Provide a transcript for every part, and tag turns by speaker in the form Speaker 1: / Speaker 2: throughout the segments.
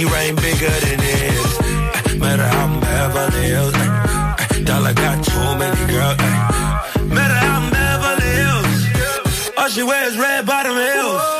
Speaker 1: Pinky ring bigger than this. Matter how I'm Beverly Hills. Dollar got too many girls. Matter how I'm Beverly Hills. All she wears red bottom heels.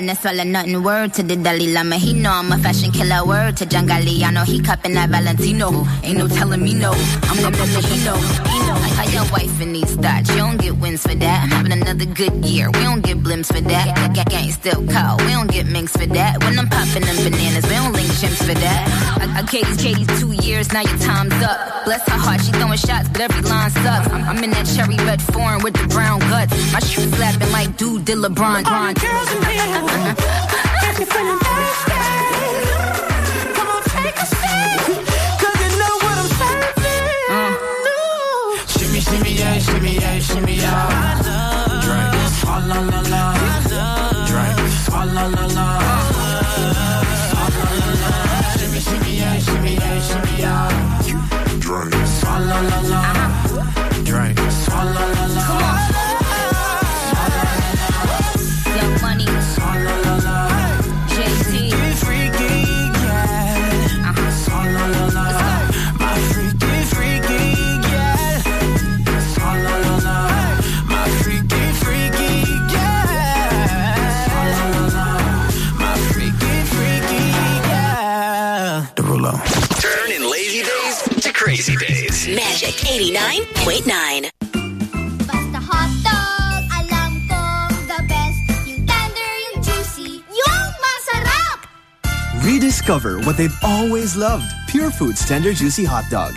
Speaker 2: Girl, no swallow nothing. Word to the Dalai Lama, he know I'm a fashion killer. Word to John Galliano, he cupping that Valentino. Ain't no telling me no, I'm the Filipino. He know, I wife in these thoughts. You don't get wins for that. I'm having another good year. We don't get blimps for that. Gang, gang, gang still cold. We don't get minks for that. When I'm popping them bananas, we don't link chimps for that. I, I gave Katie's two years, now your time's up. Bless her heart, she throwing shots, but every line sucks. I'm, I'm in that cherry red foreign with the brown guts. My shoes slapping like dude did LeBron.
Speaker 3: All the girls in here, if you're feeling
Speaker 1: shimmy, yeah, shimmy, yeah. Drink, swalla la la. Drink, swalla la la. La la. Shimmy, shimmy, yeah, shimmy, yeah, shimmy, yeah. Drink, swalla la la. Drink,
Speaker 4: Magic 89.9.
Speaker 5: Basta hot dog, alam kong the best. Yung tender, yung juicy, yung masarap!
Speaker 6: Rediscover what they've always loved. Pure Foods Tender Juicy Hot Dog.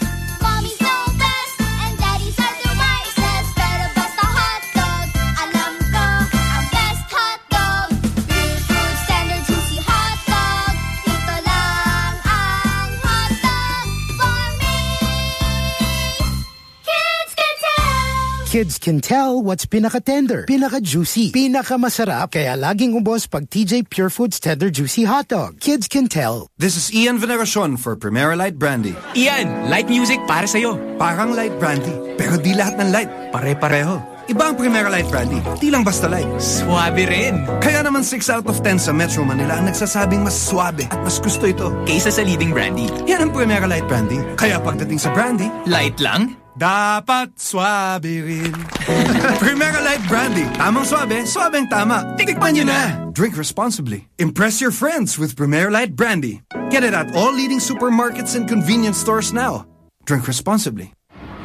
Speaker 5: Kids can tell
Speaker 7: what's pinaka-tender, pinaka-juicy, pinaka-masarap, kaya laging ubos pag TJ Pure Foods Tender Juicy Hot Dog. Kids can tell.
Speaker 8: This is Ian Veneracion for Primera Light Brandy.
Speaker 9: Ian, light music para sa'yo.
Speaker 8: Parang light brandy, pero di lahat ng light pare-pareho. Iba ang Primera Light Brandy, di lang basta light.
Speaker 9: Swabe rin.
Speaker 8: Kaya naman 6 out of 10 sa Metro Manila ang nagsasabing mas swabe at mas gusto ito.
Speaker 9: Kaysa sa leading brandy.
Speaker 8: Yan ang Primera Light Brandy. Kaya pagdating sa brandy,
Speaker 9: Light lang?
Speaker 8: Dapat swabe rin. Primera Light Brandy. Tamang swabe, swabeng tama. Tikikman nyo na. Drink responsibly. Impress your friends with Primera Light Brandy. Get it at all leading supermarkets and convenience stores now. Drink responsibly.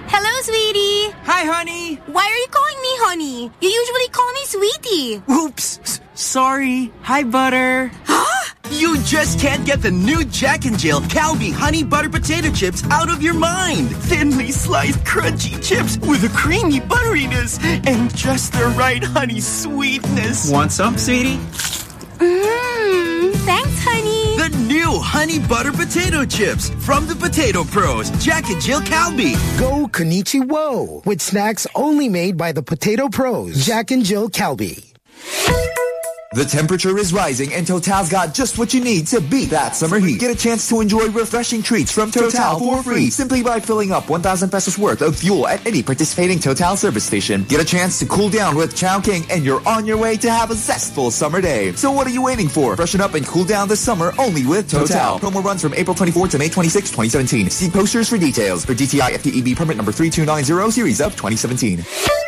Speaker 10: Hello, sweetie.
Speaker 9: Hi, honey.
Speaker 10: Why are you calling me honey? You usually call me sweetie.
Speaker 9: Oops. S- Sorry. Hi, butter.
Speaker 11: You just can't get the new Jack and Jill Calbee Honey Butter Potato Chips out of your mind. Thinly sliced, crunchy chips with a creamy butteriness and just the right honey sweetness.
Speaker 9: Want some, sweetie?
Speaker 10: Mmm, thanks, honey.
Speaker 11: The new Honey Butter Potato Chips from the Potato Pros, Jack and Jill Calbee.
Speaker 7: Go Konichiwo with snacks only made by the Potato Pros, Jack and Jill Calbee.
Speaker 12: The temperature is rising and Total's got just what you need to beat that summer heat. Get a chance to enjoy refreshing treats from Total for free simply by filling up 1,000 pesos worth of fuel at any participating Total service station. Get a chance to cool down with Chowking and you're on your way to have a zestful summer day. So what are you waiting for? Freshen up and cool down this summer only with Total. Promo runs from April 24 to May 26, 2017. See posters for details for DTI FTEB permit number 3290 series of 2017.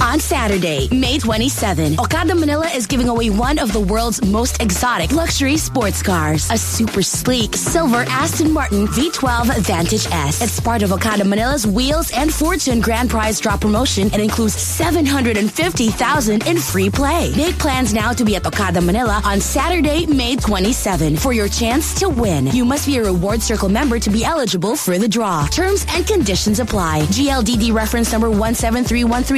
Speaker 13: On Saturday, May 27, Okada Manila is giving away one of the world's most exotic luxury sports cars, a super sleek silver Aston Martin V12 Vantage S. It's part of Okada Manila's Wheels and Fortune Grand Prize Draw promotion and includes 750,000 in free play. Make plans now to be at Okada Manila on Saturday, May 27 for your chance to win. You must be a Reward Circle member to be eligible for the draw. Terms and conditions apply. GLDD reference number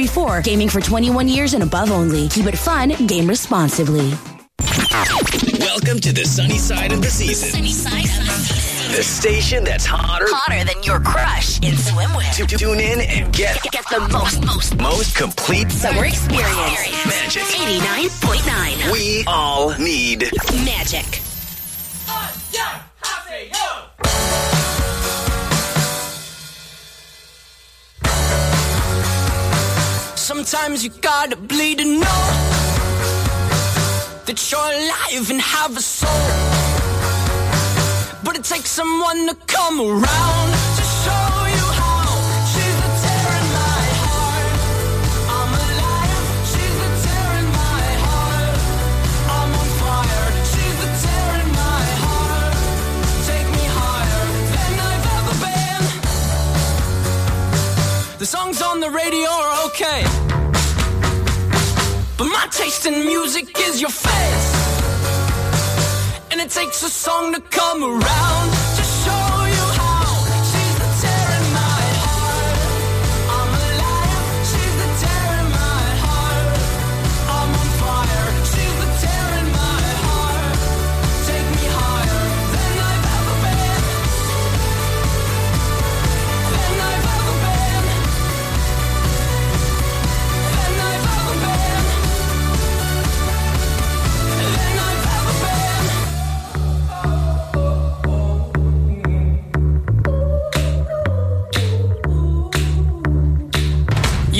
Speaker 13: 173134. Gaming for 21 years and above only. Keep it fun. Game responsibly.
Speaker 14: Welcome to the sunny side of the season.
Speaker 13: Sunny side of the season.
Speaker 14: The station that's hotter,
Speaker 13: Hotter than your crush in swimwear.
Speaker 14: to tune in and get
Speaker 13: Get the most, most,
Speaker 14: most complete
Speaker 13: summer experience.
Speaker 14: magic.
Speaker 13: 89.9
Speaker 14: We all need
Speaker 13: Magic.
Speaker 1: Sometimes you gotta bleed to know that you're alive and have a soul. But it takes someone to come around to show you how. She's the tear in my heart. I'm alive. She's the tear in my heart. I'm on fire. She's the tear in my heart. Take me higher than I've ever been. The songs on the radio are okay. But my taste in music is your face. And it takes a song to come around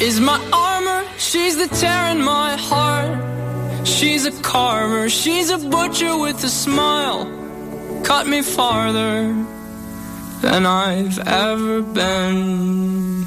Speaker 1: is my armor. She's the tear in my heart. She's a carver. She's a butcher with a smile. Cut me farther than I've ever been.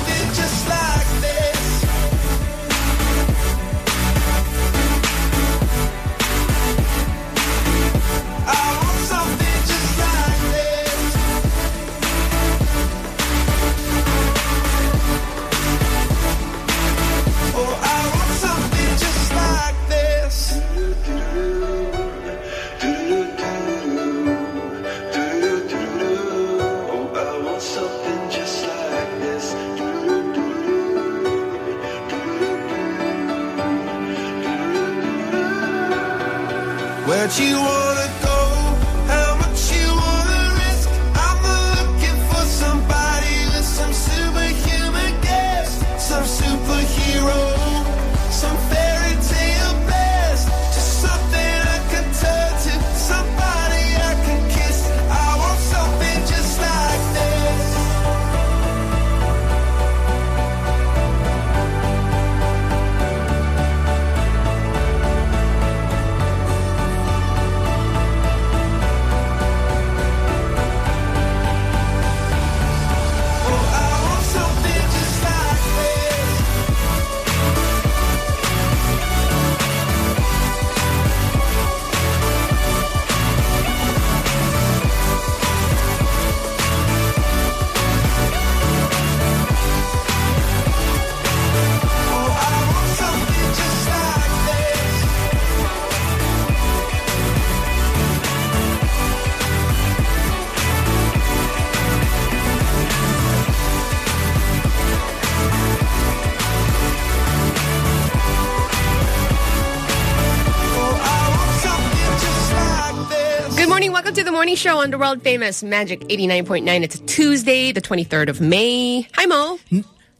Speaker 15: the morning show on the world famous Magic 89.9. It's a Tuesday, the 23rd of May. Hi, Mo.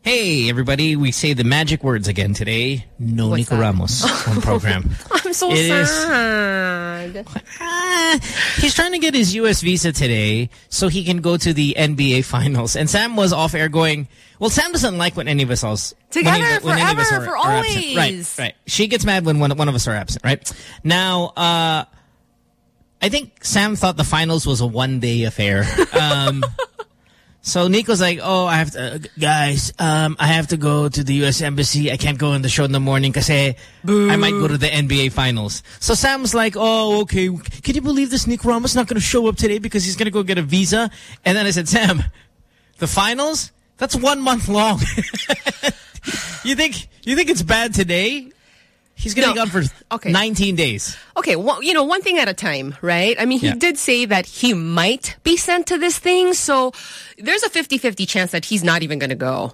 Speaker 16: Hey, everybody. We say the magic words again today. No
Speaker 15: What's
Speaker 16: Nico
Speaker 15: that?
Speaker 16: Ramos on program.
Speaker 15: I'm so
Speaker 16: It is-
Speaker 15: sad.
Speaker 16: He's trying to get his U.S. visa today so he can go to the NBA Finals. And Sam was off air going, well, Sam doesn't like when any of us else... when
Speaker 15: Together
Speaker 16: when any of us
Speaker 15: forever,
Speaker 16: are-
Speaker 15: for
Speaker 16: are absent.
Speaker 15: always.
Speaker 16: Right, right. She gets mad when one, one of us are absent, right? Now, uh, I think Sam thought the finals was a one-day affair. Um, so Nico's like, oh, I have to, uh, guys, um, I have to go to the U.S. Embassy. I can't go on the show in the morning because I might go to the NBA Finals. So Sam's like, oh, okay. Can you believe this Nick Ramos not going to show up today because he's going to go get a visa? And then I said, Sam, the finals? That's one month long. you think you think it's bad today? He's going to
Speaker 15: No.
Speaker 16: be gone for 19 days.
Speaker 15: Okay, well, you know, one thing at a time, right? I mean, he
Speaker 16: Yeah.
Speaker 15: did say that he might be sent to this thing, so there's a 50-50 chance that he's not even going to go.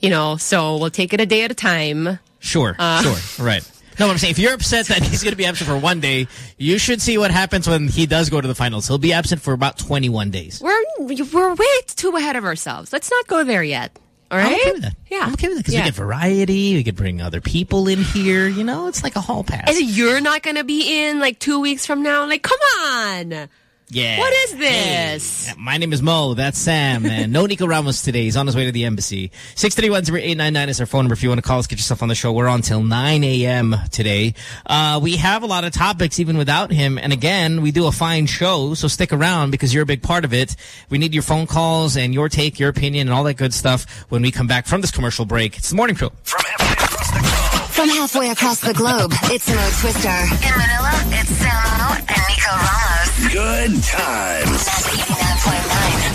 Speaker 15: You know, so we'll take it a day at a time.
Speaker 16: Sure,
Speaker 15: Uh,
Speaker 16: sure, right. No, what I'm saying, if you're upset that he's going to be absent for one day, you should see what happens when he does go to the finals. He'll be absent for about 21 days.
Speaker 15: We're we're way too ahead of ourselves. Let's not go there yet. All right?
Speaker 16: I'm okay with that.
Speaker 15: Yeah.
Speaker 16: I'm okay with that because
Speaker 15: Yeah.
Speaker 16: we get variety. We could bring other people in here. You know, it's like a hall pass.
Speaker 15: And you're not going to be in like two weeks from now. Like, come on.
Speaker 16: Yeah.
Speaker 15: What is this?
Speaker 16: Hey, my name is Mo. That's Sam. And no Nico Ramos today. He's on his way to the embassy. 631-0899 is our phone number. If you want to call us, get yourself on the show. We're on till 9 a.m. today. Uh, we have a lot of topics even without him. And again, we do a fine show. So stick around because you're a big part of it. We need your phone calls and your take, your opinion, and all that good stuff when we come back from this commercial break. It's the Morning Crew.
Speaker 17: From halfway across the globe, it's Mo Twister. In Manila, it's Samo and Nico Ramos.
Speaker 18: Good times.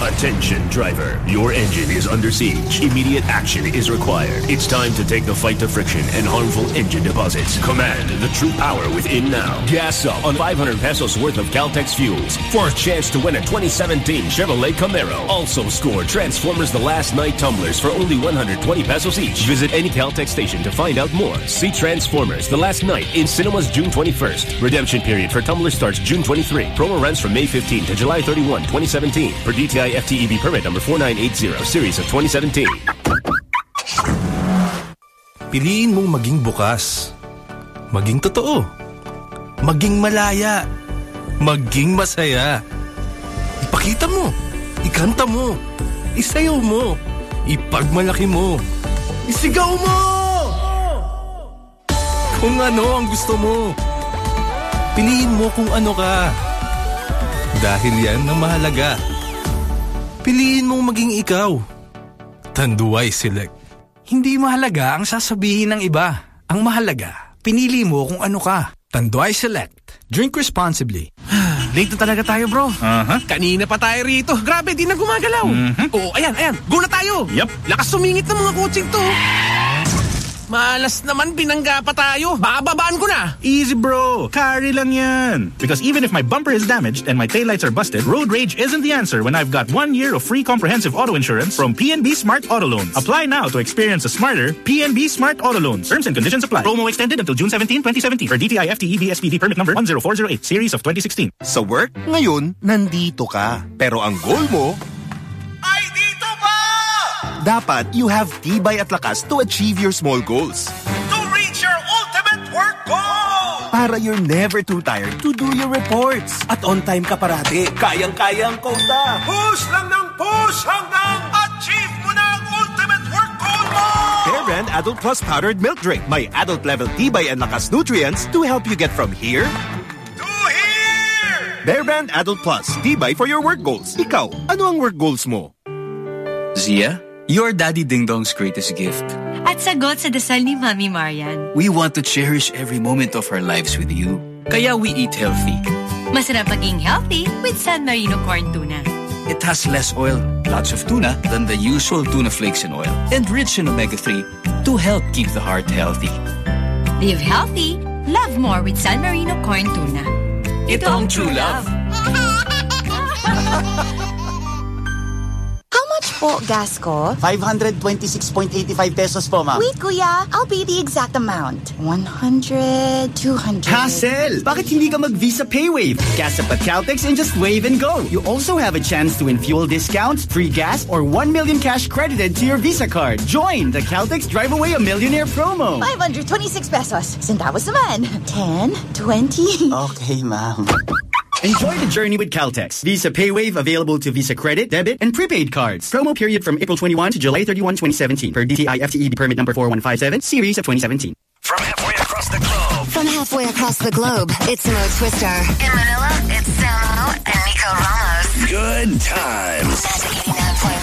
Speaker 18: Attention, driver. Your engine is under siege. Immediate action is required. It's time to take the fight to friction and harmful engine deposits. Command the true power within now. Gas up on 500 pesos worth of Caltex fuels for a chance to win a 2017 Chevrolet Camaro. Also score Transformers The Last Knight tumblers for only 120 pesos each. Visit any Caltex station to find out more. See Transformers The Last Knight in cinemas June 21st. Redemption period for tumbler starts June 23. Promo runs from May 15 to July 31, 2017. Per DTI FTEB permit number 4980, series of 2017.
Speaker 19: Piliin mong maging bukas. Maging totoo. Maging malaya. Maging masaya. Ipakita mo. Ikanta mo. Isayaw mo. Ipagmalaki mo. Isigaw mo! Kung ano ang gusto mo. Piliin mo kung ano ka. Dahil yan ang mahalaga. Piliin mong maging ikaw. Tanduay Select.
Speaker 9: Hindi mahalaga ang sasabihin ng iba. Ang mahalaga, pinili mo kung ano ka. Tanduay Select. Drink responsibly.
Speaker 20: Late na talaga tayo, bro.
Speaker 9: Aha. Kanina pa tayo rito. Grabe, di na gumagalaw. Oo, ayan, ayan. Go na tayo. Yup. Lakas sumingit ng mga coaching to. Malas naman, binangga pa tayo. Bababaan ko na.
Speaker 20: Easy, bro. Carry lang yan. Because even if my bumper is damaged and my taillights are busted, road rage isn't the answer when I've got one year of free comprehensive auto insurance from PNB Smart Auto Loans. Apply now to experience a smarter PNB Smart Auto Loans. Terms and conditions apply. Promo extended until June 17, 2017 for DTI FTEB SPD permit number 10408, series of 2016.
Speaker 11: Sa work, ngayon, nandito ka. Pero ang goal mo, dapat you have tibay at lakas to achieve your small goals.
Speaker 21: To reach your ultimate work goal!
Speaker 11: Para you're never too tired to do your reports. At on time ka parati. Kayang-kaya ang kota.
Speaker 21: Push lang ng push hanggang achieve mo na ang ultimate work goal mo!
Speaker 11: Bear Brand Adult Plus Powdered Milk Drink. May adult level tibay and lakas nutrients to help you get from here
Speaker 21: To here!
Speaker 11: Bear Brand Adult Plus. Tibay for your work goals. Ikaw, ano ang work goals mo?
Speaker 22: Zia, you're Daddy Dingdong's greatest gift.
Speaker 23: At sagot sa dasal ni Mami Marian.
Speaker 22: We want to cherish every moment of our lives with you. Kaya we eat healthy.
Speaker 23: Masarap maging healthy with San Marino corn tuna.
Speaker 22: It has less oil, lots of tuna, than the usual tuna flakes and oil, and rich in omega-3 to help keep the heart healthy.
Speaker 23: Live healthy, love more with San Marino corn tuna.
Speaker 22: Ito ang true love.
Speaker 10: Po gas ko?
Speaker 24: 526.85 pesos po, ma'am.
Speaker 10: Wait, kuya. I'll pay the exact amount. 100, 200.
Speaker 25: Hassle! Bakit hindi ka mag-Visa PayWave? Gas up at Caltex and just wave and go. You also have a chance to win fuel discounts, free gas, or 1 million cash credited to your Visa card. Join the Caltex Drive Away a Millionaire promo.
Speaker 10: 526 pesos. Centavos naman. 10, 20.
Speaker 24: Okay, ma'am.
Speaker 25: Enjoy the journey with Caltex. Visa PayWave available to Visa credit, debit, and prepaid cards. Promo period from April 21 to July 31, 2017. Per DTI FTEB permit number 4157, series of 2017.
Speaker 17: From halfway across the globe. From halfway across the globe, it's Mo Twister. In Manila, it's Samo and Nico Ramos.
Speaker 21: Good times.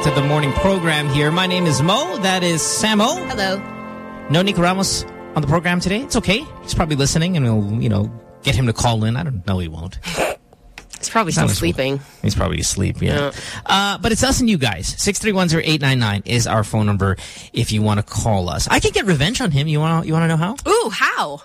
Speaker 16: Listening to the morning program here. My name is Mo. That is Samo.
Speaker 15: Hello.
Speaker 16: No Nico Ramos on the program today. It's okay. He's probably listening, and we'll, you know, get him to call in. I don't know. He won't.
Speaker 15: He's probably still
Speaker 16: as well.
Speaker 15: sleeping.
Speaker 16: He's probably asleep, yeah. Uh, but it's us and you guys. 6310899 is our phone number if you want to call us. I can get revenge on him. You want to you want to know how?
Speaker 15: Ooh, how?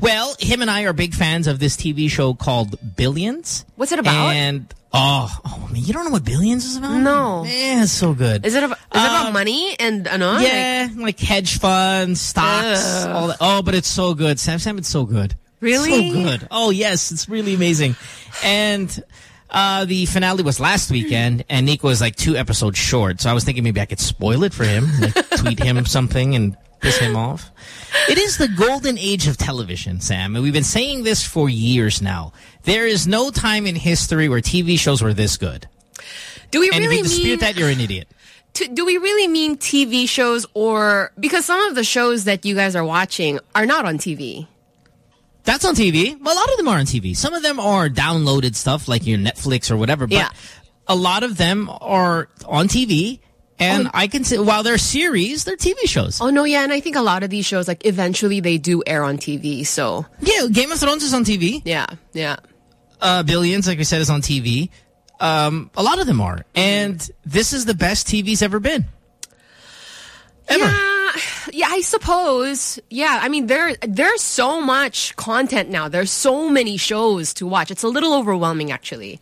Speaker 16: Well, him and I are big fans of this TV show called Billions.
Speaker 15: What's it about?
Speaker 16: And oh, oh man, you don't know what Billions is about?
Speaker 15: No.
Speaker 16: Yeah, it's so good.
Speaker 15: Is it about, is it about money and ano?
Speaker 16: Yeah, like, hedge funds, stocks,
Speaker 15: Ugh.
Speaker 16: all that. Oh, but it's so good. Sam Sam, it's so good.
Speaker 15: Really?
Speaker 16: So good. Oh, yes, it's really amazing. And uh, the finale was last weekend, and Nico was like two episodes short. So I was thinking maybe I could spoil it for him, like tweet him something and piss him off. It is the golden age of television, Sam. And we've been saying this for years now. There is no time in history where TV shows were this good.
Speaker 15: Do we
Speaker 16: and
Speaker 15: really
Speaker 16: if you dispute
Speaker 15: mean
Speaker 16: that, you're an idiot.
Speaker 15: to, do we really mean TV shows or because some of the shows that you guys are watching are not on TV?
Speaker 16: That's on TV. Well, a lot of them are on TV. Some of them are downloaded stuff like your Netflix or whatever. But
Speaker 15: Yeah.
Speaker 16: a lot of them are on TV And I can say, while they're series, they're TV shows.
Speaker 15: Oh, no, yeah. And I think a lot of these shows, like, eventually they do air on TV, so.
Speaker 16: Yeah, Game of Thrones is on TV.
Speaker 15: Yeah, yeah.
Speaker 16: Uh, Billions, like we said, is on TV. Um, a lot of them are. And this is the best TV's ever been. Ever.
Speaker 15: Yeah, yeah, I suppose. Yeah, I mean, there there's so much content now. There's so many shows to watch. It's a little overwhelming, actually.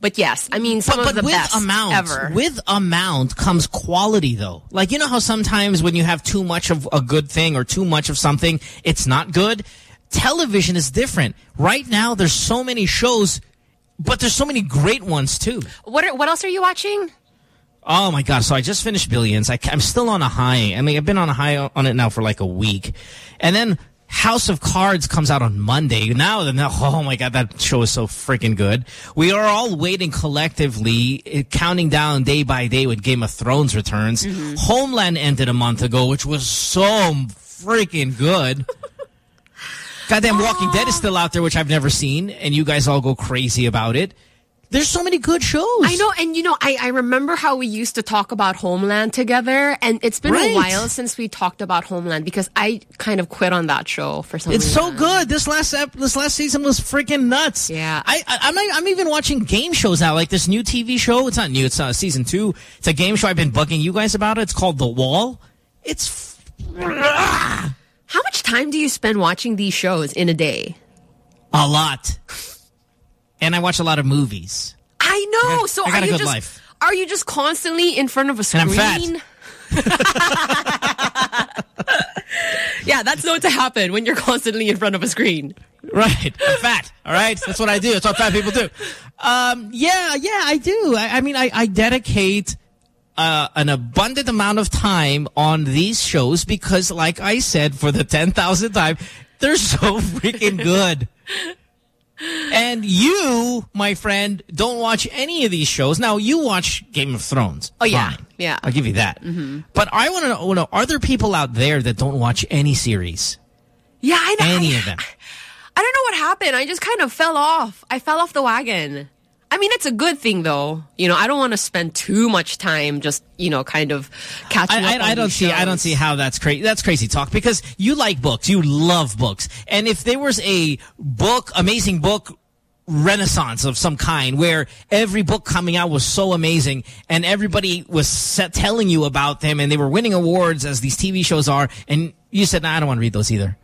Speaker 15: But yes, I mean, some
Speaker 16: but,
Speaker 15: of the
Speaker 16: with
Speaker 15: best
Speaker 16: amount,
Speaker 15: ever.
Speaker 16: With amount comes quality, though. Like, you know how sometimes when you have too much of a good thing or too much of something, it's not good? Television is different. Right now, there's so many shows, but there's so many great ones, too.
Speaker 15: What are, what else are you watching?
Speaker 16: Oh my god! So I just finished Billions. I, am still on a high. I mean, I've been on a high on it now for like a week, and then House of Cards comes out on Monday. Now, then, oh my god, that show is so freaking good. We are all waiting collectively, eh, counting down day by day when Game of Thrones returns.
Speaker 15: Mm-hmm.
Speaker 16: Homeland ended a month ago, which was so freaking good. Goddamn, Walking Dead is still out there, which I've never seen, and you guys all go crazy about it. There's so many good shows.
Speaker 15: I know, and you know, I, I remember how we used to talk about Homeland together, and it's been
Speaker 16: Right.
Speaker 15: a while since we talked about Homeland because I kind of quit on that show for some
Speaker 16: It's
Speaker 15: reason.
Speaker 16: so good. This last ep this last season was freaking nuts.
Speaker 15: Yeah.
Speaker 16: I, I I'm I'm even watching game shows now, like this new TV show. It's not new. It's uh, season two. It's a game show I've been bugging you guys about. it. It's called The Wall. It's
Speaker 15: How much time do you spend watching these shows in a day?
Speaker 16: a lot, and I watch a lot of movies.
Speaker 15: I know.
Speaker 16: I got-
Speaker 15: so
Speaker 16: I got
Speaker 15: are you
Speaker 16: good
Speaker 15: just
Speaker 16: life.
Speaker 15: are you just constantly in front of a screen?
Speaker 16: And I'm fat.
Speaker 15: yeah, that's known to happen when you're constantly in front of a screen.
Speaker 16: Right, I'm fat. All right, that's what I do. That's what fat people do. Um, yeah, yeah, I do. I, I mean, I, I dedicate uh, an abundant amount of time on these shows because, like I said, for the ten thousandth time, they're so freaking good. And you, my friend, don't watch any of these shows. Now, you watch Game of Thrones.
Speaker 15: Oh yeah,
Speaker 16: Fine.
Speaker 15: yeah.
Speaker 16: I'll give you that.
Speaker 15: hmm
Speaker 16: But I want to know, know, are there people out there that don't watch any series?
Speaker 15: Yeah, I know.
Speaker 16: Any
Speaker 15: I,
Speaker 16: of them?
Speaker 15: I don't know what happened. I just kind of fell off. I fell off the wagon. I mean, it's a good thing though. You know, I don't want to spend too much time just, you know, kind of catching
Speaker 16: I,
Speaker 15: up
Speaker 16: I,
Speaker 15: on
Speaker 16: I don't see. I don't see how that's crazy. That's crazy talk because you like books. You love books. And if there was a book, amazing book renaissance of some kind where every book coming out was so amazing and everybody was set, telling you about them and they were winning awards as these TV shows are, and you said, "Nah, I don't want to read those either."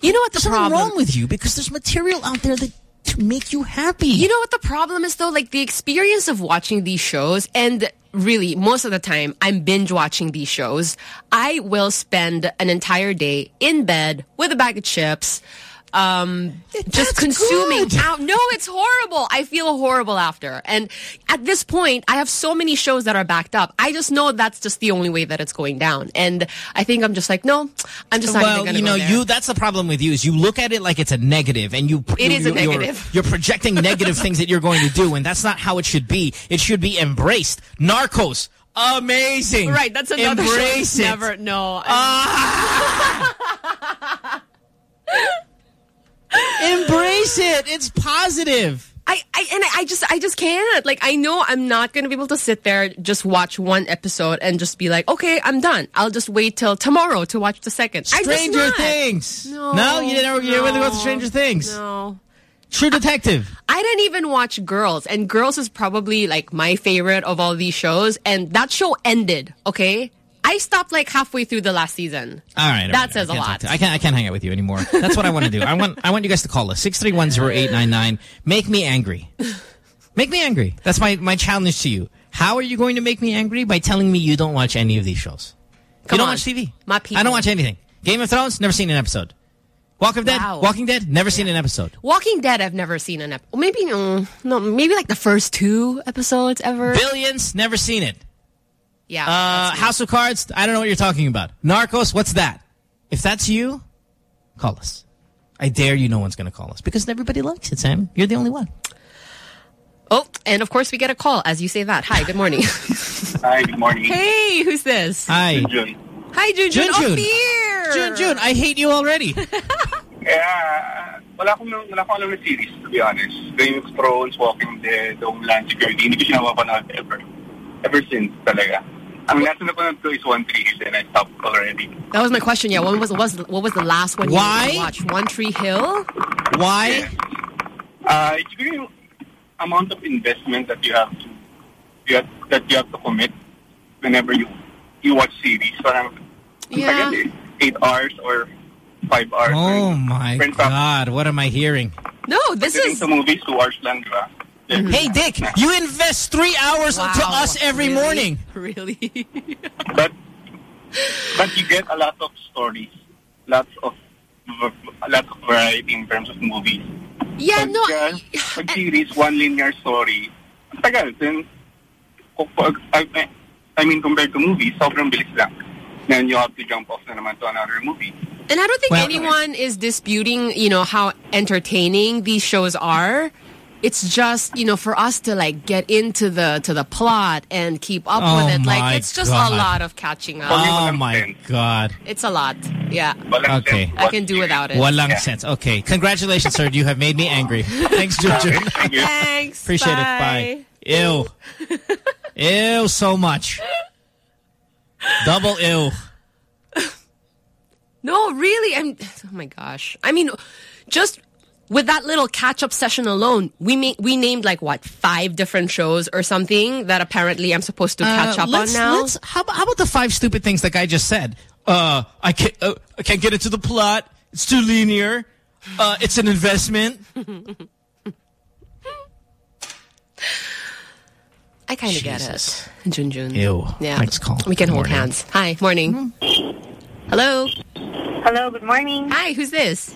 Speaker 15: You know what the
Speaker 16: There's something
Speaker 15: problem
Speaker 16: wrong with you because there's material out there that to make you happy.
Speaker 15: You know what the problem is though? Like the experience of watching these shows and really most of the time I'm binge watching these shows. I will spend an entire day in bed with a bag of chips. Um, just consuming out. No, it's horrible. I feel horrible after. And at this point, I have so many shows that are backed up. I just know that's just the only way that it's going down. And I think I'm just like, no, I'm just not
Speaker 16: well,
Speaker 15: going to
Speaker 16: you know, you that's the problem with you is you look at it like it's a negative, and you
Speaker 15: It
Speaker 16: you,
Speaker 15: is a
Speaker 16: you- you're-
Speaker 15: negative.
Speaker 16: You're, projecting negative things that you're going to do, and that's not how it should be. It should be embraced. Narcos, amazing.
Speaker 15: Right, that's another show
Speaker 16: Embrace
Speaker 15: that's
Speaker 16: it.
Speaker 15: never. No,
Speaker 16: Embrace it. It's positive.
Speaker 15: I, I and I just I just can't. Like I know I'm not gonna be able to sit there just watch one episode and just be like, okay, I'm done. I'll just wait till tomorrow to watch the second. I
Speaker 16: Stranger. Things.
Speaker 15: No,
Speaker 16: No, you didn't. You didn't go to Stranger Things.
Speaker 15: No.
Speaker 16: True Detective.
Speaker 15: I didn't even watch Girls, and Girls is probably like my favorite of all these shows. And that show ended. Okay, I stopped like halfway through the last season.
Speaker 16: All right. all
Speaker 15: That
Speaker 16: right,
Speaker 15: says a lot.
Speaker 16: I can't. I can't hang out with you anymore. That's what I want to do. I want. I want you guys to call us six three one zero eight nine nine. Make me angry. Make me angry. That's my my challenge to you. How are you going to make me angry by telling me you don't watch any of these shows?
Speaker 15: Come
Speaker 16: you don't
Speaker 15: on.
Speaker 16: watch TV.
Speaker 15: My people.
Speaker 16: I don't watch anything. Game of Thrones. Never seen an episode. Walk of Dead.
Speaker 15: Wow.
Speaker 16: Walking Dead. Never seen an episode.
Speaker 15: Walking Dead, I've never seen an episode. Maybe mm, no, maybe like the first two episodes ever.
Speaker 16: Billions. Never seen it.
Speaker 15: Yeah.
Speaker 16: Uh, House of Cards. I don't know what you're talking about. Narcos. What's that? If that's you, call us. I dare you. No one's going to call us because everybody likes it, Sam. You're the only one.
Speaker 15: Oh, and of course we get a call as you say that. Hi, good morning.
Speaker 26: Hi, good morning.
Speaker 15: hey, who's this?
Speaker 16: Hi.
Speaker 26: Jun.
Speaker 15: Hi, Junjun.
Speaker 16: Jun
Speaker 15: Oh,
Speaker 16: Jun.
Speaker 15: beer.
Speaker 16: Jun Jun, I hate you already.
Speaker 26: yeah, wala akong, wala akong alam na series, to be honest. Game of Thrones, Walking Dead, Homeland Security, hindi ko siya napapanood ever. Ever since, talaga. Ang last na napanood ko is One Tree Hill and I stopped already.
Speaker 15: That was my question. Yeah, what was was what was the last one
Speaker 26: Why?
Speaker 15: you watched? One Tree Hill.
Speaker 16: Why?
Speaker 26: Uh, it's really amount of investment that you have to you have, that you have to commit whenever you you watch series. Parang ang
Speaker 15: Yeah.
Speaker 26: tagal eh. eight hours or five hours.
Speaker 16: Oh my
Speaker 26: Friends up.
Speaker 16: God! What am I hearing?
Speaker 15: No, this
Speaker 26: is sa movies two hours lang, di ba?
Speaker 16: Hey, Dick, you invest three hours
Speaker 15: Wow,
Speaker 16: to us every
Speaker 15: really?
Speaker 16: morning.
Speaker 15: Really?
Speaker 26: but but you get a lot of stories, lots of a lot of variety in terms of movies.
Speaker 15: Yeah,
Speaker 26: pag,
Speaker 15: no.
Speaker 26: uh, pag series, one linear story, ang tagal. Then, pag- I, I mean, compared to movies, sobrang bilis lang. Then you have to jump off na naman to another movie.
Speaker 15: And I don't think
Speaker 26: Well-
Speaker 15: anyone is disputing, you know, how entertaining these shows are. It's just, you know, for us to like get into the to the plot and keep up
Speaker 16: Oh
Speaker 15: with it. Like it's just
Speaker 16: God.
Speaker 15: a lot of catching up.
Speaker 16: Oh my God!
Speaker 15: It's a lot. Yeah.
Speaker 16: Okay.
Speaker 15: I can do without it.
Speaker 16: Walang sense. Okay. Congratulations, sir. You have made me angry. Thanks, Juju.
Speaker 15: Thanks.
Speaker 16: Appreciate it. Bye. Ew. ew so much. Double ew.
Speaker 15: No, really. I'm. Oh my gosh. I mean, just with that little catch-up session alone, we ma- we named like what five different shows or something that apparently I'm supposed to catch
Speaker 16: Uh,
Speaker 15: up on
Speaker 16: let's-
Speaker 15: now.
Speaker 16: let's- how, about- how about the five stupid things the guy just said? Uh, I can't. Uh, I can't get into the plot. It's too linear. Uh, it's an investment.
Speaker 15: I kind of get it. Junjun.
Speaker 16: Ew.
Speaker 15: Yeah.
Speaker 16: Next call.
Speaker 15: We can hold
Speaker 16: Morning.
Speaker 15: hands. Hi. Morning. Hello.
Speaker 27: Hello. Good morning.
Speaker 15: Hi. Who's this?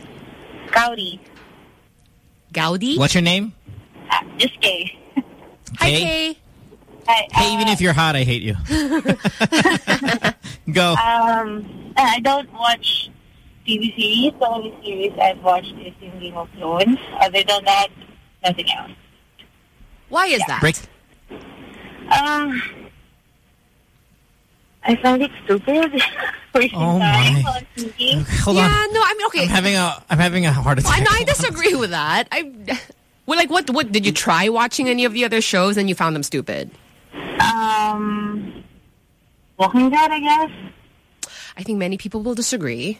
Speaker 27: Gaudi.
Speaker 15: Gaudi.
Speaker 16: What's your name?
Speaker 27: Just gay.
Speaker 15: Hi,
Speaker 16: Kay?
Speaker 15: Kay.
Speaker 27: Hi.
Speaker 16: Hey, even if you're hot, I hate you. Go.
Speaker 27: Um, I don't watch TV series. The only series I've watched is in Game of Thrones. Other than that, nothing else.
Speaker 15: Why is that?
Speaker 16: Break.
Speaker 27: Um, I find it stupid. Wasting
Speaker 16: Oh,
Speaker 27: time
Speaker 16: my.
Speaker 27: on.
Speaker 16: Hold
Speaker 15: yeah.
Speaker 16: on.
Speaker 15: No. I mean, okay.
Speaker 16: I'm having a. I'm having a heart
Speaker 15: Well, no, I disagree with that. I. Well, like, what? What did you try watching any of the other shows and you found them stupid?
Speaker 27: Um, Walking Dead, I guess.
Speaker 15: I think many people will disagree.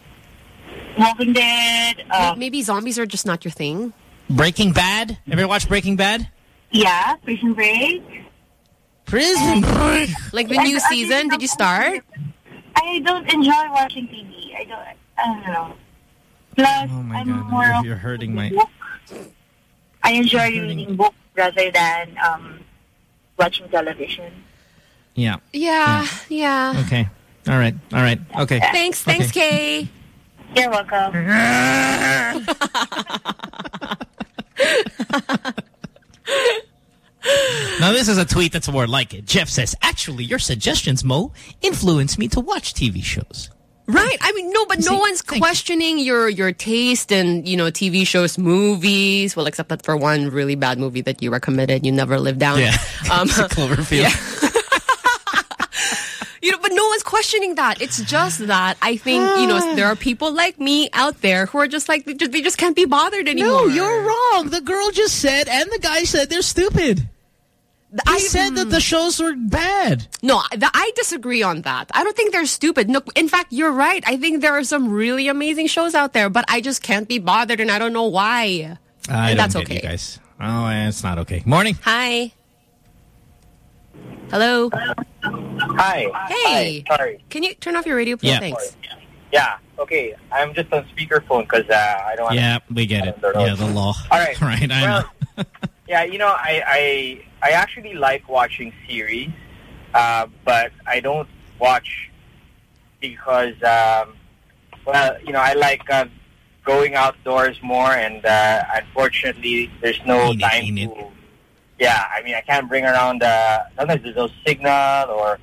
Speaker 27: Walking Dead. Uh,
Speaker 15: Maybe zombies are just not your thing.
Speaker 16: Breaking Bad. Ever watch Breaking Bad?
Speaker 27: yeah, Prison Break.
Speaker 16: Prison Break.
Speaker 15: Like the new season, did you start?
Speaker 27: I don't enjoy watching TV. I don't. I don't know. Plus,
Speaker 16: Oh my
Speaker 27: I'm
Speaker 16: God!
Speaker 27: more
Speaker 16: You're,
Speaker 27: of
Speaker 16: you're hurting my.
Speaker 27: I enjoy reading books rather than um, watching television.
Speaker 16: Yeah.
Speaker 15: Yeah. Yeah.
Speaker 16: Okay. All right. All right. Okay.
Speaker 15: Thanks. Thanks,
Speaker 16: Okay.
Speaker 15: Kay.
Speaker 27: You're welcome.
Speaker 16: Now this is a tweet that's more like it. Jeff says, "Actually, your suggestions, Mo, influence me to watch TV shows."
Speaker 15: Right. I mean, no, but no one's questioning your your taste in you know TV shows, movies. Well, except that for one really bad movie that you recommended, you never lived down.
Speaker 16: Yeah.
Speaker 15: Um,
Speaker 16: Cloverfield.
Speaker 15: you know, but no one's questioning that. It's just that I think you know there are people like me out there who are just like they just, they just can't be bothered anymore.
Speaker 16: No, you're wrong. The girl just said, and the guy said they're stupid. He said that the shows were bad.
Speaker 15: No, the, I disagree on that. I don't think they're stupid. No, in fact, you're right. I think there are some really amazing shows out there, but I just can't be bothered, and I don't know why.
Speaker 16: I
Speaker 15: and
Speaker 16: don't
Speaker 15: that's
Speaker 16: get
Speaker 15: okay.
Speaker 16: you guys. Oh, it's not okay. Morning.
Speaker 15: Hi. Hello.
Speaker 28: Hi.
Speaker 15: Hey.
Speaker 28: Hi. Sorry.
Speaker 15: Can you turn off your radio, please?
Speaker 16: Yeah.
Speaker 15: Thanks.
Speaker 28: Yeah. Okay. I'm just on speakerphone because uh, I don't want
Speaker 16: Yeah, we get it. Yeah, the law.
Speaker 28: All right.
Speaker 16: Right, I
Speaker 28: Well,
Speaker 16: know.
Speaker 28: Yeah, you know, I I, I actually like watching series, uh, but I don't watch because, um, well, you know, I like uh, going outdoors more, and uh, unfortunately, there's no time to. Yeah, I mean, I can't bring around. Uh, sometimes there's no signal, or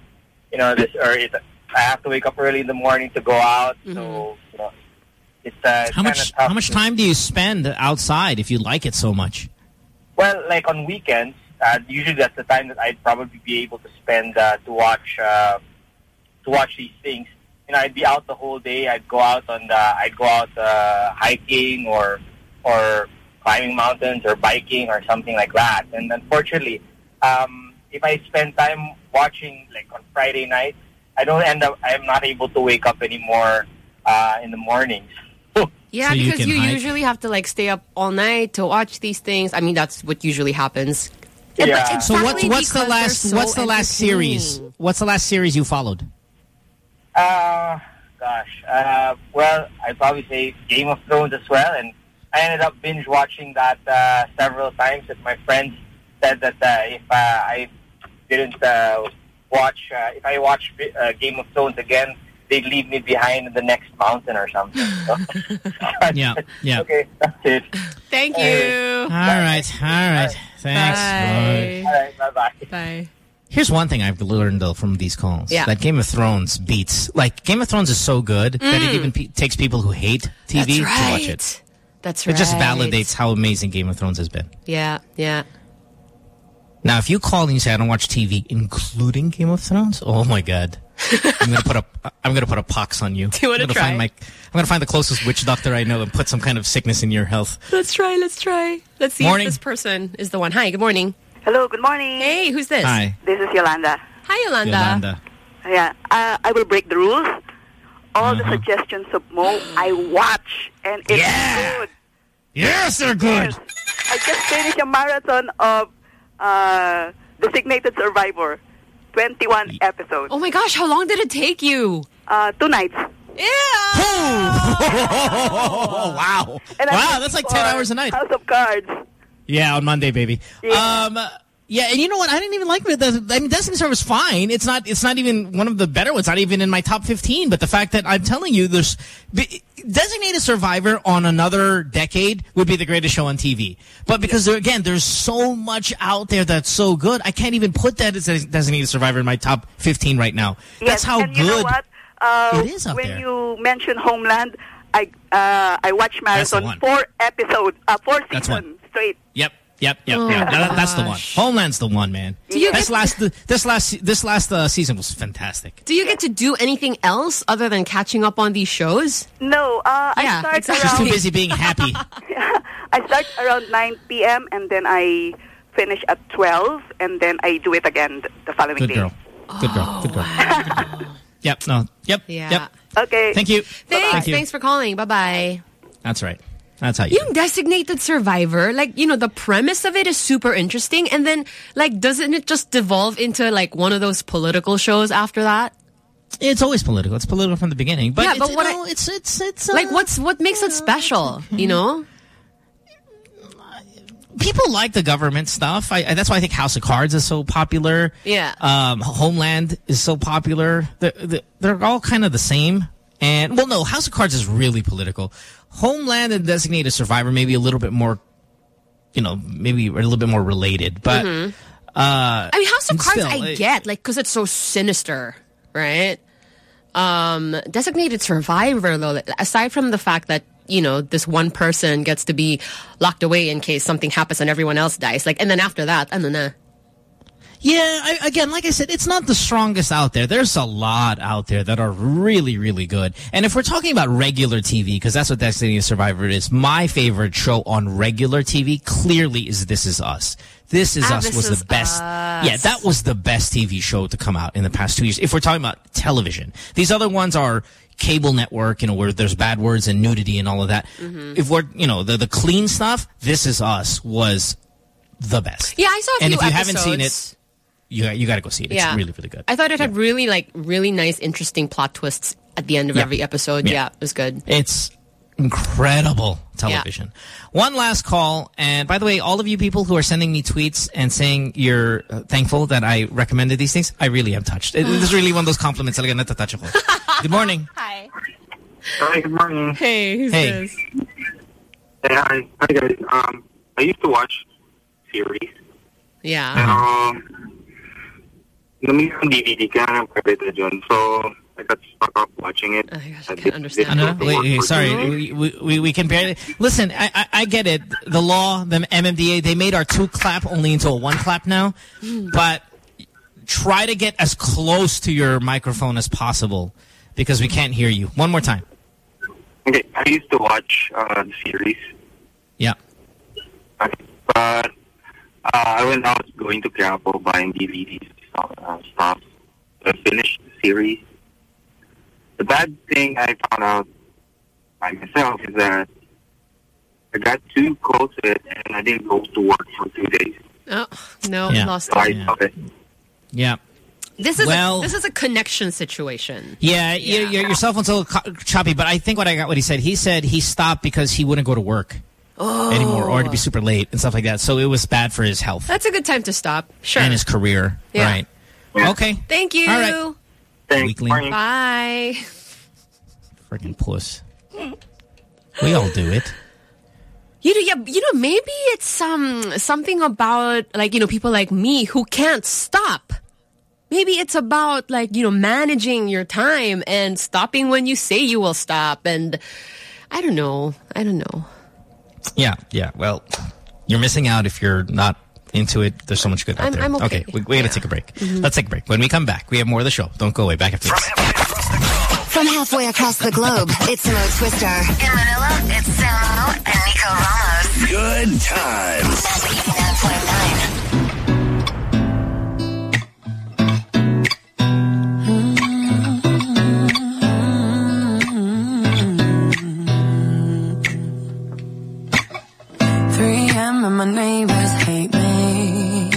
Speaker 28: you know, this or it, I have to wake up early in the morning to go out. So you know, it's uh,
Speaker 16: How much?
Speaker 28: tough
Speaker 16: How much time do you spend outside if you like it so much?
Speaker 28: Well, like on weekends, uh, usually that's the time that I'd probably be able to spend uh, to watch uh, to watch these things. You know, I'd be out the whole day. I'd go out on the, I'd go out uh, hiking or or climbing mountains or biking or something like that. And unfortunately, um, if I spend time watching like on Friday night, I don't end up. I'm not able to wake up anymore uh, in the mornings.
Speaker 15: Yeah,
Speaker 28: So
Speaker 15: because
Speaker 28: can
Speaker 15: you, usually have to like stay up all night to watch these things. I mean, that's what usually happens. but
Speaker 16: Yeah. So what's what's the last
Speaker 15: so
Speaker 16: what's the last series? What's the last series you followed?
Speaker 28: Uh, gosh. Uh, well, I'd probably say Game of Thrones as well, and I ended up binge watching that uh, several times. And my friends said that uh, if uh, I didn't uh, watch, uh, if I watch uh, Game of Thrones again, they'd leave me behind in the next mountain or something. So,
Speaker 16: yeah, yeah.
Speaker 28: okay, that's it.
Speaker 15: Thank you.
Speaker 16: All right, all right. Thanks.
Speaker 15: Bye.
Speaker 28: All right, bye bye.
Speaker 15: Bye.
Speaker 16: Here's one thing I've learned though from these calls.
Speaker 15: Yeah.
Speaker 16: That Game of Thrones beats like Game of Thrones is so good that it
Speaker 15: Mm.
Speaker 16: even pe takes people who hate TV
Speaker 15: That's
Speaker 16: to watch it.
Speaker 15: That's right.
Speaker 16: It just validates how amazing Game of Thrones has been.
Speaker 15: Yeah, yeah.
Speaker 16: Now, if you call and you say I don't watch TV, including Game of Thrones, oh my god, I'm gonna put a I'm gonna put a pox on you.
Speaker 15: Do you wanna
Speaker 16: I'm gonna
Speaker 15: try?
Speaker 16: Find my, I'm gonna find the closest witch doctor I know and put some kind of sickness in your health.
Speaker 15: Let's try. Let's try. Let's see
Speaker 16: Morning.
Speaker 15: if this person is the one. Hi. Good morning.
Speaker 29: Hello, good morning.
Speaker 15: Hey, who's this?
Speaker 16: Hi.
Speaker 29: This is Yolanda.
Speaker 15: Hi, Yolanda.
Speaker 16: Yolanda.
Speaker 29: Yeah, uh, I will break the rules. All
Speaker 16: Uh-huh.
Speaker 29: the suggestions of Mo, I watch, and it's good.
Speaker 16: Yes, they're good. Yes.
Speaker 29: I just finished a marathon of uh, Designated Survivor, 21 episodes.
Speaker 15: Oh my gosh, how long did it take you?
Speaker 29: Uh, two nights.
Speaker 16: Oh, wow. Wow, that's like 10 hours a night.
Speaker 29: House of Cards.
Speaker 16: Yeah, on Monday, baby. Um, yeah, and you know what? I didn't even like it. I mean, Destiny Star was fine. It's not. It's not even one of the better ones. Not even in my top fifteen. But the fact that I'm telling you, there's Designated Survivor on another decade would be the greatest show on TV. But because there, again, there's so much out there that's so good, I can't even put that as Designated Survivor in my top fifteen right now.
Speaker 29: Yes,
Speaker 16: That's how
Speaker 29: and
Speaker 16: good.
Speaker 29: you know what? Uh,
Speaker 16: it is out
Speaker 29: when
Speaker 16: there.
Speaker 29: you mentioned Homeland, I uh, I watched marathon four episodes, uh, four seasons straight.
Speaker 16: Yep. Yep, yep,
Speaker 29: Oh,
Speaker 16: yep. That- that's the one. Homeland's the one, man.
Speaker 15: Do you
Speaker 16: this
Speaker 15: get-
Speaker 16: last, this last, this last uh, season was fantastic.
Speaker 15: Do you get to do anything else other than catching up on these shows?
Speaker 29: No, uh,
Speaker 15: Yeah,
Speaker 29: I start
Speaker 15: exactly.
Speaker 16: She's too busy being happy.
Speaker 29: I start around 9 p.m. and then I finish at 12 and then I do it again the following
Speaker 16: Good
Speaker 29: day.
Speaker 16: girl. Good girl. Good girl. Good girl. Yep. No. Yep.
Speaker 15: Yeah.
Speaker 16: Yep.
Speaker 29: Okay.
Speaker 16: Thank you.
Speaker 15: Thanks.
Speaker 16: Thank you.
Speaker 15: Thanks for calling. Bye bye.
Speaker 16: That's right. That's how you.
Speaker 15: You designated survivor, like, you know, the premise of it is super interesting. And then, like, doesn't it just devolve into, like, one of those political shows after that?
Speaker 16: It's always political. It's political from the beginning. But
Speaker 15: yeah,
Speaker 16: it's,
Speaker 15: but
Speaker 16: you
Speaker 15: what
Speaker 16: know,
Speaker 15: I,
Speaker 16: it's it's it's
Speaker 15: like
Speaker 16: uh,
Speaker 15: what's what makes it special? You know?
Speaker 16: people like the government stuff. I, I, that's why I think House of Cards is so popular.
Speaker 15: Yeah.
Speaker 16: Um, Homeland is so popular. They're, they're all kind of the same. And, well, no, House of Cards is really political. Homeland and Designated Survivor maybe a little bit more, you know, maybe a little bit more related. But,
Speaker 15: Mhm.
Speaker 16: uh,
Speaker 15: I mean, House of Cards,
Speaker 16: still,
Speaker 15: I get, like, because it's so sinister, right? Um, designated survivor, though, aside from the fact that you know this one person gets to be locked away in case something happens and everyone else dies, like, and then after that, I don't know.
Speaker 16: Yeah, I, again, like I said, it's not the strongest out there. There's a lot out there that are really, really good. And if we're talking about regular TV, because that's what Designated Survivor is, my favorite show on regular TV clearly is This Is Us. This Is
Speaker 15: Ah,
Speaker 16: Us
Speaker 15: This
Speaker 16: was
Speaker 15: Is
Speaker 16: the best.
Speaker 15: Us.
Speaker 16: Yeah, that was the best TV show to come out in the past two years. If we're talking about television, these other ones are cable network, you know, where there's bad words and nudity and all of that.
Speaker 15: Mhm.
Speaker 16: If we're, you know, the, the clean stuff, This Is Us was the best.
Speaker 15: Yeah, I saw a few and
Speaker 16: if you haven't seen it, you you got to go see it. It's
Speaker 15: Yeah.
Speaker 16: really really good.
Speaker 15: I thought it had really like really nice, interesting plot twists at the end of
Speaker 16: Yeah.
Speaker 15: every episode.
Speaker 16: Yeah.
Speaker 15: Yeah. it was good.
Speaker 16: It's incredible television. One last call, and by the way, all of you people who are sending me tweets and saying you're uh, thankful that I recommended these things, I really am touched. It, this is really one of those compliments. Talaga natatouch ako. Good morning.
Speaker 15: Hi.
Speaker 26: Hi, good morning.
Speaker 15: Hey, who's
Speaker 16: Hey.
Speaker 15: this?
Speaker 26: Hey, hi. Hi, guys. Um, I used to watch series.
Speaker 15: Yeah.
Speaker 26: Pero, nung yung DVD ka ng pwede dyan. So, I got stuck up watching it.
Speaker 15: Oh I can't understand.
Speaker 16: Ano? Wait, wait, sorry. We, we, we- we can barely... Listen, I, I, I get it. The law, the MMDA, they made our two clap only into a one clap now. But try to get as close to your microphone as possible because we can't hear you. One more time.
Speaker 26: Okay, I used to watch uh, the series.
Speaker 16: Yeah.
Speaker 26: Okay, But uh, I went out going to Quiapo buying DVDs and stuff. Uh, stuff.
Speaker 30: series. The bad thing I found out by myself is that I got too close to it and I didn't go to work for two days.
Speaker 15: Oh, no,
Speaker 16: Yeah.
Speaker 15: lost
Speaker 30: So I
Speaker 15: it.
Speaker 30: stopped.
Speaker 16: Yeah.
Speaker 15: This is
Speaker 16: Well-
Speaker 15: a, this is a connection situation.
Speaker 16: Yeah, Your, your, your cell phone's a little choppy, but I think what I got what he said, he said he stopped because he wouldn't go to work
Speaker 15: Oh.
Speaker 16: anymore or to be super late and stuff like that. So it was bad for his health
Speaker 15: That's a good time to stop. Sure.
Speaker 16: and his career.
Speaker 15: Yeah.
Speaker 16: Right. Okay.
Speaker 15: Thank you.
Speaker 16: All right.
Speaker 30: Thanks.
Speaker 16: Weakling.
Speaker 15: Bye.
Speaker 16: Freaking puss. We all do it.
Speaker 15: You know, yeah, you know, maybe it's um something about like you know people like me who can't stop. Maybe it's about like you know managing your time and stopping when you say you will stop. And I don't know. I don't know.
Speaker 16: Yeah, yeah. Well, you're missing out if you're not into it. There's so much good out
Speaker 15: I'm-
Speaker 16: there.
Speaker 15: I'm okay.
Speaker 16: we, we got to take a break. Mm-hmm. Let's take a break. When we come back, we have more of the show. Don't go away. Back after this.
Speaker 17: From halfway across the globe, it's Mo Twister. In Manila, it's Samo and Nico Ramos.
Speaker 21: Good times.
Speaker 31: My neighbors hate me.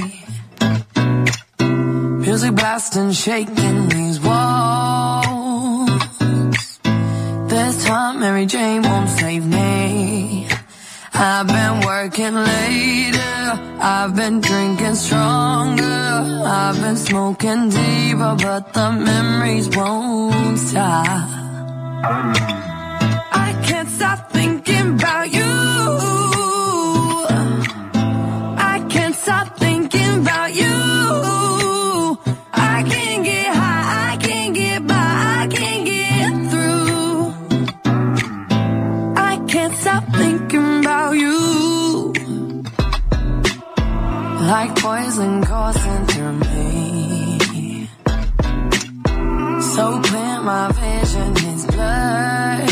Speaker 31: Music blasting, shaking these walls. This time Mary Jane won't save me. I've been working later. I've been drinking stronger. I've been smoking deeper, but the memories won't stop. I can't stop thinking about you. Like poison coursing through me. So clear, my vision is blurred.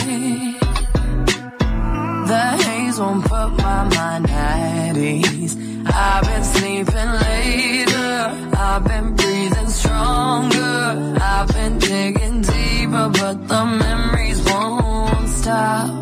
Speaker 31: The haze won't put my mind at ease. I've been sleeping later. I've been breathing stronger. I've been digging deeper, but the memories won't stop.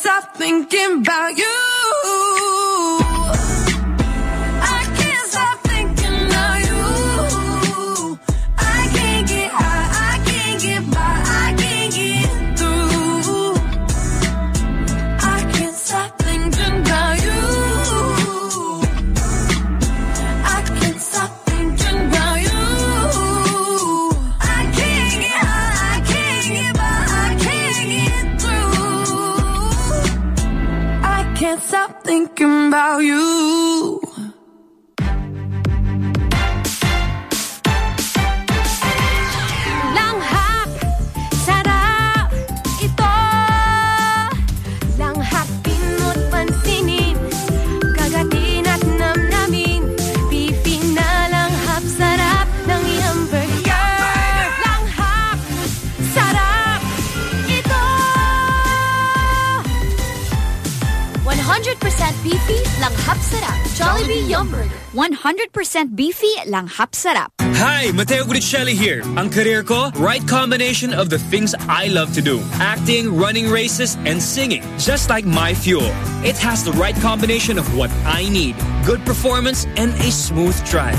Speaker 31: Stop thinking about you. Thinking about you.
Speaker 10: 100% beefy, langhap sarap. Jollibee Yum Burger. 100% beefy, langhap sarap.
Speaker 32: Hi, Matteo Guidicelli here. Ang career ko, right combination of the things I love to do. Acting, running races, and singing. Just like my fuel. It has the right combination of what I need. Good performance and a smooth drive.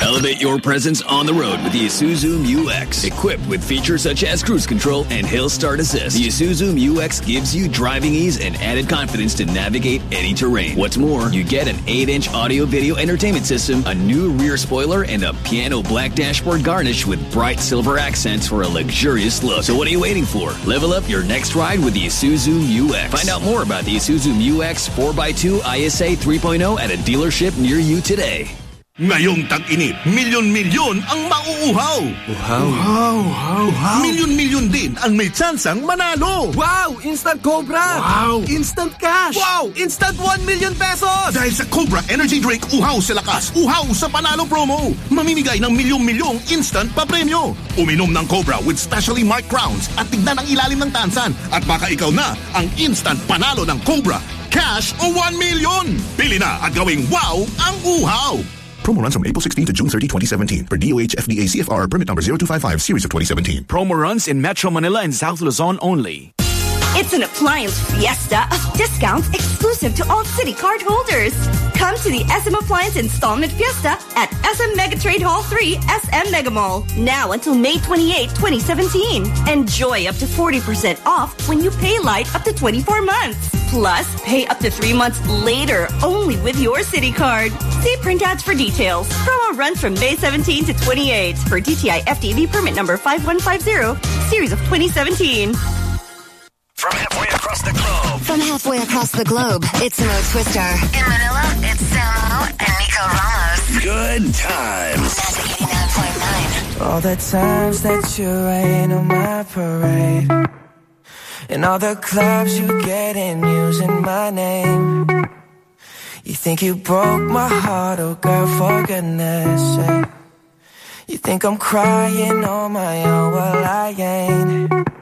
Speaker 14: Elevate your presence on the road with the Isuzu Mu-X. Equipped with features such as cruise control and hill start assist, the Isuzu Mu-X gives you driving ease and added confidence to navigate any terrain. What's more, you get an 8-inch audio-video entertainment system, a new rear spoiler, and a piano black dashboard garnish with bright silver accents for a luxurious look. So what are you waiting for? Level up your next ride with the Isuzu Mu-X. Find out more about the Isuzu Mu-X 4x2 ISA 3.0 at a dealership near you today.
Speaker 33: Ngayong tag-init, milyon-milyon ang mauuhaw. Uhaw. Uhaw. Uhaw. Milyon-milyon din ang may tsansang manalo. Wow! Instant Cobra! Wow! Instant cash! Wow! Instant 1 million pesos! Dahil sa Cobra Energy Drink, uhaw sa lakas, uhaw sa panalo promo. Mamimigay ng milyong-milyong instant pa-premyo. Uminom ng Cobra with specially marked crowns at tignan ang ilalim ng tansan. At baka ikaw na ang instant panalo ng Cobra. Cash o 1 million! Pili na at gawing wow ang uhaw!
Speaker 34: Promo runs from April 16 to June 30, 2017. Per DOH FDA CFR permit number 0255 series of 2017.
Speaker 5: Promo runs in Metro Manila and South Luzon only.
Speaker 35: It's an appliance fiesta of discounts exclusive to all Citi card holders. Come to the SM Appliance Installment Fiesta at SM Megatrade Hall 3 SM Megamall. Now until May 28, 2017. Enjoy up to 40% off when you pay light up to 24 months. Plus, pay up to three months later only with your Citi card. See printouts for details. Promo runs from May 17 to 28 for DTI FTEB permit number 5150, series of 2017.
Speaker 14: From halfway across the globe.
Speaker 17: From halfway across the globe, it's Mo Twister. In Manila, it's Samo and Nico Ramos.
Speaker 14: Good times.
Speaker 36: All the times that you rain on my parade. And all the clubs you get in using my name. You think you broke my heart, oh girl, for goodness sake. You think I'm crying on my own, well I ain't.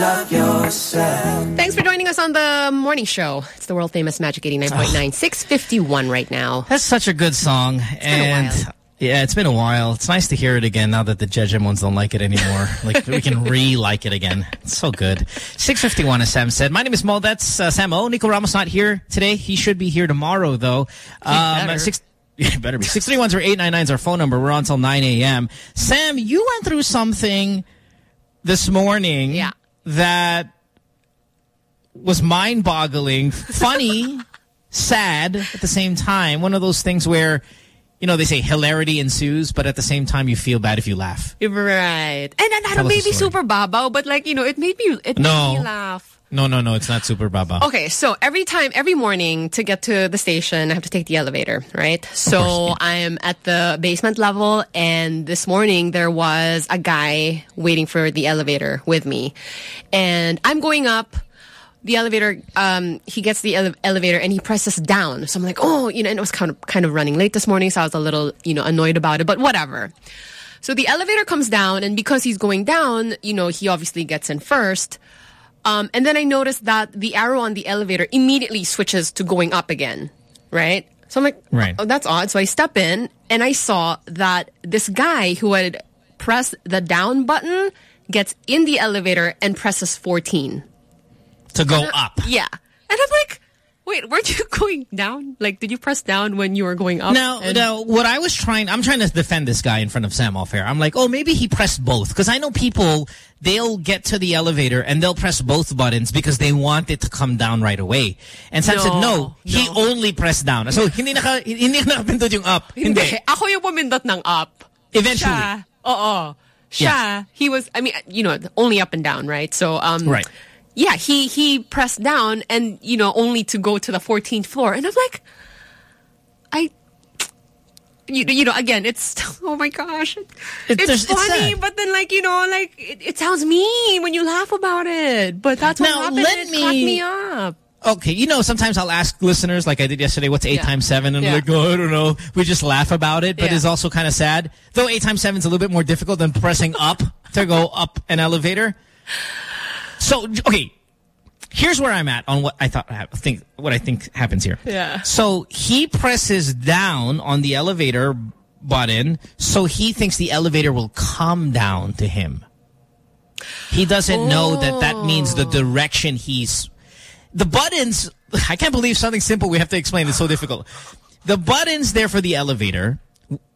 Speaker 36: love yourself.
Speaker 15: Thanks for joining us on the morning show. It's the world famous Magic 89.9. 651 right now.
Speaker 16: That's such a good song. and yeah, it's been a while. It's nice to hear it again now that the Jejemons don't like it anymore. like we can re-like it again. It's so good. 651 as Sam said. My name is Mo. That's uh, Sam O. Nico Ramos not here today. He should be here tomorrow though. Um,
Speaker 15: better.
Speaker 16: six yeah, better be. 631s or 899s our phone number. We're on until 9 a.m. Sam, you went through something this morning
Speaker 15: Yeah.
Speaker 16: That was mind-boggling, funny, sad at the same time. One of those things where, you know, they say hilarity ensues, but at the same time you feel bad if you laugh.
Speaker 15: Right. And then
Speaker 16: Tell
Speaker 15: that
Speaker 16: us
Speaker 15: may
Speaker 16: a
Speaker 15: be
Speaker 16: story.
Speaker 15: super babaw, but like, you know, it made me, it
Speaker 16: No.
Speaker 15: made me laugh.
Speaker 16: No, no, no, it's not super baba.
Speaker 15: Okay, so every time, every morning to get to the station, I have to take the elevator, right? So I'm at the basement level, and this morning there was a guy waiting for the elevator with me. And I'm going up. The elevator, um, he gets the ele- elevator and he presses down. So I'm like, oh, you know, and it was kind of kind of running late this morning, so I was a little, you know, annoyed about it, but whatever. So the elevator comes down, and because he's going down, you know, he obviously gets in first. Um, and then I noticed that the arrow on the elevator immediately switches to going up again, right? So I'm like,
Speaker 16: Right.
Speaker 15: oh, that's odd. So I step in and I saw that this guy who had pressed the down button gets in the elevator and presses 14.
Speaker 16: To go up.
Speaker 15: Yeah. And I'm like, wait, weren't you going down? Like, did you press down when you were going up?
Speaker 16: Now,
Speaker 15: And-
Speaker 16: now, what I was trying, I'm trying to defend this guy in front of Sam off air. I'm like, oh, maybe he pressed both. Because I know people, they'll get to the elevator and they'll press both buttons because they want it to come down right away. And Sam
Speaker 15: No,
Speaker 16: said, no, he only pressed down. So, hindi naka, hindi nakapindot yung up.
Speaker 15: Hindi.
Speaker 16: Hindi.
Speaker 15: Ako yung pumindot ng up.
Speaker 16: Eventually.
Speaker 15: Siya. Oo. Siya. He was, I mean, you know, only up and down, right? So, um,
Speaker 16: Right.
Speaker 15: Yeah, he, he pressed down and, you know, only to go to the 14th floor. And I'm like, I, you, you know, again, it's, oh my gosh. it's
Speaker 16: it's
Speaker 15: funny,
Speaker 16: sad.
Speaker 15: but then like, you know, like, it, it sounds mean when you laugh about it. But that's what
Speaker 16: Now,
Speaker 15: happened.
Speaker 16: let
Speaker 15: it
Speaker 16: me-
Speaker 15: me up.
Speaker 16: Okay, you know, sometimes I'll ask listeners, like I did yesterday, what's 8
Speaker 15: Yeah.
Speaker 16: times 7? And
Speaker 15: Yeah.
Speaker 16: they're like, oh, I don't know. We just laugh about it, but
Speaker 15: Yeah.
Speaker 16: it's also kind of sad. Though 8 times 7 is a little bit more difficult than pressing up to go up an elevator. So, okay, here's where I'm at on what I thought, think, what I think happens here.
Speaker 15: Yeah.
Speaker 16: So he presses down on the elevator button, so he thinks the elevator will come down to him. He doesn't know that that means the oh. direction he's the buttons, I can't believe something simple we have to explain. It's so difficult. The buttons there for the elevator,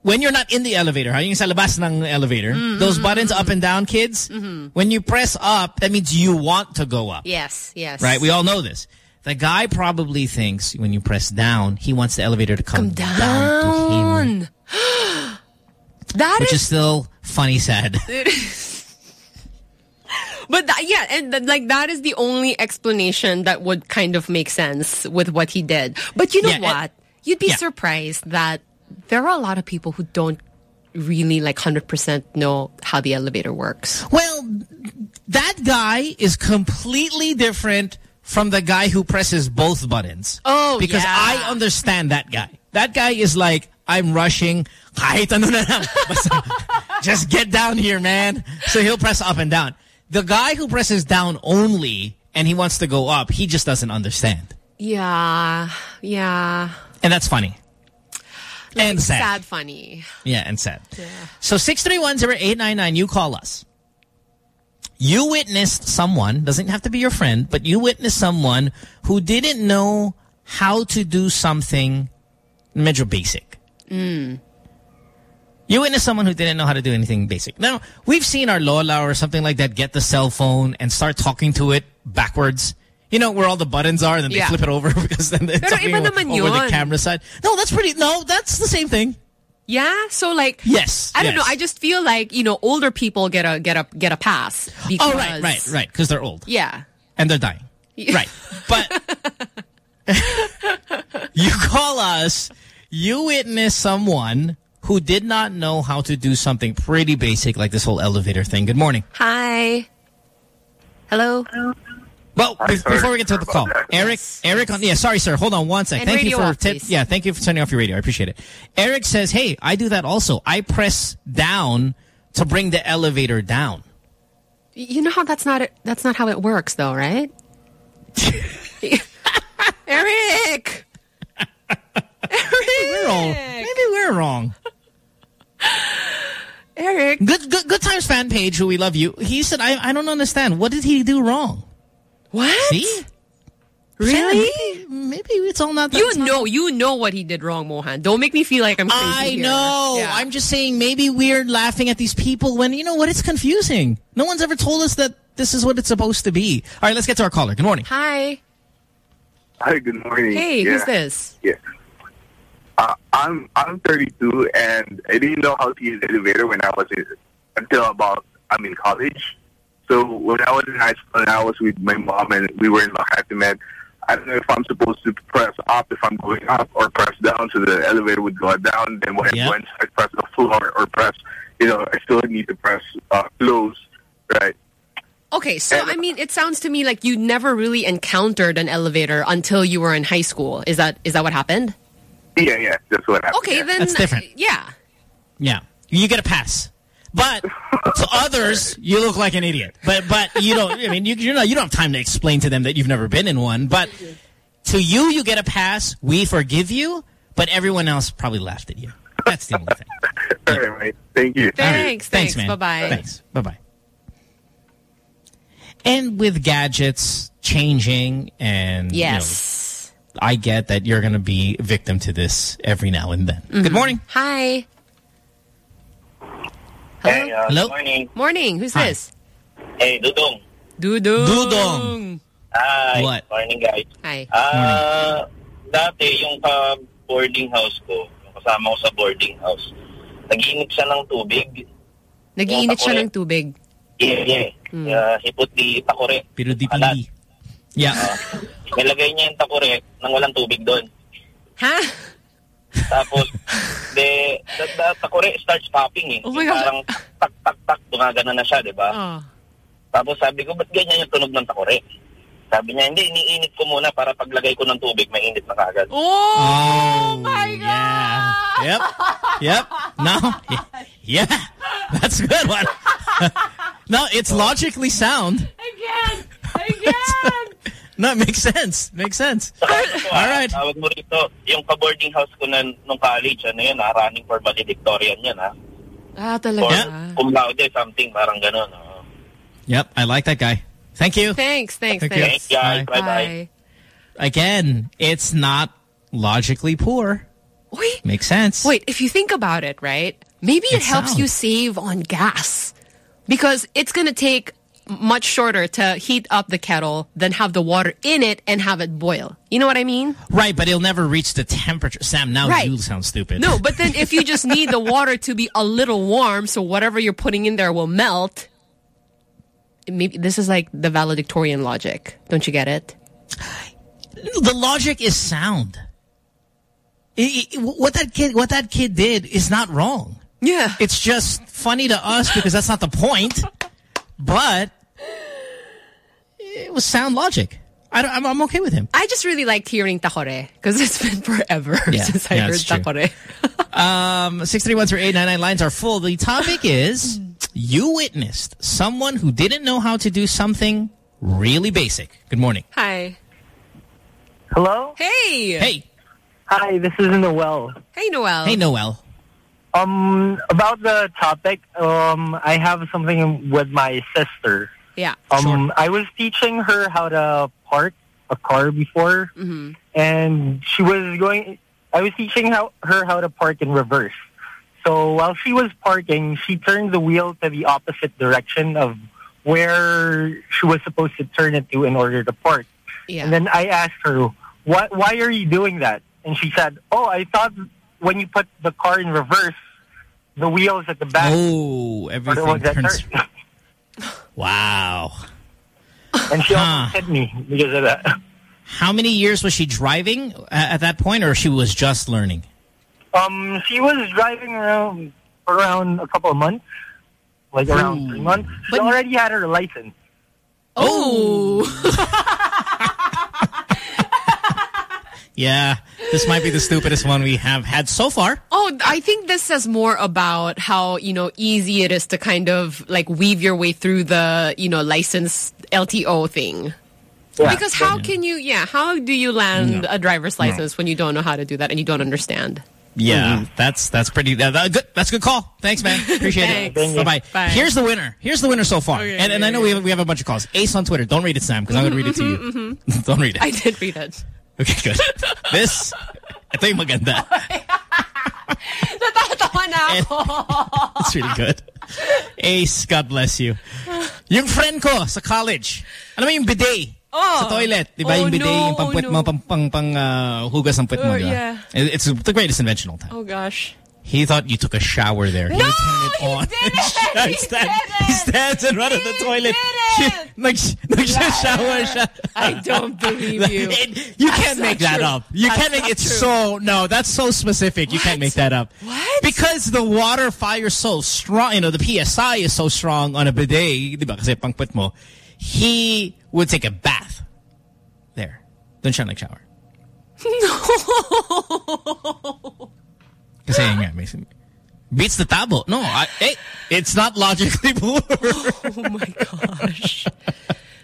Speaker 16: when you're not in the elevator, ha, yung sa labas ng elevator, mm-hmm. those buttons up and down, kids, mm-hmm. when you press up, that means you want to go up.
Speaker 15: Yes, yes.
Speaker 16: Right? We all know this. The guy probably thinks when you press down, he wants the elevator to come, down. to him.
Speaker 15: Down. That
Speaker 16: Which
Speaker 15: is
Speaker 16: is still funny sad.
Speaker 15: But that, yeah, and th- like that is the only explanation that would kind of make sense with what he did. But you know
Speaker 16: Yeah,
Speaker 15: what? You'd be
Speaker 16: yeah.
Speaker 15: surprised that there are a lot of people who don't really like 100% know how the elevator works.
Speaker 16: Well, that guy is completely different from the guy who presses both buttons.
Speaker 15: Oh,
Speaker 16: Because
Speaker 15: yeah.
Speaker 16: I understand that guy. That guy is like, I'm rushing. Kahit ano na lang. Basta, just get down here, man. So he'll press up and down. The guy who presses down only and he wants to go up, he just doesn't understand.
Speaker 15: Yeah, yeah.
Speaker 16: And that's funny. and sad.
Speaker 15: Sad funny.
Speaker 16: Yeah, and sad. Yeah. So 6310899, you call us. You witnessed someone, doesn't have to be your friend, but you witnessed someone who didn't know how to do something major basic.
Speaker 15: Mm.
Speaker 16: You witness someone who didn't know how to do anything basic. Now, we've seen our Lola or something like that get the cell phone and start talking to it backwards. You know, where all the buttons are, and then they
Speaker 15: Yeah.
Speaker 16: flip it over because then they're
Speaker 15: Pero
Speaker 16: talking
Speaker 15: iba
Speaker 16: over,
Speaker 15: naman
Speaker 16: over the camera side. No, that's pretty, no, that's the same thing.
Speaker 15: Yeah, so like
Speaker 16: Yes,
Speaker 15: I don't
Speaker 16: yes.
Speaker 15: know. I just feel like you know older people get a get a get a pass. Because,
Speaker 16: Oh, right, right, right, because they're old.
Speaker 15: Yeah,
Speaker 16: And they're dying. Right. But you call us, you witness someone who did not know how to do something pretty basic like this whole elevator thing. Good morning.
Speaker 15: Hi. Hello.
Speaker 16: Well, be- before we get to the call, Eric, Eric, on, yeah, sorry, sir. Hold on one sec.
Speaker 15: And
Speaker 16: thank you for,
Speaker 15: off,
Speaker 16: yeah, thank you for turning off your radio. I appreciate it. Eric says, hey, I do that also. I press down to bring the elevator down.
Speaker 15: You know how that's not. That's not how it works, though, right? Eric.
Speaker 16: We're wrong. Maybe we're wrong.
Speaker 15: Eric.
Speaker 16: Good, good, good times fan page, who we love you. He said, I, I don't understand. What did he do wrong?
Speaker 15: What?
Speaker 16: See?
Speaker 15: Really?
Speaker 16: Maybe, maybe it's all not that.
Speaker 15: You know, you know what he did wrong, Mohan. Don't make me feel like I'm crazy.
Speaker 16: I
Speaker 15: here.
Speaker 16: know.
Speaker 15: Yeah.
Speaker 16: I'm just saying maybe we're laughing at these people when, you know what, it's confusing. No one's ever told us that this is what it's supposed to be. All right, let's get to our caller. Good morning.
Speaker 15: Hi.
Speaker 37: Hi, good morning.
Speaker 15: Hey,
Speaker 37: yeah.
Speaker 15: who's this?
Speaker 37: Yeah. Uh, I'm I'm 32 and I didn't know how to use the elevator when I was in, until about I'm in college. So when I was in high school and I was with my mom and we were in Makati Med, I don't know if I'm supposed to press up if I'm going up or press down so the elevator would go down. Then when
Speaker 16: Yeah.
Speaker 37: I went, I press the floor or press, you know, I still need to press uh, close, right?
Speaker 15: Okay, so I mean, it sounds to me like you never really encountered an elevator until you were in high school. Is that is that what happened?
Speaker 37: Yeah, yeah, that's what happened.
Speaker 15: Okay,
Speaker 37: yeah.
Speaker 15: then
Speaker 16: That's different.
Speaker 15: Yeah.
Speaker 16: Yeah. You get a pass. But to others, you look like an idiot. But but you don't. I mean, you, you're not. You don't have time to explain to them that you've never been in one. But to you, you get a pass. We forgive you. But everyone else probably laughed at you. That's the only thing.
Speaker 37: All right, thank you.
Speaker 15: Thanks.
Speaker 16: Thanks,
Speaker 15: Thanks.
Speaker 16: man.
Speaker 15: Bye bye.
Speaker 16: Thanks. Bye bye. And with gadgets changing, and you know,
Speaker 15: Yes.
Speaker 16: I get that you're going to be a victim to this every now and then. Mm-hmm. Good morning.
Speaker 15: Hi.
Speaker 38: Hey, uh,
Speaker 16: Hello?
Speaker 38: morning.
Speaker 15: Morning. Who's
Speaker 16: Hi.
Speaker 15: this?
Speaker 38: Hey, Dudong.
Speaker 15: Dudong.
Speaker 16: Dudong.
Speaker 38: Hi.
Speaker 16: What?
Speaker 38: Morning, guys.
Speaker 15: Hi.
Speaker 38: Ah, dati yung sa boarding house ko, yung kasama ko sa boarding house, nag-iinit siya ng tubig.
Speaker 15: Nagiinit siya
Speaker 38: Yung
Speaker 15: ng tubig.
Speaker 38: Yeah, yeah.
Speaker 15: Hmm.
Speaker 38: Uh, he put the takore.
Speaker 16: Pero di
Speaker 38: Alat.
Speaker 16: pili. Yeah.
Speaker 38: Nilagay niya yung takore nang walang tubig doon.
Speaker 15: Ha?
Speaker 38: Tapos, the, the, the takore starts popping eh.
Speaker 15: Oh my God.
Speaker 38: Parang tak, tak, tak, gumagana na siya, di ba?
Speaker 15: Oh.
Speaker 38: Tapos sabi ko, ba't ganyan yung tunog ng takore? Sabi niya, hindi, iniinit ko muna para paglagay ko ng tubig, mainit na kagad.
Speaker 15: Oh, my
Speaker 16: God. Yep. Yep. No. Yeah. That's a good one. no, it's logically sound.
Speaker 15: Again. Again.
Speaker 16: No, it makes sense. Makes sense.
Speaker 38: All right. Ah, Tawag mo rito, yung ka-boarding house ko na, nung college, ano yun, ha, running for valedictorian yan, ha?
Speaker 15: Ah, ah
Speaker 38: Or
Speaker 15: talaga.
Speaker 38: cum laude, something, parang ganun. oh.
Speaker 16: Yep. I like that guy. Thank you.
Speaker 15: Thanks, thanks,
Speaker 16: Thank you.
Speaker 15: thanks.
Speaker 38: Thanks, guys.
Speaker 16: Bye.
Speaker 38: Bye-bye.
Speaker 16: Again, it's not logically poor.
Speaker 15: Wait.
Speaker 16: Makes sense.
Speaker 15: Wait, if you think about it, right? Maybe it
Speaker 16: It's
Speaker 15: helps
Speaker 16: sound.
Speaker 15: you save on gas. Because it's going to take much shorter to heat up the kettle than have the water in it and have it boil. You know what I mean?
Speaker 16: Right, but it'll never reach the temperature. Sam, now
Speaker 15: Right.
Speaker 16: you sound stupid.
Speaker 15: No, but then if you just need the water to be a little warm so whatever you're putting in there will melt, maybe this is like the valedictorian logic. Don't you get it?
Speaker 16: the logic is sound. I- I- what that kid, what that kid did is not wrong.
Speaker 15: Yeah,
Speaker 16: it's just funny to us because that's not the point. But it was sound logic. I don't, I'm, I'm okay with him.
Speaker 15: I just really liked hearing takore because it's been forever
Speaker 16: Yeah,
Speaker 15: since I
Speaker 16: yeah,
Speaker 15: heard
Speaker 16: it's true.
Speaker 15: takore.
Speaker 16: Um, six three one three eight nine nine lines are full. The topic is you witnessed someone who didn't know how to do something really basic. Good morning.
Speaker 15: Hi.
Speaker 39: Hello?
Speaker 15: Hey.
Speaker 16: Hey.
Speaker 39: Hi, this is Noel.
Speaker 15: Hey, Noel.
Speaker 16: Hey, Noel.
Speaker 39: Um, about the topic, um, I have something with my sister.
Speaker 15: Yeah.
Speaker 39: Um, I was teaching her how to park a car before,
Speaker 15: Mm-hmm.
Speaker 39: and she was going. I was teaching how, her how to park in reverse. So while she was parking, she turned the wheel to the opposite direction of where she was supposed to turn it to in order to park.
Speaker 15: Yeah.
Speaker 39: And then I asked her, "Why? Why are you doing that?" And she said, "Oh, I thought when you put the car in reverse, the wheels at the back."
Speaker 16: Oh, everything turns. Wow.
Speaker 39: and she
Speaker 16: Huh.
Speaker 39: almost hit me because of that.
Speaker 16: How many years was she driving at that point, or she was just learning?
Speaker 39: Um, she was driving around around a couple of months, like around three months. She already had her license.
Speaker 15: Oh.
Speaker 16: Yeah, this might be the stupidest one we have had so far.
Speaker 15: Oh, I think this says more about how, you know, easy it is to kind of like weave your way through the, you know, license LTO thing.
Speaker 39: Yeah.
Speaker 15: Because how can you, yeah, how do you land
Speaker 16: No.
Speaker 15: a driver's license when you don't know how to do that and you don't understand?
Speaker 16: Yeah,
Speaker 39: Mm-hmm.
Speaker 16: that's that's pretty. That, that- good. That's a good call. Thanks, man. Appreciate it.
Speaker 15: Thanks.
Speaker 16: Bye bye.
Speaker 15: Bye.
Speaker 16: Here's the winner. Here's the winner so far.
Speaker 15: Okay,
Speaker 16: and and
Speaker 15: okay,
Speaker 16: I know we have, we have a bunch of calls. Ace on Twitter. Don't read it, Sam, because I'm going to read it to you.
Speaker 15: Mhm,
Speaker 16: Don't read it.
Speaker 15: I did read it.
Speaker 16: Okay, good. this, ito yung maganda.
Speaker 15: Natatawa na ako.
Speaker 16: It's really good. Ace, God bless you. Yung friend ko sa college, alam mo yung bidet?
Speaker 15: Oh.
Speaker 16: Sa toilet, di ba?
Speaker 15: Oh,
Speaker 16: yung bidet,
Speaker 15: no,
Speaker 16: yung pang
Speaker 15: oh,
Speaker 16: mo,
Speaker 15: no.
Speaker 16: pang, pang, pang uh, hugas ng puwet mo,
Speaker 15: Oh,
Speaker 16: di ba?
Speaker 15: yeah.
Speaker 16: It's the greatest invention of all time.
Speaker 15: Oh gosh.
Speaker 16: He thought you took a shower there.
Speaker 15: No,
Speaker 16: he would turn it on.
Speaker 15: didn't.
Speaker 16: he, stand, he stands in front of the toilet. Nag, shower siya.
Speaker 15: I don't believe you.
Speaker 16: You
Speaker 15: That's
Speaker 16: can't make that
Speaker 15: true.
Speaker 16: up. You
Speaker 15: That's
Speaker 16: can't make
Speaker 15: true.
Speaker 16: so no. That's so specific. You can't make that up.
Speaker 15: What?
Speaker 16: Because the water fire is so strong. You know the psi is so strong on a bidet. Di ba? Kasi pangput mo. He would take a bath there. Doon siya nag-shower. Kasi nga, may, beats the tabo. No, I, it's not logically poor.
Speaker 15: Oh my gosh.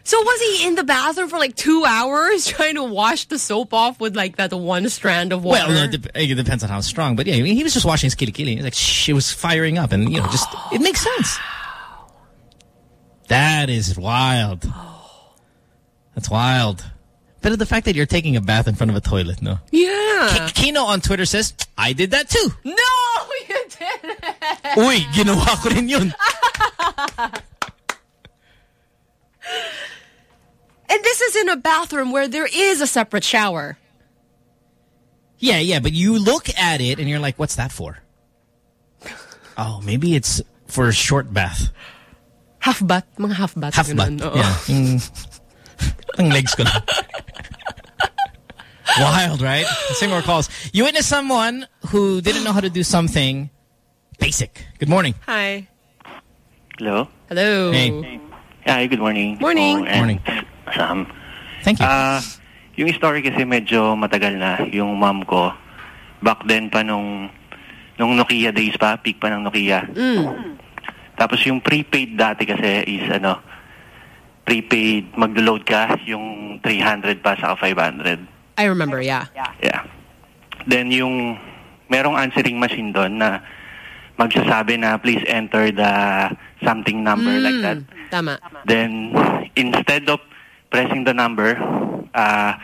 Speaker 15: So was he in the bathroom for like two hours trying to wash the soap off with like that one strand of water?
Speaker 16: Well, no, it, dep- it depends on how strong. But yeah, I mean, he was just watching his kili kili. Like, she was firing up. And, you know, just, it makes sense. That is wild. Oh. That's wild. But the fact that you're taking a bath in front of a toilet, no?
Speaker 15: yeah.
Speaker 16: K- Kino on Twitter says, I did that too.
Speaker 15: No, you didn't.
Speaker 16: Uy, ginawa ko rin yun.
Speaker 15: And this is in a bathroom where there is a separate shower.
Speaker 16: Yeah, yeah, but you look at it and you're like, what's that for? Oh, maybe it's for a short bath.
Speaker 15: Half bath, mga half bath.
Speaker 16: Half bath. Yeah. Yung, mm. ang legs ko lang. Wild, right? Let's take more calls. You witnessed someone who didn't know how to do something basic. Good morning.
Speaker 15: Hi.
Speaker 40: Hello?
Speaker 15: Hello.
Speaker 16: Hey.
Speaker 40: Hi, good morning.
Speaker 15: Morning.
Speaker 40: Oh,
Speaker 16: Morning.
Speaker 40: Sam.
Speaker 16: Thank you.
Speaker 40: Ah, yung story kasi medyo matagal na. Yung mom ko, back then pa nung, nung Nokia days pa, peak pa ng Nokia.
Speaker 15: Mm.
Speaker 40: Tapos yung prepaid dati kasi is ano, prepaid, maglo-load ka, yung 300 pa sa 500.
Speaker 15: I remember, yeah.
Speaker 40: Yeah. Then yung merong answering machine doon na magsasabi na please enter the something number like
Speaker 15: Mm,
Speaker 40: that.
Speaker 15: Tama.
Speaker 40: Then instead of pressing the number, ah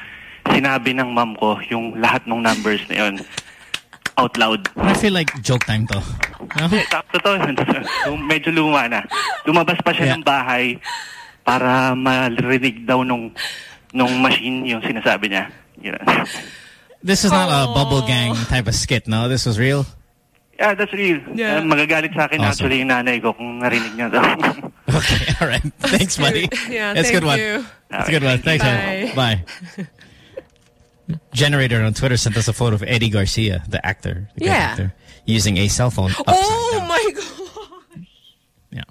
Speaker 40: sinabi ng mom ko yung lahat ng numbers na yun out loud.
Speaker 16: I feel like joke time to. No?
Speaker 40: Ta- Totoo yun. So, medyo luma na. Lumabas pa siya
Speaker 16: Yeah.
Speaker 40: ng bahay para marinig daw nung nung machine yung sinasabi niya. Yun.
Speaker 16: This is not a bubble gang type of skit, no? This was real?
Speaker 40: Yeah, that's real.
Speaker 15: Yeah.
Speaker 40: Uh, magagalit sa akin
Speaker 16: Awesome.
Speaker 40: actually yung nanay ko kung narinig niya to.
Speaker 16: Okay, all right. Thanks, buddy.
Speaker 15: Yeah,
Speaker 16: That's a good one.
Speaker 15: you.
Speaker 16: That's a good one. Thanks, man. Bye. Generator on Twitter sent us a photo of Eddie Garcia, the actor, the
Speaker 15: Yeah.
Speaker 16: actor, using a cell phone
Speaker 15: Oh
Speaker 16: down.
Speaker 15: my god. Yeah.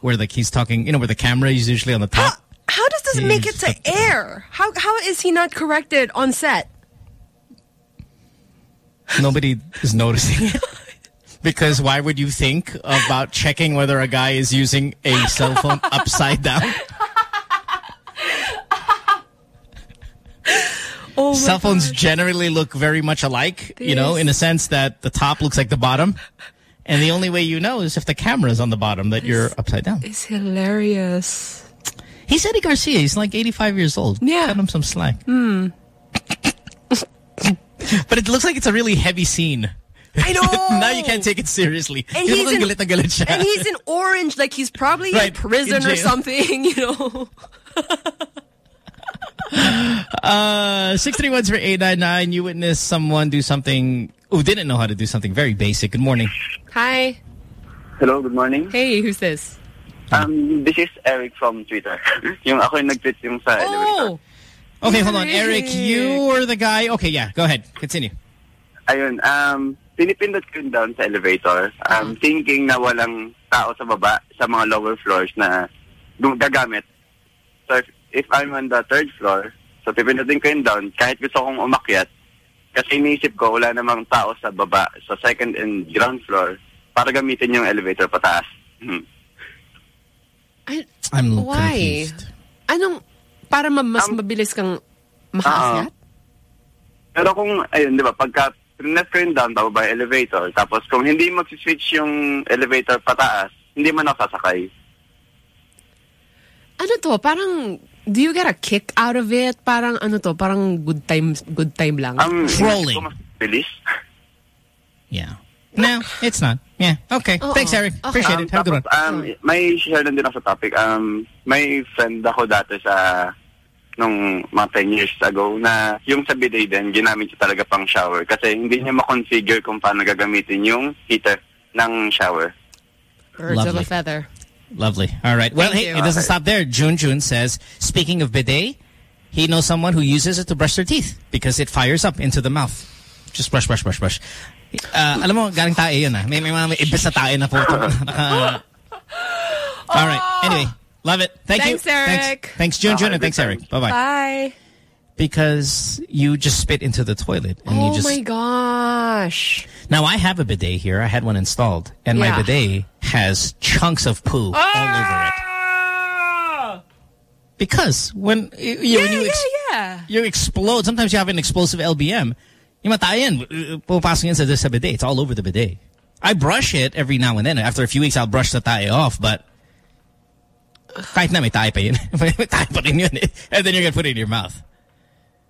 Speaker 16: Where like he's talking, you know, where the camera is usually on the top.
Speaker 15: How does this make it to air? How how is he not corrected on set?
Speaker 16: Nobody is noticing it. Because why would you think about checking whether a guy is using a cell phone upside down?
Speaker 15: Oh
Speaker 16: Cell phones generally look very much alike, you know, in a sense that the top looks like the bottom. And the only way you know is if the camera is on the bottom that you're upside down.
Speaker 15: It's hilarious.
Speaker 16: He's Eddie Garcia. He's like 85 years old.
Speaker 15: Yeah.
Speaker 16: Cut him some slack.
Speaker 15: Hmm.
Speaker 16: But it looks like it's a really heavy scene.
Speaker 15: I don't know.
Speaker 16: now you can't take it seriously.
Speaker 15: And
Speaker 16: Yung
Speaker 15: he's
Speaker 16: mukhang
Speaker 15: in,
Speaker 16: galit na galit siya.
Speaker 15: and he's in orange, like he's probably in prison
Speaker 16: in
Speaker 15: or something, you know.
Speaker 16: Uh, 631 for 899. You witnessed someone do something who didn't know how to do something very basic. Good morning.
Speaker 15: Hi.
Speaker 30: Hello, good morning.
Speaker 15: Hey, who's this?
Speaker 30: Um, this is Eric from Twitter. yung ako yung nag-tweet yung sa elevator.
Speaker 16: Okay, hold on. Eric, you were the guy. Okay, yeah, go ahead. Continue.
Speaker 30: Ayun, um, pinipindot ko down sa elevator. Um, thinking na walang tao sa baba, sa mga lower floors na gum- gagamit. So if, if I'm on the third floor, so pipindutin ko yun down, kahit gusto kong umakyat, kasi iniisip ko wala namang tao sa baba, sa second and ground floor, para gamitin yung elevator pataas. Hmm.
Speaker 16: I'm
Speaker 15: Why? Anong, para ma- mas mabilis kang makaakyat?
Speaker 30: Pero kung, ayun, di ba, pagka prinet ko yung down, bababa yung elevator, tapos kung hindi mag-switch yung elevator pataas, hindi man ako sasakay.
Speaker 15: Ano to? Parang, do you get a kick out of it? Parang ano to? Parang good time, good time lang.
Speaker 30: Um,
Speaker 16: Trolling.
Speaker 30: Mas bilis.
Speaker 16: Yeah. No, it's not. Yeah. Okay.
Speaker 30: Oo.
Speaker 16: Thanks, Eric. Appreciate
Speaker 30: Um,
Speaker 16: it. Have a good one.
Speaker 30: tapos, Um, may share din din ako sa topic. Um, may friend ako dati sa nung mga 10 years ago na yung sa bidet din, ginamit siya talaga pang shower kasi hindi niya makonfigure kung paano gagamitin yung heater ng shower.
Speaker 15: Birds of
Speaker 16: Lovely.
Speaker 15: a feather.
Speaker 16: Lovely. All right. Well,
Speaker 15: Thank
Speaker 16: hey,
Speaker 15: you.
Speaker 16: it doesn't stop there. Jun Jun says, speaking of bidet, he knows someone who uses it to brush their teeth because it fires up into the mouth. Just brush, brush, brush, brush. Uh, alam mo, galing tae yun ah. May, may mga may ibis na tae na po. Naka- All right. Anyway, love it. Thank
Speaker 15: Thanks,
Speaker 16: you.
Speaker 15: Eric.
Speaker 16: Thanks, thanks Jun Jun, and thanks, Eric. Bye-bye.
Speaker 15: Bye.
Speaker 16: Because you just spit into the toilet. and
Speaker 15: Oh
Speaker 16: you just
Speaker 15: my gosh.
Speaker 16: Now, I have a bidet here. I had one installed. And
Speaker 15: Yeah.
Speaker 16: my bidet has chunks of poo all over it. Because when you, you, when you, ex-
Speaker 15: yeah.
Speaker 16: you explode, sometimes you have an explosive LBM. Yung matayan, pupasok yan sa, sa bidet. It's all over the bidet. I brush it every now and then. After a few weeks, I'll brush the tae off. But kahit na may tae pa yun. may tae pa rin yun. And then you're to put it in your mouth.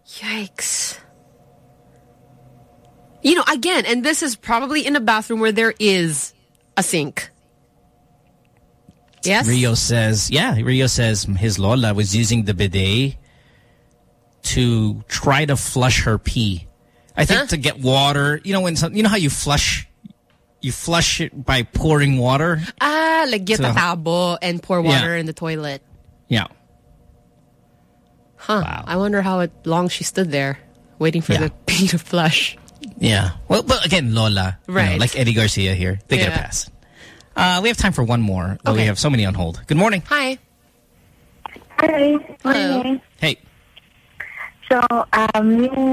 Speaker 15: Yikes. You know, again, and this is probably in a bathroom where there is a sink. Yes?
Speaker 16: Rio says, yeah, Rio says his Lola was using the bidet to try to flush her pee. I think to get water, you know when some, you know how you flush you flush it by pouring water?
Speaker 15: Ah, like get
Speaker 16: So-
Speaker 15: a tabo and pour water
Speaker 16: Yeah.
Speaker 15: in the toilet.
Speaker 16: Yeah.
Speaker 15: Huh. I wonder how it, long she stood there waiting for the pee to flush.
Speaker 16: Yeah. Well, but again, Lola, you know,
Speaker 15: Right.
Speaker 16: like Eddie Garcia here, they get a pass. Uh, we have time for one more. though We have so many on hold. Good morning.
Speaker 15: Hi.
Speaker 41: Hi. Morning.
Speaker 16: Hey.
Speaker 41: So, um, yung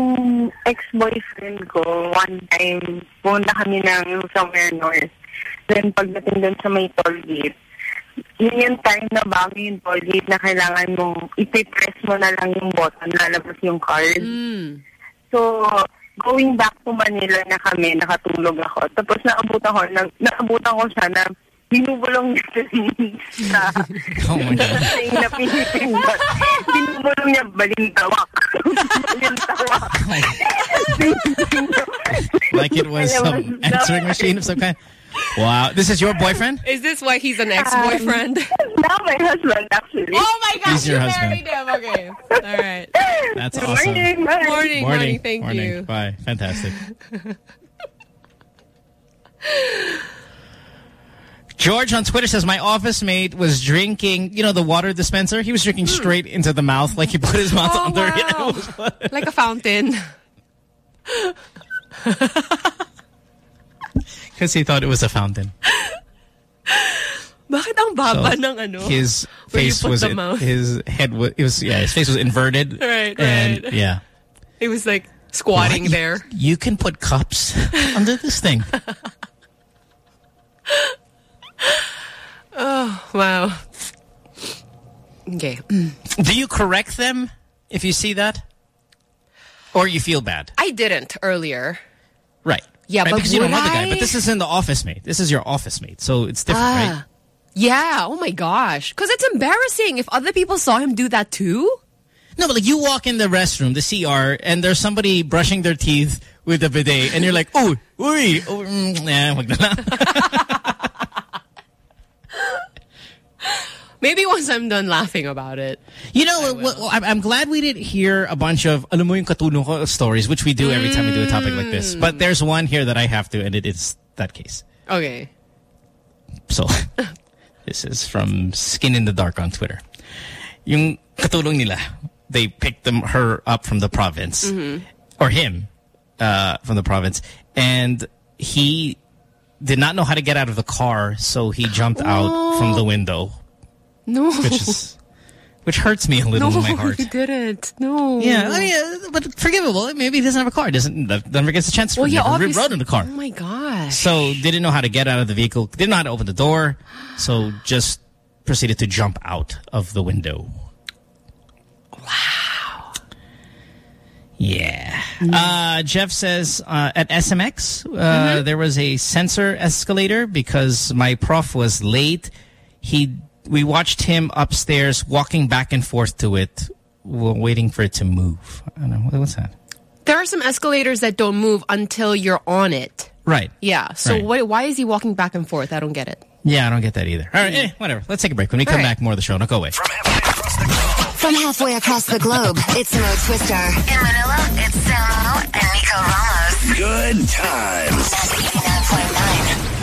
Speaker 41: ex-boyfriend ko, one time, pumunta kami ng somewhere north. Then, pagdating dun sa may toll gate, yun yung time na bago yung toll gate na kailangan mong ipipress mo na lang yung button, lalabas yung card. So, going back to Manila na kami, nakatulog ako. Tapos naabutan ko, na, naabutan ko siya na binubulong niya sa
Speaker 16: Oh my God.
Speaker 41: sa na pinipindot. Binubulong niya balintawak. Balintawak.
Speaker 16: Like it was some answering machine of some kind. Wow. This is your boyfriend?
Speaker 15: Is this why he's an uh, ex-boyfriend?
Speaker 41: now my husband, actually.
Speaker 15: Oh my gosh,
Speaker 16: He's your
Speaker 15: you
Speaker 16: husband.
Speaker 15: married him. Okay. All right.
Speaker 16: That's awesome.
Speaker 15: Morning, morning, morning. Thank
Speaker 16: morning.
Speaker 15: you.
Speaker 16: Bye. Fantastic. George on Twitter says, my office mate was drinking, you know, the water dispenser. He was drinking straight into the mouth, like he put his mouth
Speaker 15: Oh,
Speaker 16: under
Speaker 15: wow.
Speaker 16: it.
Speaker 15: like a fountain.
Speaker 16: Because he thought it was a fountain.
Speaker 15: Bakit ang baba
Speaker 16: So,
Speaker 15: ng ano?
Speaker 16: His face was,
Speaker 15: mouth?
Speaker 16: his head was, it was, yeah, his face was inverted.
Speaker 15: Right,
Speaker 16: And
Speaker 15: right.
Speaker 16: yeah.
Speaker 15: He was like squatting
Speaker 16: What?
Speaker 15: there.
Speaker 16: You can put cups under this thing.
Speaker 15: Oh, wow. Okay.
Speaker 16: Do you correct them if you see that? Or you feel bad?
Speaker 15: I didn't earlier.
Speaker 16: Right.
Speaker 15: Yeah,
Speaker 16: Right,
Speaker 15: but
Speaker 16: because you don't
Speaker 15: would
Speaker 16: know the guy. But this is in the office mate. This is your office mate. So it's different, right?
Speaker 15: Ah. Yeah. Oh my gosh. Because it's embarrassing if other people saw him do that too.
Speaker 16: No, but like you walk in the restroom, the CR, and there's somebody brushing their teeth with a bidet, and you're like, oh, uy, oh, mm, nah, wag na lang.
Speaker 15: Maybe once I'm done laughing about it.
Speaker 16: You know, well, I'm, glad we didn't hear a bunch of alam mo yung katulong ko stories, which we do every time we do a topic like this. But there's one here that I have to, and it is that case.
Speaker 15: Okay.
Speaker 16: So, this is from Skin in the Dark on Twitter. Yung katulong nila, they picked them her up from the province,
Speaker 15: Mhm.
Speaker 16: or him uh, from the province, and he did not know how to get out of the car, so he jumped out from the window,
Speaker 15: No.
Speaker 16: which is which hurts me a little
Speaker 15: no,
Speaker 16: in my heart.
Speaker 15: No, he didn't. No.
Speaker 16: Yeah, I mean, uh, but forgivable. Maybe he doesn't have a car. Doesn't never gets a chance to
Speaker 15: Well, yeah,
Speaker 16: rode in the car.
Speaker 15: Oh my gosh.
Speaker 16: So didn't know how to get out of the vehicle. Didn't know how to open the door. So just proceeded to jump out of the window. Wow. Yeah. Uh, Jeff says uh, at SMX uh, there was a sensor escalator because my prof was late. He we watched him upstairs walking back and forth to it, waiting for it to move. I don't know what's that.
Speaker 15: There are some escalators that don't move until you're on it.
Speaker 16: Right.
Speaker 15: Yeah. So
Speaker 16: Right.
Speaker 15: why, why is he walking back and forth? I don't get it.
Speaker 16: Yeah, I don't get that either. All right, eh, whatever. Let's take a break. When we come
Speaker 15: All right.
Speaker 16: back, more of the show. Don't go away.
Speaker 17: From halfway across the globe, it's Mo Twister. In Manila, it's Samo and Nico Ramos.
Speaker 21: Good times.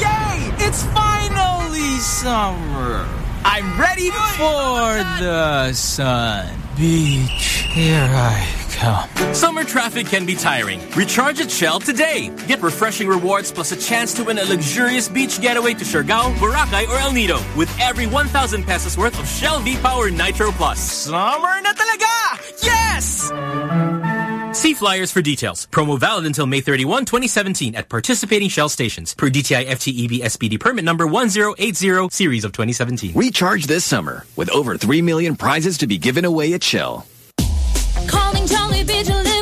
Speaker 42: Yay! It's finally summer. I'm ready for the sun. Beach, here I come.
Speaker 32: Summer traffic can be tiring. Recharge at Shell today. Get refreshing rewards plus a chance to win a luxurious beach getaway to Siargao, Boracay, or El Nido with every 1,000 pesos worth of Shell V-Power Nitro Plus.
Speaker 42: Summer na talaga! Yes!
Speaker 32: See flyers for details. Promo valid until May 31, 2017 at participating Shell stations per DTI FTEB SPD permit number 1080 series of 2017.
Speaker 14: Recharge this summer with over 3 million prizes to be given away at Shell.
Speaker 10: Calling Delivery.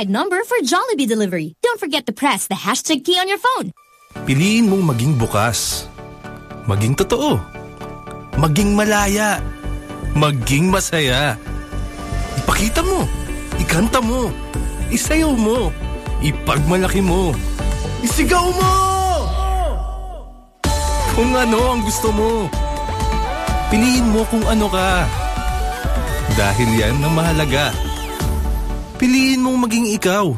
Speaker 43: Nationwide number for Jollibee delivery. Don't forget to press the hashtag key on your phone.
Speaker 19: Piliin mong maging bukas. Maging totoo. Maging malaya. Maging masaya. Ipakita mo. Ikanta mo. Isayaw mo. Ipagmalaki mo. Isigaw mo! Kung ano ang gusto mo. Piliin mo kung ano ka. Dahil yan ang mahalaga. Piliin mong maging ikaw.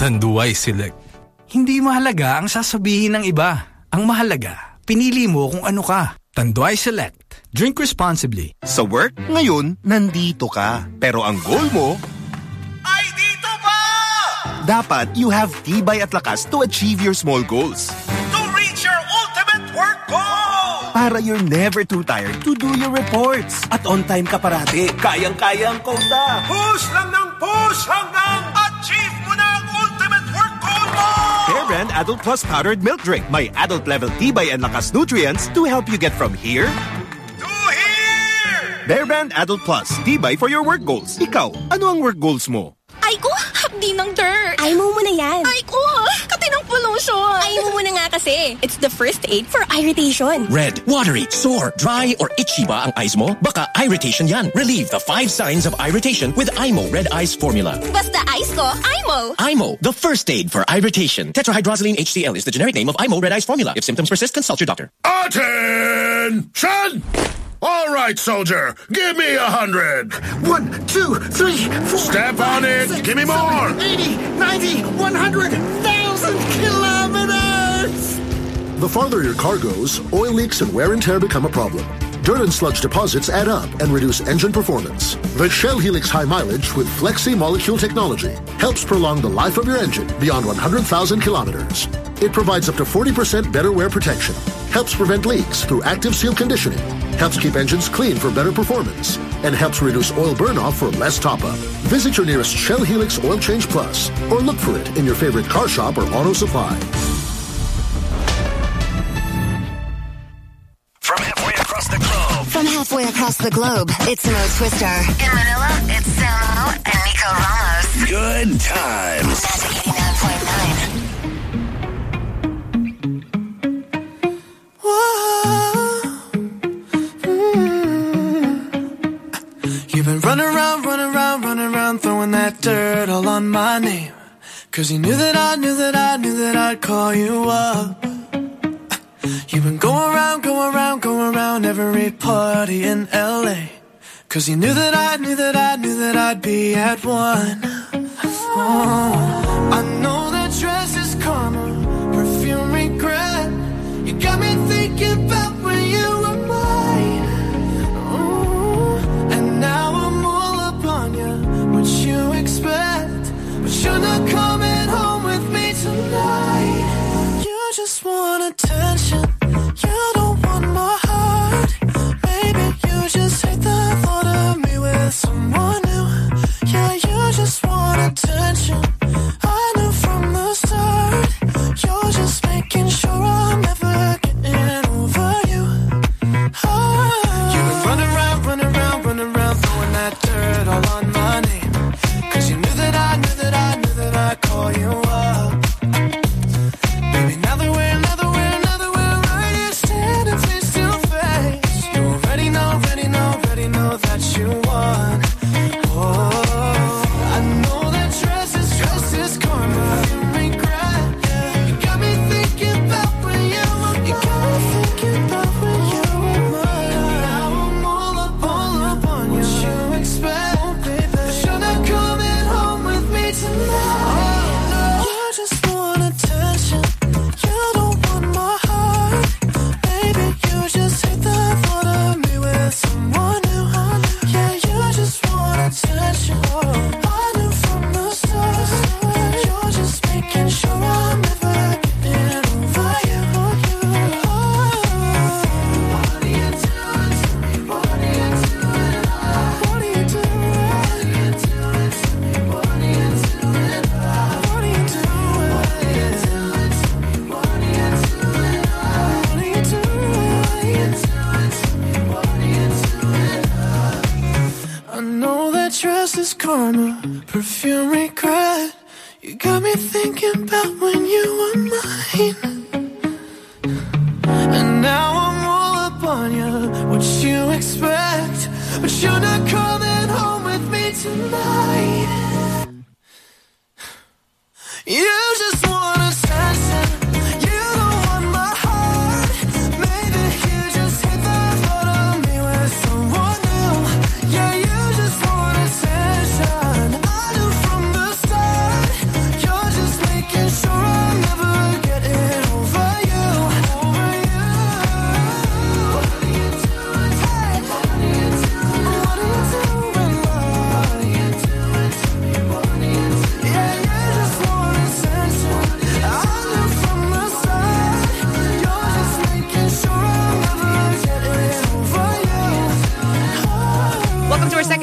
Speaker 19: Tanduay Select.
Speaker 42: Hindi mahalaga ang sasabihin ng iba. Ang mahalaga, pinili mo kung ano ka. Tanduay Select. Drink responsibly.
Speaker 11: Sa work, ngayon, nandito ka. Pero ang goal mo, ay dito pa! Dapat, you have tibay at lakas to achieve your small goals.
Speaker 26: To reach your ultimate work goal!
Speaker 11: Para you're never too tired to do your reports. At on time ka parati. Kayang-kaya ang kota.
Speaker 26: Push lang ng push hanggang achieve mo na ang ultimate work goal mo!
Speaker 11: Bear Brand Adult Plus Powdered Milk Drink. May adult level tibay and lakas nutrients to help you get from here
Speaker 26: To here!
Speaker 11: Bear Brand Adult Plus. Tibay for your work goals. Ikaw, ano ang work goals mo?
Speaker 10: Ay ko, hapdi ng dirt. Ay mo muna yan. Ay ko, kati ng pollution. Ay mo muna nga kasi. It's the first aid for irritation.
Speaker 44: Red, watery, sore, dry, or itchy ba ang eyes mo? Baka irritation yan. Relieve the five signs of irritation with Eye Mo Red Eyes Formula.
Speaker 10: Basta ice ko, Eye Mo.
Speaker 44: IMO, the first aid for irritation. Tetrahydrozoline HCl is the generic name of Eye Mo Red Eyes Formula. If symptoms persist, consult your doctor.
Speaker 45: Attention! All right, soldier, give me a hundred.
Speaker 26: One, two, three, four.
Speaker 45: Step on it.
Speaker 26: six,
Speaker 45: Give me more.
Speaker 26: seven, 80, 90, 100,000 kilometers!
Speaker 46: The farther your car goes, oil leaks and wear and tear become a problem. Dirt and sludge deposits add up and reduce engine performance. The Shell Helix High Mileage with Flexi Molecule technology helps prolong the life of your engine beyond 100,000 kilometers. It provides up to 40% better wear protection, helps prevent leaks through active seal conditioning, helps keep engines clean for better performance,
Speaker 21: and helps reduce oil burn-off for less top-up. Visit your nearest Shell Helix Oil Change Plus or look for it in your favorite car shop or auto supply.
Speaker 17: Halfway across the globe, it's Mo Twister. In Manila, it's Samo and Nico Ramos.
Speaker 18: Good times.
Speaker 17: Magic 89.9. Mm-hmm.
Speaker 47: You've been running around, running around, running around, throwing that dirt all on my name. Cause you knew that I knew that I knew that I'd call you up. You've been going around, going around, going around every party in LA. Cause you knew that I knew that I knew that I'd be at one. Oh, I know that dress is karma, perfume regret. You got me thinking about when you were mine. Ooh, and now I'm all up on you. What you expect? But you're not coming home with me tonight. You just want attention. You don't want my heart. Maybe you just hate the thought of me with someone new. Yeah, you just want attention. I knew from the start. You're just making sure I'm never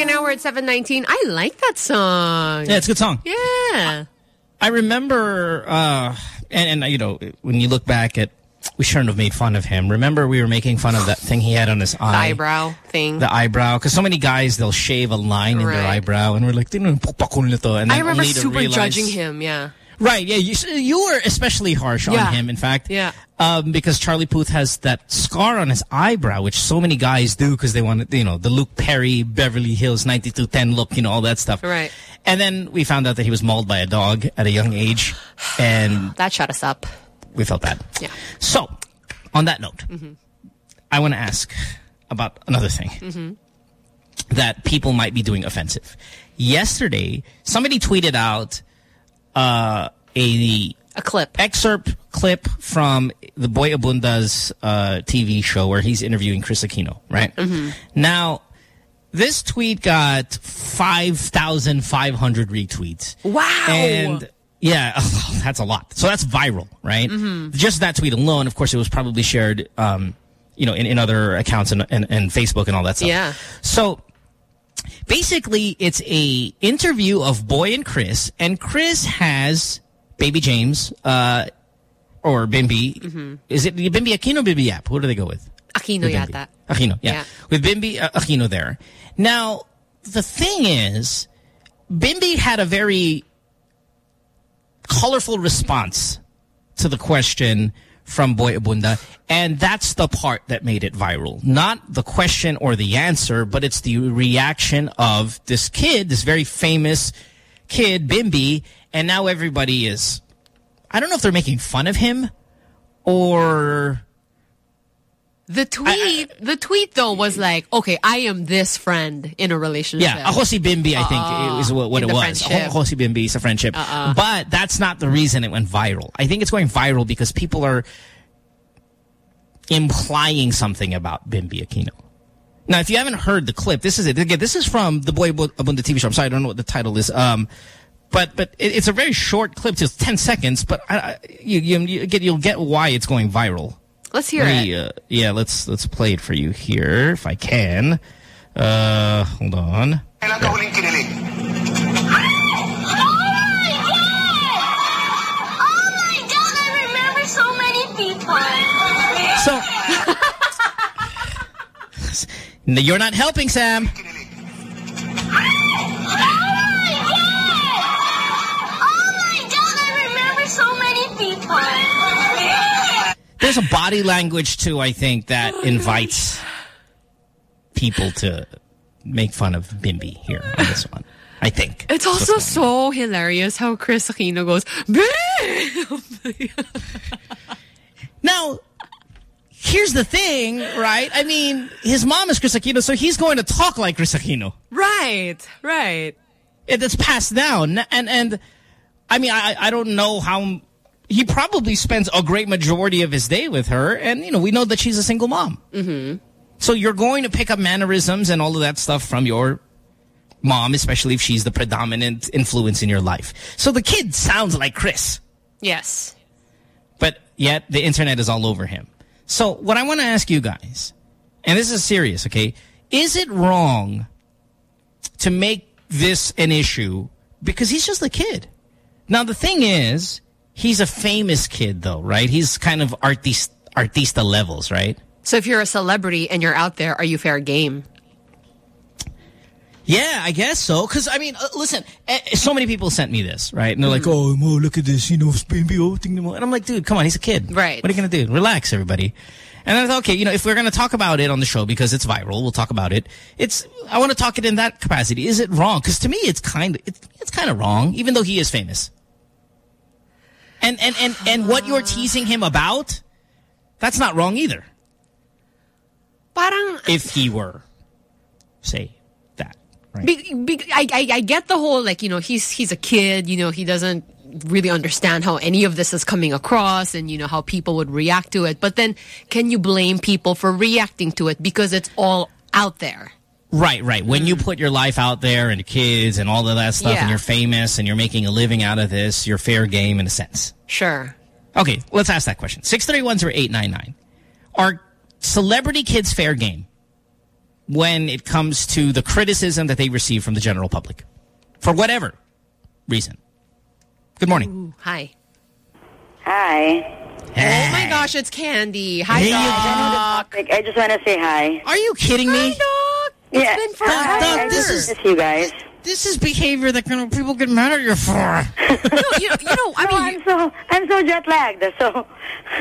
Speaker 15: Welcome to our second hour at 719. I like that song.
Speaker 16: Yeah, it's a good song.
Speaker 15: Yeah.
Speaker 16: I remember, uh, and, and you know, when you look back at, we shouldn't have made fun of him. Remember, we were making fun of that thing he had on his
Speaker 15: The
Speaker 16: eye,
Speaker 15: eyebrow thing.
Speaker 16: the eyebrow, because so many guys they'll shave a line in their eyebrow, and we're like, "Tino yung pukpakon nito," and
Speaker 15: I remember super
Speaker 16: realize-
Speaker 15: judging him. Yeah.
Speaker 16: Right, yeah, you, you were especially harsh
Speaker 15: Yeah.
Speaker 16: on him, in fact.
Speaker 15: Yeah.
Speaker 16: Um, because Charlie Puth has that scar on his eyebrow, which so many guys do because they want, to, you know, the Luke Perry, Beverly Hills 9210 look, you know, all that stuff.
Speaker 15: Right.
Speaker 16: And then we found out that he was mauled by a dog at a young age, and
Speaker 15: That shut us up.
Speaker 16: we felt bad.
Speaker 15: Yeah.
Speaker 16: So, on that note,
Speaker 15: Mm-hmm.
Speaker 16: I want to ask about another thing
Speaker 15: Mm-hmm.
Speaker 16: that people might be doing offensive. Yesterday, somebody tweeted out uh, a
Speaker 15: a clip
Speaker 16: excerpt clip from the Boy Abunda's uh, TV show where he's interviewing Kris Aquino, right?
Speaker 15: Mm-hmm.
Speaker 16: Now, this tweet got 5,500 retweets.
Speaker 15: Wow.
Speaker 16: And yeah, that's a lot. So that's viral, right?
Speaker 15: Mhm.
Speaker 16: Just that tweet alone, of course, it was probably shared, um, you know, in, in other accounts and, and, and Facebook and all that stuff.
Speaker 15: Yeah.
Speaker 16: So Basically, it's a interview of Boy and Kris, and Kris has baby James, uh, or Bimby.
Speaker 15: Mhm.
Speaker 16: Is it Bimby Aquino or Bimby Yap? Who do they go with?
Speaker 15: Aquino
Speaker 16: With
Speaker 15: yata.
Speaker 16: Aquino, yeah.
Speaker 15: Yeah.
Speaker 16: With Bimby uh, Aquino there. Now, the thing is, Bimby had a very colorful response to the question from Boy Abunda, and that's the part that made it viral. Not the question or the answer, but it's the reaction of this kid, this very famous kid, Bimby, and now everybody is, I don't know if they're making fun of him or...
Speaker 15: The tweet, the tweet though was like, okay, I am this friend in a relationship.
Speaker 16: Yeah, ako si Bimby, I think,
Speaker 15: Uh-uh.
Speaker 16: is what, what it was.
Speaker 15: friendship.
Speaker 16: Ako si Bimby is a friendship.
Speaker 15: Uh-uh.
Speaker 16: But that's not the reason it went viral. I think it's going viral because people are implying something about Bimby Aquino. Now, if you haven't heard the clip, this is it. Again, this is from the Boy Abunda TV show. I'm sorry, I don't know what the title is. Um, but but it, it's a very short clip, just 10 seconds. But I, I, you, you, you get, you'll get why it's going viral.
Speaker 15: Let's hear
Speaker 16: Let
Speaker 15: it.
Speaker 16: Uh, yeah, let's let's play it for you here if I can. Uh, hold on.
Speaker 47: Kailan ka huling kinilig?
Speaker 10: Oh my god, I remember so.
Speaker 16: So, No, you're not helping, Sam.
Speaker 10: Oh my god, I remember so many people.
Speaker 16: There's a body language too, I think, that oh, invites people to make fun of Bimby here on this one. I think.
Speaker 15: It's also so hilarious how Kris Aquino goes!
Speaker 16: Now, here's the thing, right? I mean, his mom is Kris Aquino, so he's going to talk like Kris Aquino.
Speaker 15: right, right.
Speaker 16: It, it's passed down. And, and I mean, I, I don't know how... He probably spends a great majority of his day with her, and, you know, we know that she's a single mom.
Speaker 15: Mm-hmm.
Speaker 16: So you're going to pick up mannerisms and all of that stuff from your mom, especially if she's the predominant influence in your life. So the kid sounds like Kris.
Speaker 15: Yes.
Speaker 16: But yet the internet is all over him. So what I want to ask you guys, and this is serious, okay? Is it wrong to make this an issue because he's just a kid? Now the thing is, he's a famous kid though, right? He's kind of artist, artista levels, right?
Speaker 15: So if you're a celebrity and you're out there, are you fair game?
Speaker 16: Yeah, I guess so. Because, I mean, uh, listen, eh, so many people sent me this, right? And they're like, oh, Mo, look at this, you know, baby, oh, mo. And I'm like, dude, come on, he's a kid.
Speaker 15: Right.
Speaker 16: What are you going to do? Relax, everybody. And I thought, okay, you know, if we're going to talk about it on the show because it's viral, we'll talk about it. It's, I want to talk it in that capacity. Is it wrong? Because to me, it's kind of, it's, it's kind of wrong, even though he is famous. And, and, and, and what you're teasing him about, that's not wrong either.
Speaker 15: Parang,
Speaker 16: If he were, say,
Speaker 15: Be, be, I, I I get the whole like you know he's he's a kid you know he doesn't really understand how any of this is coming across and you know how people would react to it. But then can you blame people for reacting to it because it's all out there
Speaker 16: Right, right. When you put your life out there and kids and all of that stuff
Speaker 15: Mm. Yeah.
Speaker 16: and you're famous and you're making a living out of this, you're fair game in a sense.
Speaker 15: sure
Speaker 16: Okay, let's ask that question. 631-0899. Are celebrity kids fair game when it comes to the criticism that they receive from the general public? For whatever reason. Good morning.
Speaker 15: Ooh, hi
Speaker 48: Hi.
Speaker 15: oh my gosh it's Candy hi
Speaker 48: Hey,
Speaker 15: Doc
Speaker 48: I just want to say hi.
Speaker 16: Are you kidding me?
Speaker 48: Yeah.
Speaker 15: been
Speaker 48: Hi,
Speaker 16: Doc,
Speaker 48: I
Speaker 16: this is-
Speaker 48: you guys.
Speaker 16: This is behavior that kind of people get mad at you for.
Speaker 15: you, know, you know I
Speaker 48: mean, I'm so I'm so jet lagged. So.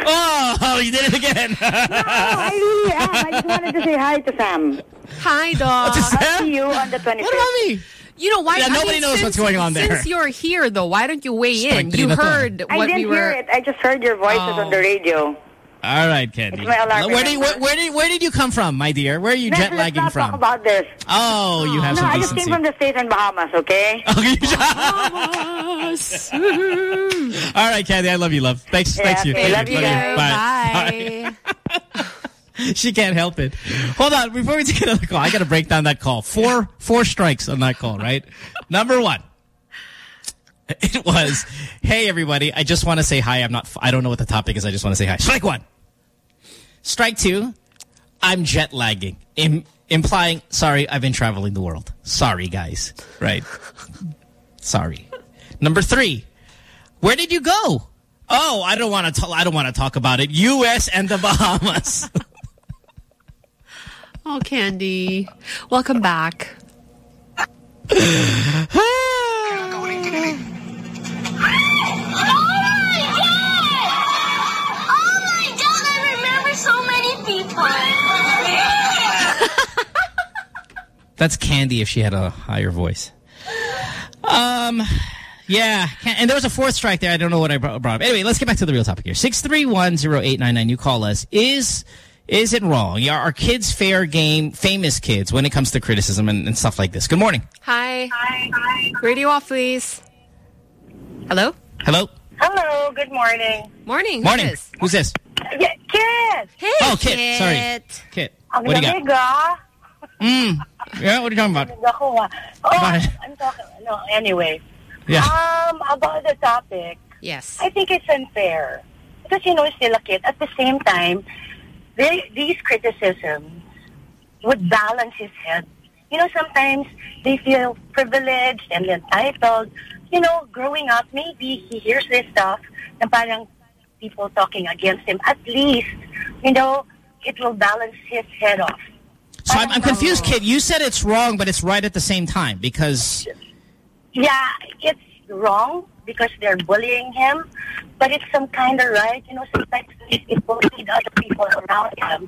Speaker 16: Oh, you did it again.
Speaker 48: no, I really am. I just wanted to say hi to Sam.
Speaker 15: hi Doc
Speaker 48: I'll see you on the 25th.
Speaker 16: What about me?
Speaker 15: You know why?
Speaker 16: Yeah,
Speaker 15: I
Speaker 16: nobody
Speaker 15: mean,
Speaker 16: knows
Speaker 15: since-
Speaker 16: what's going on there.
Speaker 15: Since you're here, though, why don't you weigh in?
Speaker 16: three
Speaker 15: You
Speaker 16: na to.
Speaker 15: heard
Speaker 48: I didn't
Speaker 15: we were.
Speaker 48: hear it. I just heard your voices on the oh. radio.
Speaker 16: All right, Candy.
Speaker 48: It's my alarm,
Speaker 16: Where did, you, where, where, did, where did you come from, my dear? Where are you
Speaker 48: Let's-
Speaker 16: jet
Speaker 48: let's
Speaker 16: lagging
Speaker 48: not
Speaker 16: from?
Speaker 48: talk about this.
Speaker 16: Oh, you have
Speaker 48: no,
Speaker 16: some
Speaker 48: I just came from the States and Bahamas, okay? Bahamas.
Speaker 16: All right, Candy, I love you, love. Thanks,
Speaker 48: Yeah,
Speaker 16: thanks you.
Speaker 48: okay,
Speaker 16: Thank
Speaker 48: love you guys.
Speaker 16: Bye.
Speaker 15: Bye.
Speaker 16: she can't help it. Hold on, before we take another call, I got to break down that call. Four, four strikes on that call, right? Number one. It was, hey everybody, I just want to say hi. I'm not, I don't know what the topic is. I just want to say hi. Strike one. Strike two. I'm jet lagging, Im implying, sorry, I've been traveling the world. Sorry, guys. Right? sorry. Number three, where did you go? Oh, I don't want to. I don't want to talk about it. U.S. and the Bahamas.
Speaker 15: Oh, Candy. Welcome back.
Speaker 10: Oh my god, I remember so many people.
Speaker 16: That's Candy if she had a higher voice. Um, yeah. And there was a fourth strike there. I don't know what I brought brought up. Anyway, let's get back to the real topic here. 6310899, you call us. Is is it wrong? Yeah, Are kids fair game, famous kids, when it comes to criticism and, and stuff like this? Good morning.
Speaker 15: Hi. Hi. Hi. Radio off, please. Hello?
Speaker 16: Hello?
Speaker 41: Hello, good morning.
Speaker 15: Morning. Who's
Speaker 16: Morning.
Speaker 15: this?
Speaker 16: Who's this?
Speaker 41: Yeah, Kit!
Speaker 15: Hey,
Speaker 16: Oh, Kit. Sorry. Kit.
Speaker 41: Ang
Speaker 16: What do you got?
Speaker 41: lamig ah.
Speaker 16: Mm. Yeah, what are you talking about?
Speaker 41: Lamig ako ah. Oh, I'm talking, no, anyway.
Speaker 16: Yeah.
Speaker 41: Um, about the topic.
Speaker 15: Yes.
Speaker 41: I think it's unfair. Because, you know, he's still a kid. At the same time, they, these criticisms would balance his head. You know, sometimes they feel privileged and entitled. You know, growing up, maybe he hears this stuff na parang people talking against him. At least, you know, it will balance his head off.
Speaker 16: So I'm, I'm confused, kid. You said it's wrong, but it's right at the same time because
Speaker 41: Yeah, it's wrong because they're bullying him, but it's some kind of right. You know, sometimes these people need other people around him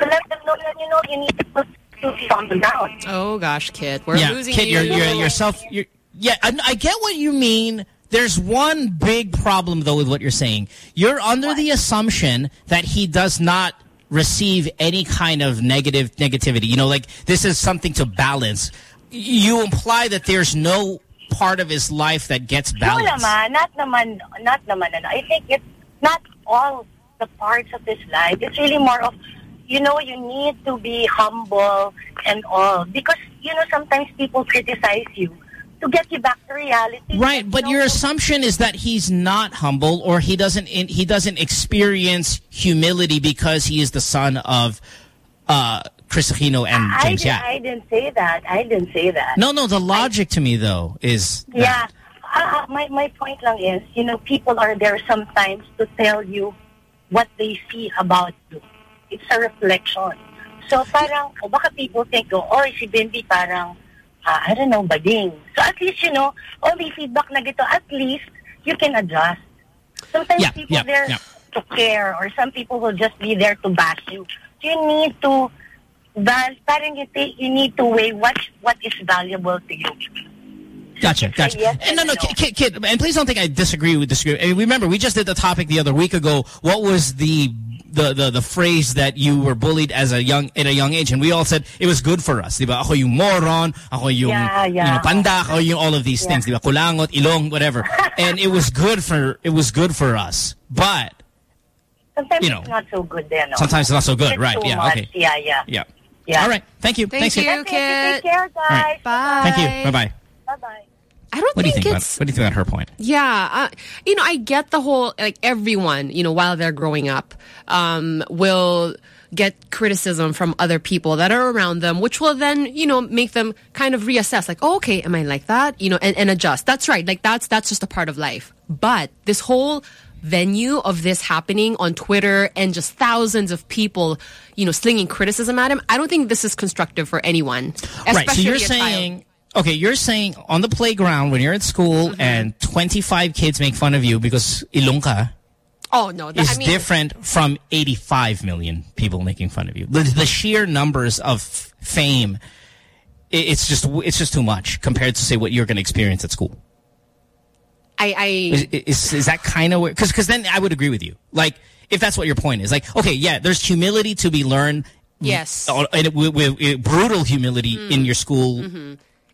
Speaker 41: to let them know that, you know, you need to put two feet on the ground.
Speaker 15: Oh, gosh, kid. We're
Speaker 16: yeah,
Speaker 15: losing
Speaker 16: Kit,
Speaker 15: you.
Speaker 16: you're, you're yourself. You're, yeah, I, I get what you mean. There's one big problem, though, with what you're saying. You're under the assumption that he does not receive any kind of negative negativity. You know, like this is something to balance. You imply that there's no part of his life that gets balanced.
Speaker 41: No naman, not naman, not naman. ano. I think it's not all the parts of his life. It's really more of, you know, you need to be humble and all. Because, you know, sometimes people criticize you to get you back to reality.
Speaker 16: Right, but your assumption is that he's not humble or he doesn't in, he doesn't experience humility because he is the son of uh, Kris Aquino and
Speaker 41: I,
Speaker 16: James Yap.
Speaker 41: I didn't say that. I didn't say that.
Speaker 16: No, no, the logic to me though is
Speaker 41: Yeah. Uh, my, my point lang is, you know, people are there sometimes to tell you what they see about you. It's a reflection. So parang, o baka people think, oh, oh si Bimby parang, ah, I don't know, bading. So at least, you know, all may feedback na gito, at least you can adjust. Sometimes
Speaker 16: Yeah,
Speaker 41: people
Speaker 16: yeah,
Speaker 41: there
Speaker 16: yeah.
Speaker 41: to care or some people will just be there to bash you. So you need to, parang you, you need to weigh what, what is valuable to you.
Speaker 16: Gotcha, gotcha.
Speaker 41: yes
Speaker 16: and no, no, kid, kid, kid, and please don't think I disagree with disagree. I mean, remember, we just did the topic the other week ago. What was the the, the the phrase that you were bullied as a young at a young age, and we all said it was good for us. Diba? Ako yung moron, ako yung
Speaker 41: Yeah,
Speaker 16: you
Speaker 41: yeah.
Speaker 16: know, panda, ako yung all of these
Speaker 41: Yeah.
Speaker 16: things. Diba? Kulangot, ilong, whatever. and it was good for it was good for us. But
Speaker 41: Sometimes
Speaker 16: You know,
Speaker 41: it's not so good then. no?
Speaker 16: sometimes it's not so good,
Speaker 41: It's
Speaker 16: right? Yeah,
Speaker 41: much.
Speaker 16: okay.
Speaker 41: Yeah, yeah.
Speaker 16: yeah.
Speaker 41: Yeah.
Speaker 16: All right. Thank you.
Speaker 15: Thank
Speaker 16: Thanks,
Speaker 15: you,
Speaker 16: Kit.
Speaker 15: Kit.
Speaker 41: Take care, guys.
Speaker 15: Bye.
Speaker 16: Thank you. Bye bye.
Speaker 41: Bye-bye.
Speaker 15: I don't
Speaker 16: What do you
Speaker 15: think
Speaker 16: think about what do you think about her point?
Speaker 15: Yeah, uh, you know, I get the whole like everyone, you know, while they're growing up, um, will get criticism from other people that are around them, which will then, you know, make them kind of reassess, like, oh, okay, am I like that? You know, and, and adjust. That's right. Like that's that's just a part of life. But this whole venue of this happening on Twitter and just thousands of people, you know, slinging criticism at him, I don't think this is constructive for anyone.
Speaker 16: Right. So
Speaker 15: especially
Speaker 16: you're saying, okay, you're saying on the playground when you're at school
Speaker 15: Mm-hmm.
Speaker 16: and 25 kids make fun of you because ilongka
Speaker 15: Oh no, that,
Speaker 16: is
Speaker 15: I mean,
Speaker 16: different from 85 million people making fun of you. The, the sheer numbers of fame, i- it's just it's just too much compared to say what you're going to experience at school.
Speaker 15: I, I
Speaker 16: Is, is, is that kind of because because then I would agree with you. Like if that's what your point is, like okay, yeah, there's humility to be learned.
Speaker 15: Yes.
Speaker 16: and with, with, with brutal humility in your school.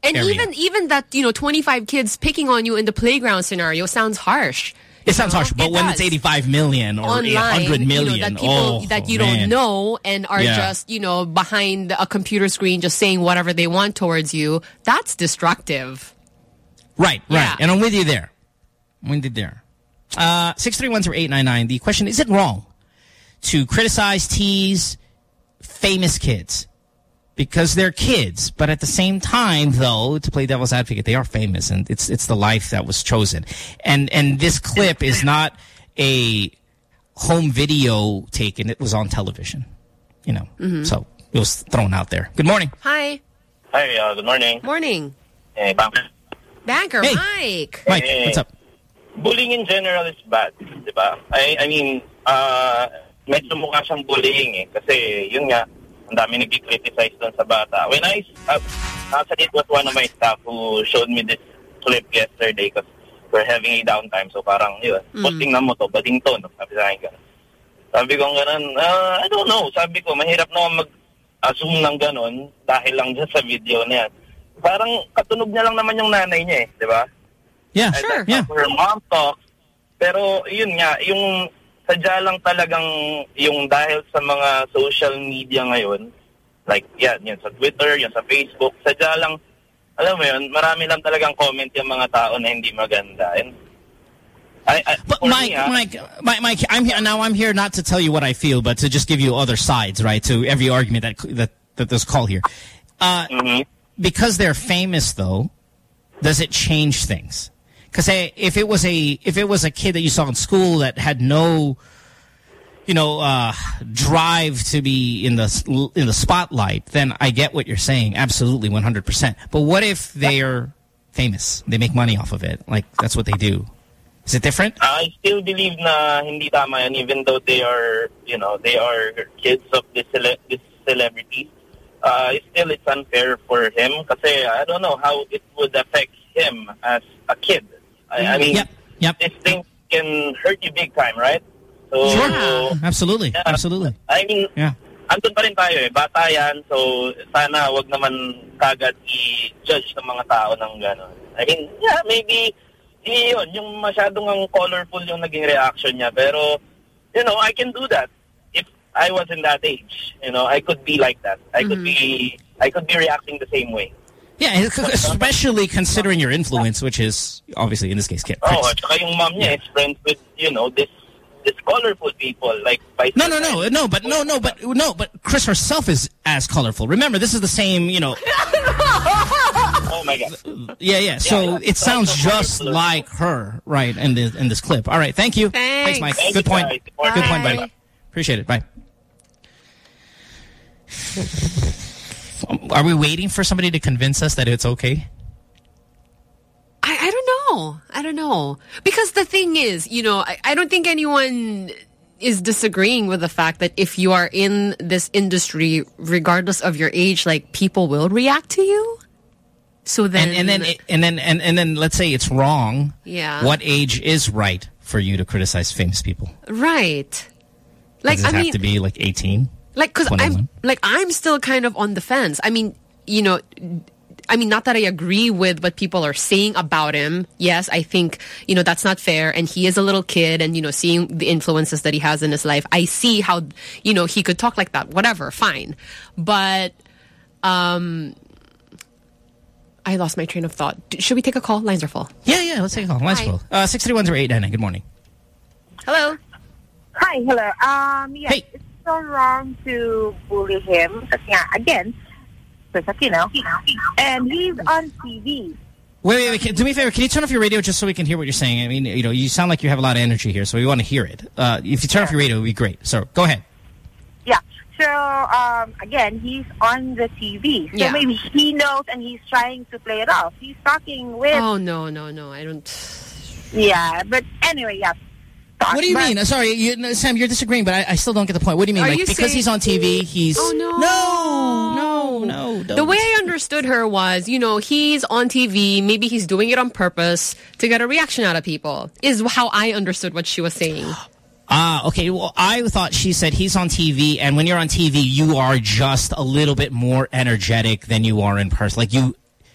Speaker 15: And
Speaker 16: area.
Speaker 15: even even that you know 25 kids picking on you in the playground scenario sounds harsh.
Speaker 16: It sounds harsh, but
Speaker 15: It
Speaker 16: when
Speaker 15: does.
Speaker 16: it's 85 million or
Speaker 15: Online,
Speaker 16: 100
Speaker 15: you know, that people
Speaker 16: oh,
Speaker 15: that you don't know and are
Speaker 16: Yeah.
Speaker 15: just you know behind a computer screen just saying whatever they want towards you. That's destructive.
Speaker 16: Right, right.
Speaker 15: Yeah.
Speaker 16: And I'm with you there. I'm with you there. Uh, 6310899. The question, is it wrong to criticize, tease famous kids because they're kids. But at the same time, though, to play devil's advocate, they are famous, and it's it's the life that was chosen. And and this clip is not a home video taken; it was on television. You know,
Speaker 15: Mhm.
Speaker 16: so it was thrown out there. Good morning.
Speaker 15: Hi.
Speaker 49: Hi, uh, good morning.
Speaker 15: Morning.
Speaker 49: Hey, Banker.
Speaker 15: Banker, Mike.
Speaker 16: Mike,
Speaker 49: Eh,
Speaker 16: what's up?
Speaker 49: Bullying in general is bad, di ba? I, I mean, uh, medyo mukha siyang bullying eh. Kasi, yun nga, ang dami nag-criticize doon sa bata. When I, uh, actually, it was one of my staff who showed me this clip yesterday because we're having a downtime. So parang, yun,
Speaker 50: Mm.
Speaker 49: posting na mo to, bading to, no? sabi sa akin gano'n. Sabi ko gano'n, uh, I don't know. Sabi ko, mahirap naman mag-assume ng gano'n dahil lang dyan sa video na yan. Parang katunog niya lang naman yung nanay niya eh, di ba?
Speaker 16: Yeah,
Speaker 49: And
Speaker 16: sure, yeah.
Speaker 49: her mom talks. Pero yun nga, yung sadya lang talagang yung dahil sa mga social media ngayon, like yan, yan sa Twitter, yan sa Facebook, sadya lang, alam mo yun, marami lang talagang comment yung mga tao na hindi maganda. And I, I,
Speaker 16: But Mike,
Speaker 49: me, ah,
Speaker 16: Mike, Mike, Mike, I'm here now. I'm here not to tell you what I feel, but to just give you other sides, right? To every argument that that that there's call here. Uh,
Speaker 49: Mm-hmm.
Speaker 16: Because they're famous, though, does it change things? Because if it was a if it was a kid that you saw in school that had no, you know, uh, drive to be in the in the spotlight, then I get what you're saying, absolutely, 100. percent But what if they are famous? They make money off of it, like that's what they do. Is it different?
Speaker 49: I still believe na hindi tama yan even though they are, you know, they are kids of this, cele this celebrity. Uh, still, it's unfair for him kasi I don't know how it would affect him as a kid. I, I mean,
Speaker 16: Yep, yep.
Speaker 49: this thing can hurt you big time, right? So,
Speaker 16: Sure. Absolutely.
Speaker 49: Yeah.
Speaker 16: Absolutely.
Speaker 49: I mean,
Speaker 16: Yeah.
Speaker 49: andun pa rin tayo eh. Bata yan, so sana wag naman kagad i-judge ng mga tao ng gano'n. I mean, yeah, maybe yun, yung masyadong ang colorful yung naging reaction niya. Pero, you know, I can do that. If I was in that age, you know, I could be like that. I could be, I could be reacting the same way.
Speaker 16: Yeah, especially considering your influence, which is obviously in this case Kid.
Speaker 49: Oh, at saka yung mom niya is friends with, you know, this this colorful people like Vice
Speaker 16: No, no, no, no, but no, no, but no, but Kris herself is as colorful. Remember, this is the same, you know.
Speaker 49: oh my god.
Speaker 16: Yeah, yeah. So it sounds just like her, right? In this in this clip. All right, thank you.
Speaker 49: Thanks.
Speaker 16: Mike.
Speaker 49: Thank
Speaker 16: Good point.
Speaker 49: guys.
Speaker 16: Good point, buddy. Appreciate it. Bye. Are we waiting for somebody to convince us that it's okay?
Speaker 15: I, I don't know. I don't know. Because the thing is, you know, I, I don't think anyone is disagreeing with the fact that if you are in this industry, regardless of your age, like people will react to you. So then,
Speaker 16: and, and then it- and then and, and then let's say it's wrong.
Speaker 15: Yeah.
Speaker 16: What age is right for you to criticize famous people?
Speaker 15: right. Like,
Speaker 16: Does it
Speaker 15: I
Speaker 16: have
Speaker 15: mean,
Speaker 16: to be like 18?
Speaker 15: Like, cause I'm, like, I'm still kind of on the fence. I mean, you know, I mean, not that I agree with what people are saying about him. Yes, I think, you know, that's not fair. And he is a little kid and, you know, seeing the influences that he has in his life, I see how, you know, he could talk like that. Whatever, fine. But, um, I lost my train of thought. D- Should we take a call? Lines are full.
Speaker 16: Yeah, yeah, let's take a call. Lines
Speaker 15: Hi.
Speaker 16: full. Uh, 6310899, good morning.
Speaker 15: Hello.
Speaker 50: Hi, hello. Um, yeah, it's so wrong to bully him. Kasi nga, again, just like, you know, and he's on TV.
Speaker 16: Wait, wait, wait. Can, do me a favor. Can you turn off your radio just so we can hear what you're saying? I mean, you know, you sound like you have a lot of energy here, so we want to hear it. Uh, if you turn off your radio, it would be great. So, go ahead.
Speaker 50: Yeah. So, um, again, he's on the TV. So
Speaker 15: Yeah.
Speaker 50: maybe he knows and he's trying to play it off. He's talking with...
Speaker 15: Oh, no, no, no. I don't.
Speaker 50: Yeah, but anyway, yeah.
Speaker 16: What do you mean? Sorry, you, no, Sam, you're disagreeing, but I, I still don't get the point. What do you mean?
Speaker 15: Are
Speaker 16: like,
Speaker 15: you
Speaker 16: because
Speaker 15: saying-
Speaker 16: he's on TV, he's...
Speaker 15: Oh, no.
Speaker 16: No, no,
Speaker 15: The way I understood her was, you know, he's on TV. Maybe he's doing it on purpose to get a reaction out of people, is how I understood what she was saying.
Speaker 16: Ah, okay. Well, I thought she said he's on TV, and when you're on TV, you are just a little bit more energetic than you are in person. Like, you...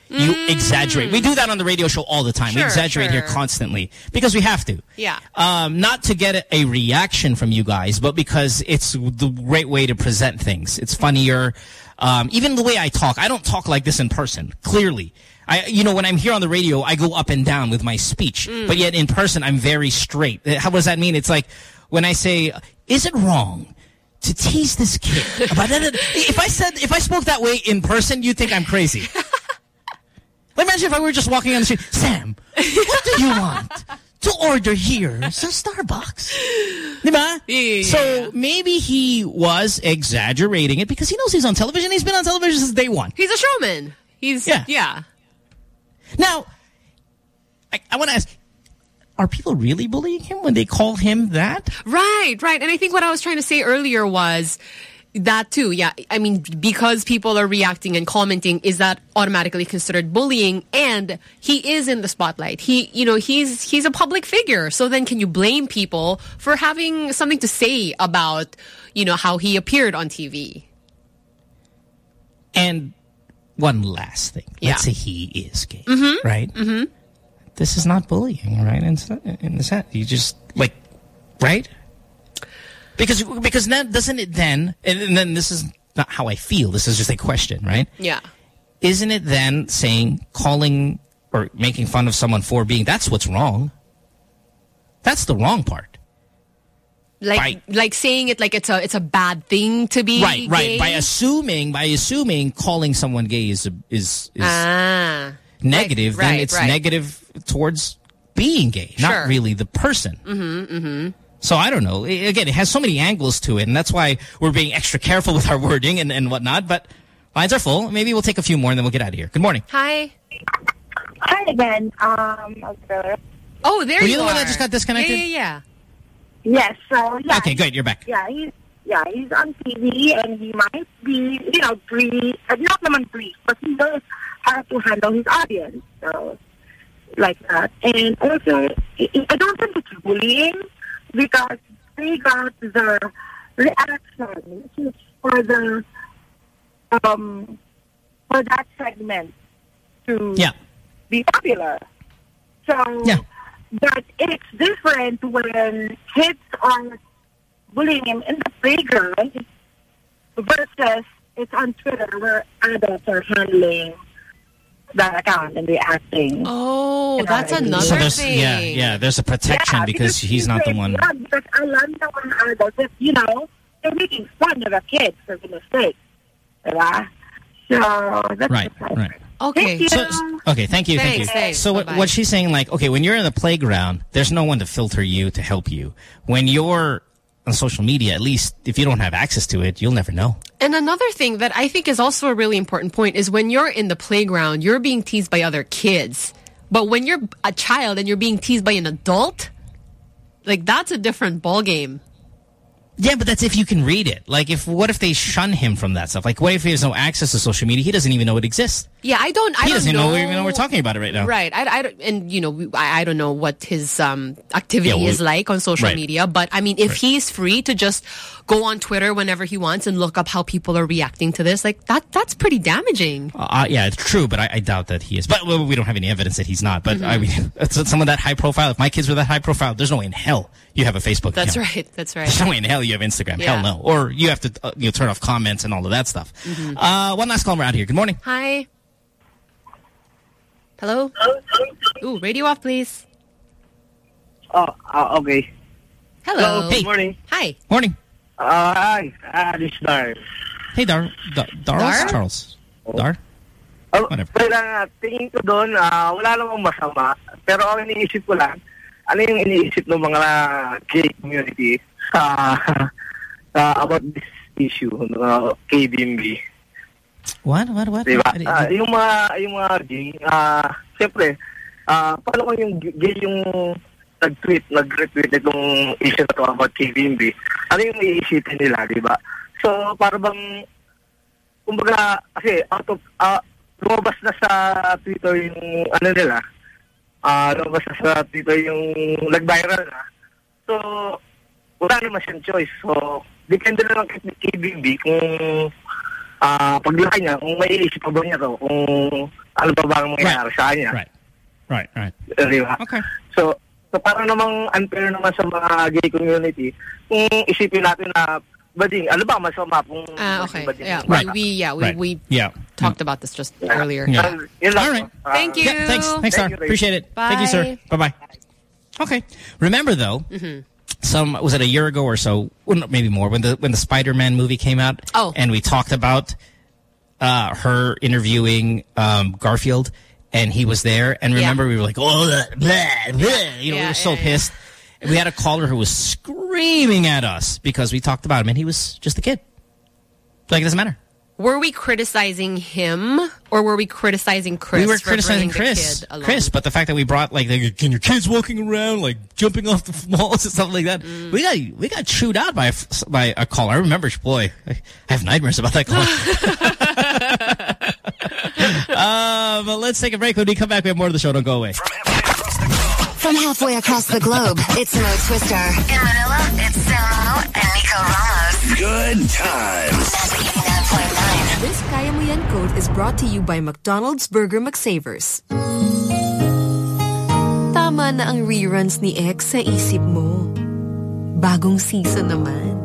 Speaker 16: You exaggerate. We do that on the radio show all the time. we
Speaker 15: Mm. Sure,
Speaker 16: exaggerate here constantly because we have to.
Speaker 15: Yeah.
Speaker 16: um, not to get a, reaction from you guys, but because it's the great way to present things. It's funnier. Um, even the way I talk, I don't talk like this in person. Clearly, I, you know, when I'm here on the radio, I go up and down with my speech,
Speaker 15: Mm.
Speaker 16: but yet in person, I'm very straight. Uh, How does that mean? It's like when I say, "Is it wrong?" to tease this kid about. If I said, if I spoke that way in person, you'd think I'm crazy. Imagine if I were just walking on the street, Sam, what do you want to order here sa Starbucks? Diba? So maybe he was exaggerating it because he knows he's on television. He's been on television since day one.
Speaker 15: He's a showman. He's
Speaker 16: Yeah.
Speaker 15: yeah.
Speaker 16: Now, I, I want to ask, are people really bullying him when they call him that?
Speaker 15: Right, right. And I think what I was trying to say earlier was that too. Yeah. I mean, because people are reacting and commenting, is that automatically considered bullying? And he is in the spotlight. He, you know, he's, he's a public figure. So then can you blame people for having something to say about, you know, how he appeared on TV?
Speaker 16: And one last thing.
Speaker 15: Yeah.
Speaker 16: Let's say he is gay,
Speaker 15: Mhm.
Speaker 16: right?
Speaker 15: Mm-hmm.
Speaker 16: This is not bullying, right? In, in the sense, you just, like, right? Because, because then, doesn't it then, and, and then this is not how I feel, this is just a question, right?
Speaker 15: Yeah.
Speaker 16: Isn't it then saying, calling, or making fun of someone for being, that's what's wrong? That's the wrong part.
Speaker 15: Like, like saying it like it's a, it's a bad thing to be
Speaker 16: Right, right. By assuming, by assuming calling someone gay is, is, is
Speaker 15: ah.
Speaker 16: negative,
Speaker 15: Right,
Speaker 16: then
Speaker 15: right,
Speaker 16: it's
Speaker 15: right.
Speaker 16: negative towards being gay,
Speaker 15: Sure.
Speaker 16: not really the person.
Speaker 15: Mm-hmm, mm-hmm.
Speaker 16: So I don't know. I- Again, it has so many angles to it, and that's why we're being extra careful with our wording and, and whatnot. But lines are full. Maybe we'll take a few more, and then we'll get out of here. Good morning.
Speaker 15: Hi.
Speaker 50: Hi again. Um, okay.
Speaker 15: Oh, there
Speaker 16: Were
Speaker 15: you
Speaker 16: you the one that just got disconnected?
Speaker 15: Yeah, yeah, yeah.
Speaker 50: Yes, so yeah.
Speaker 16: Okay, good. You're back.
Speaker 50: Yeah, he's yeah, he's on TV and he might be, you know, brief, uh, not naman brief, but he knows how to handle his audience. So, like that. And also, I I don't think it's bullying because they got the reaction for the, um, for that segment to
Speaker 16: Yeah.
Speaker 50: be popular. So,
Speaker 16: Yeah.
Speaker 50: but it's different when kids are bullying him in the playground versus it's on Twitter where adults are handling that account and reacting.
Speaker 15: Oh, that's another
Speaker 16: So
Speaker 15: thing.
Speaker 16: yeah, yeah. There's a protection
Speaker 50: Yeah,
Speaker 16: because he's not the one.
Speaker 50: Yeah, because alam na mga adults that, you know, they're making fun of a kid for the mistake. Diba? So, that's
Speaker 16: Right,
Speaker 50: the
Speaker 16: right.
Speaker 15: Okay.
Speaker 50: Thank
Speaker 16: So,
Speaker 50: you.
Speaker 16: okay, thank you, thank you.
Speaker 15: thanks.
Speaker 16: So what,
Speaker 15: Bye-bye.
Speaker 16: what she's saying, like, okay, when you're in the playground, there's no one to filter you to help you. When you're on social media, at least if you don't have access to it, you'll never know.
Speaker 15: And another thing that I think is also a really important point is when you're in the playground, you're being teased by other kids. But when you're a child and you're being teased by an adult, like that's a different ballgame.
Speaker 16: Yeah, but that's if you can read it. Like, if what if they shun him from that stuff? Like, what if he has no access to social media? He doesn't even know it exists.
Speaker 15: Yeah, I don't. I
Speaker 16: he
Speaker 15: don't
Speaker 16: doesn't
Speaker 15: know.
Speaker 16: know, even know we're talking about it right now.
Speaker 15: Right. I, I don't, and you know, I, I don't know what his um, activity
Speaker 16: Yeah, well,
Speaker 15: is like on social
Speaker 16: right.
Speaker 15: media, but I mean, if he's free to just go on Twitter whenever he wants and look up how people are reacting to this, like that, that's pretty damaging.
Speaker 16: Uh, yeah, it's true, but I, I doubt that he is. But well, we don't have any evidence that he's not. But I mean, it's, it's someone that high profile. If my kids were that high profile, there's no way in hell you have a Facebook
Speaker 15: That's
Speaker 16: account.
Speaker 15: right. That's right.
Speaker 16: There's no way in hell you have Instagram.
Speaker 15: Yeah.
Speaker 16: Hell no. Or you have to uh, you know turn off comments and all of that stuff.
Speaker 15: Mhm.
Speaker 16: Uh, one last call. We're out here. Good morning.
Speaker 15: Hi. Hello? Ooh, radio off, please.
Speaker 51: Oh, uh, okay.
Speaker 15: Hello.
Speaker 51: Hello, good morning.
Speaker 15: Hi.
Speaker 16: Morning.
Speaker 51: Uh, hi, uh, this is Dar.
Speaker 16: Hey, Dar. Dar Darls?
Speaker 51: Dar?
Speaker 16: Charles. Dar?
Speaker 51: Oh,
Speaker 16: Whatever.
Speaker 51: Well, uh, tingin ko doon, ah, wala namang masama. Pero ang iniisip ko lang, ano yung iniisip ng mga gay community sa sa about this issue ng uh, KBMB.
Speaker 16: What? What? What?
Speaker 51: Diba?
Speaker 16: What?
Speaker 51: Ah, yung mga yung mga gay, ah, siyempre, ah, paano kung yung gay yung nag-tweet, nag-retweet itong issue na to about KBMB, ano yung iisipin nila, di ba? So, para bang, kumbaga, kasi out of, ah, lumabas na sa Twitter yung, ano nila, ah, lumabas na sa Twitter yung nag-viral na. So, wala naman siyang choice. So, depende na lang kay KBMB kung ah paglaki niya, kung may iisip pa ba niya to, kung ano pa ba ang mangyayari sa kanya.
Speaker 16: Right. Right, right.
Speaker 51: Eh, Di ba?
Speaker 16: Okay.
Speaker 51: So, so parang namang unfair naman sa mga gay community kung isipin natin na bading, ano ba masama kung
Speaker 15: Ah, okay.
Speaker 51: bading
Speaker 15: Yeah,
Speaker 51: yung bata?
Speaker 15: we, we yeah, we,
Speaker 16: Right.
Speaker 15: we
Speaker 16: Yeah.
Speaker 15: talked about this just earlier.
Speaker 16: Yeah.
Speaker 51: Yun lang
Speaker 16: All right.
Speaker 51: po. Ah,
Speaker 15: Thank you.
Speaker 16: Yeah, thanks. Thanks, Dar.
Speaker 51: Thank you,
Speaker 16: Appreciate it. Thank you, sir.
Speaker 15: Bye.
Speaker 16: Bye-bye. Okay. Remember, though, some was it a year ago or so, well, no, maybe more when the when the Spider-Man movie came out.
Speaker 15: Oh.
Speaker 16: and we talked about uh, her interviewing um, Garfield, and he was there. And remember, we were like, oh, blah, blah, you know, we
Speaker 15: Yeah,
Speaker 16: were so
Speaker 15: yeah, yeah.
Speaker 16: pissed. And we had a caller who was screaming at us because we talked about him, and he was just a kid. Like it doesn't matter.
Speaker 15: Were we criticizing him or were we criticizing Kris?
Speaker 16: we were criticizing
Speaker 15: Kris?
Speaker 16: Kris, but the fact that we brought like, the, can your kids walking around like jumping off the walls and stuff like that,
Speaker 15: Mm.
Speaker 16: we got we got chewed out by a, by a caller. I remember, boy, I have nightmares about that caller. uh, but let's take a break. When we come back, we have more of the show. Don't go away.
Speaker 17: From halfway across the globe, it's Mo Twister. In Manila, it's Samo and Nico Ramos.
Speaker 18: Good times.
Speaker 52: This Kaya Mo Yan code is brought to you by McDonald's Burger McSavers. Tama na ang reruns ni X sa isip mo. Bagong season naman.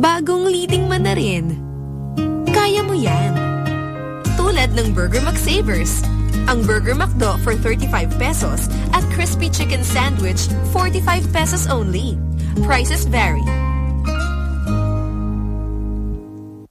Speaker 52: Bagong leading man na rin. Kaya mo yan. Tulad ng Burger McSavers. Ang Burger McDo for 35 pesos at Crispy Chicken Sandwich 45 pesos only. Prices vary.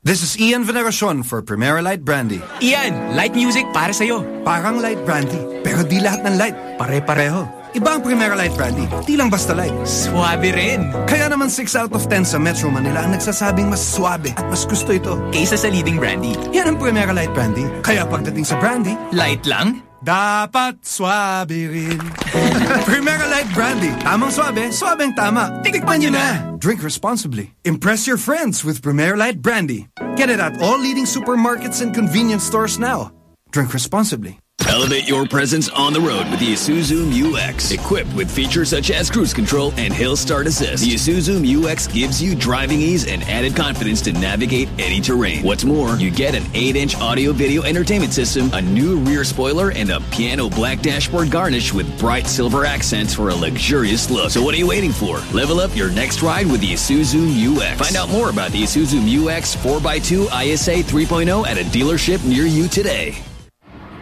Speaker 8: This is Ian Veneracion for Primera Light Brandy.
Speaker 14: Ian, light music para sa'yo.
Speaker 8: Parang light brandy, pero di lahat ng light pare-pareho. Iba ang Primera Light Brandy, di lang basta light.
Speaker 14: Swabe rin.
Speaker 8: Kaya naman 6 out of 10 sa Metro Manila ang nagsasabing mas swabe at mas gusto ito.
Speaker 14: Kaysa sa leading brandy.
Speaker 8: Yan ang Primera Light Brandy. Kaya pagdating sa brandy,
Speaker 14: Light lang?
Speaker 8: dapat swabe rin. Primera Light Brandy. Tamang swabe, swabeng tama. Tikman nyo na. Drink responsibly. Impress your friends with Primera Light Brandy. Get it at all leading supermarkets and convenience stores now. Drink responsibly.
Speaker 14: Elevate your presence on the road with the Isuzu mu-X. Equipped with features such as cruise control and hill start assist, the Isuzu mu-X gives you driving ease and added confidence to navigate any terrain. What's more, you get an 8-inch audio-video entertainment system, a new rear spoiler, and a piano black dashboard garnish with bright silver accents for a luxurious look. So what are you waiting for? Level up your next ride with the Isuzu mu-X. Find out more about the Isuzu mu-X 4x2 ISA 3.0 at a dealership near you today.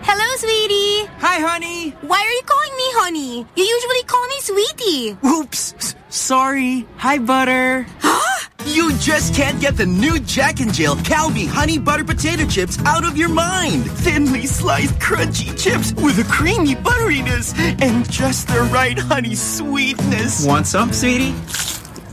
Speaker 52: Hello, sweetie.
Speaker 53: Hi, honey.
Speaker 52: Why are you calling me honey? You usually call me sweetie.
Speaker 53: Oops. S- Sorry. Hi, Butter. you just can't get the new Jack and Jill Calbee Honey Butter Potato Chips out of your mind. Thinly sliced, crunchy chips with a creamy butteriness and just the right honey sweetness. Want some, sweetie?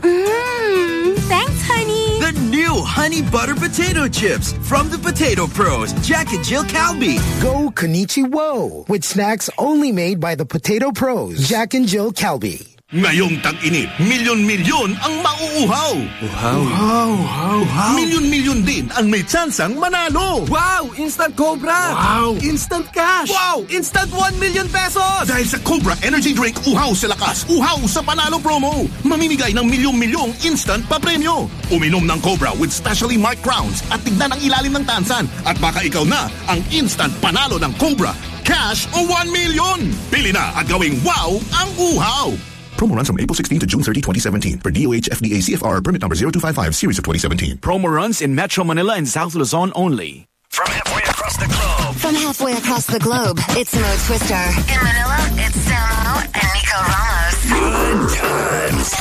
Speaker 52: Mmm, thanks, honey.
Speaker 53: New Honey Butter Potato Chips from the Potato Pros, Jack and Jill Calbee.
Speaker 54: Go Konichiwo with snacks only made by the Potato Pros, Jack and Jill Calbee.
Speaker 55: Ngayong tag-init, milyon-milyon ang mauuhaw.
Speaker 8: Uhaw.
Speaker 55: Uhaw, uhaw, Milyon-milyon din ang may tsansang manalo.
Speaker 8: Wow! Instant Cobra!
Speaker 55: Wow!
Speaker 8: Instant cash!
Speaker 55: Wow!
Speaker 8: Instant 1 million pesos!
Speaker 55: Dahil sa Cobra Energy Drink, uhaw sa lakas, uhaw sa panalo promo. Mamimigay ng milyong-milyong instant pa-premyo. Uminom ng Cobra with specially marked crowns at tignan ang ilalim ng tansan. At baka ikaw na ang instant panalo ng Cobra. Cash o 1 million. Pili na at gawing wow ang uhaw.
Speaker 21: Promo runs from April 16 to June 30, 2017 for DOH FDA CFR permit number 0255 series of 2017.
Speaker 56: Promo runs in Metro Manila and South Luzon only.
Speaker 17: From halfway across the globe. From halfway across the globe, it's Mo Twister. In Manila, it's Samo and Nico Ramos.
Speaker 18: Good times.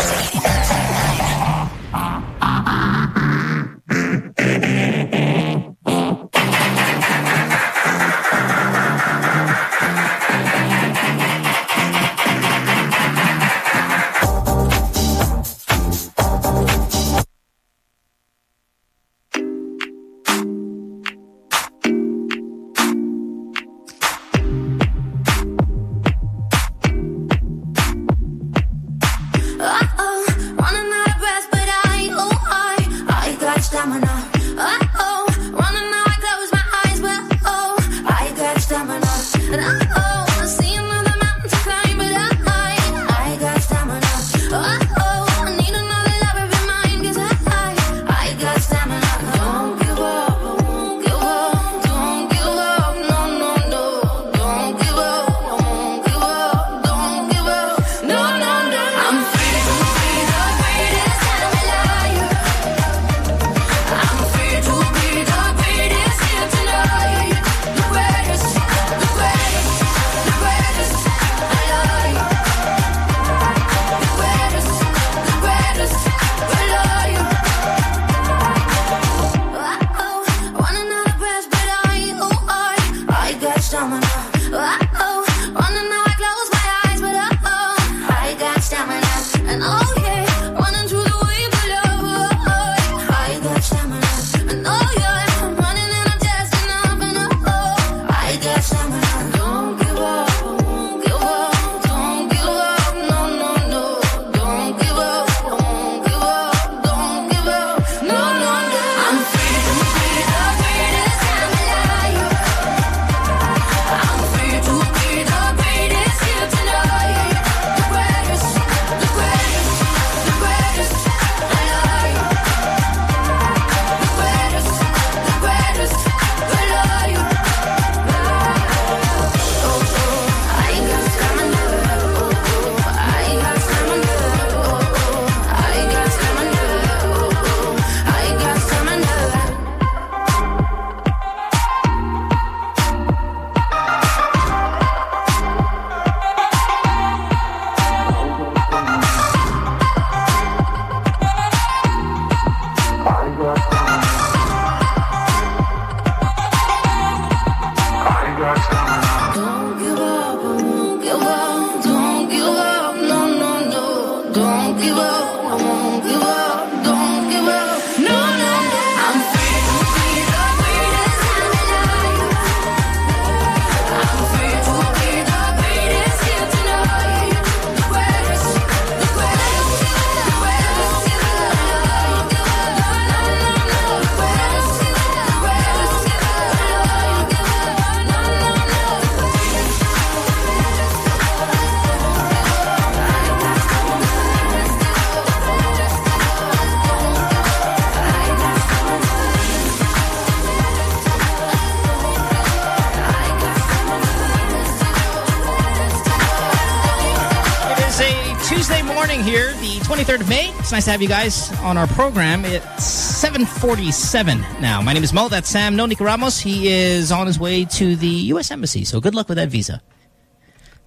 Speaker 16: 23rd of May. It's nice to have you guys on our program. It's 747 now. My name is Mo. That's Sam. No Nico Ramos. He is on his way to the U.S. Embassy, so good luck with that visa.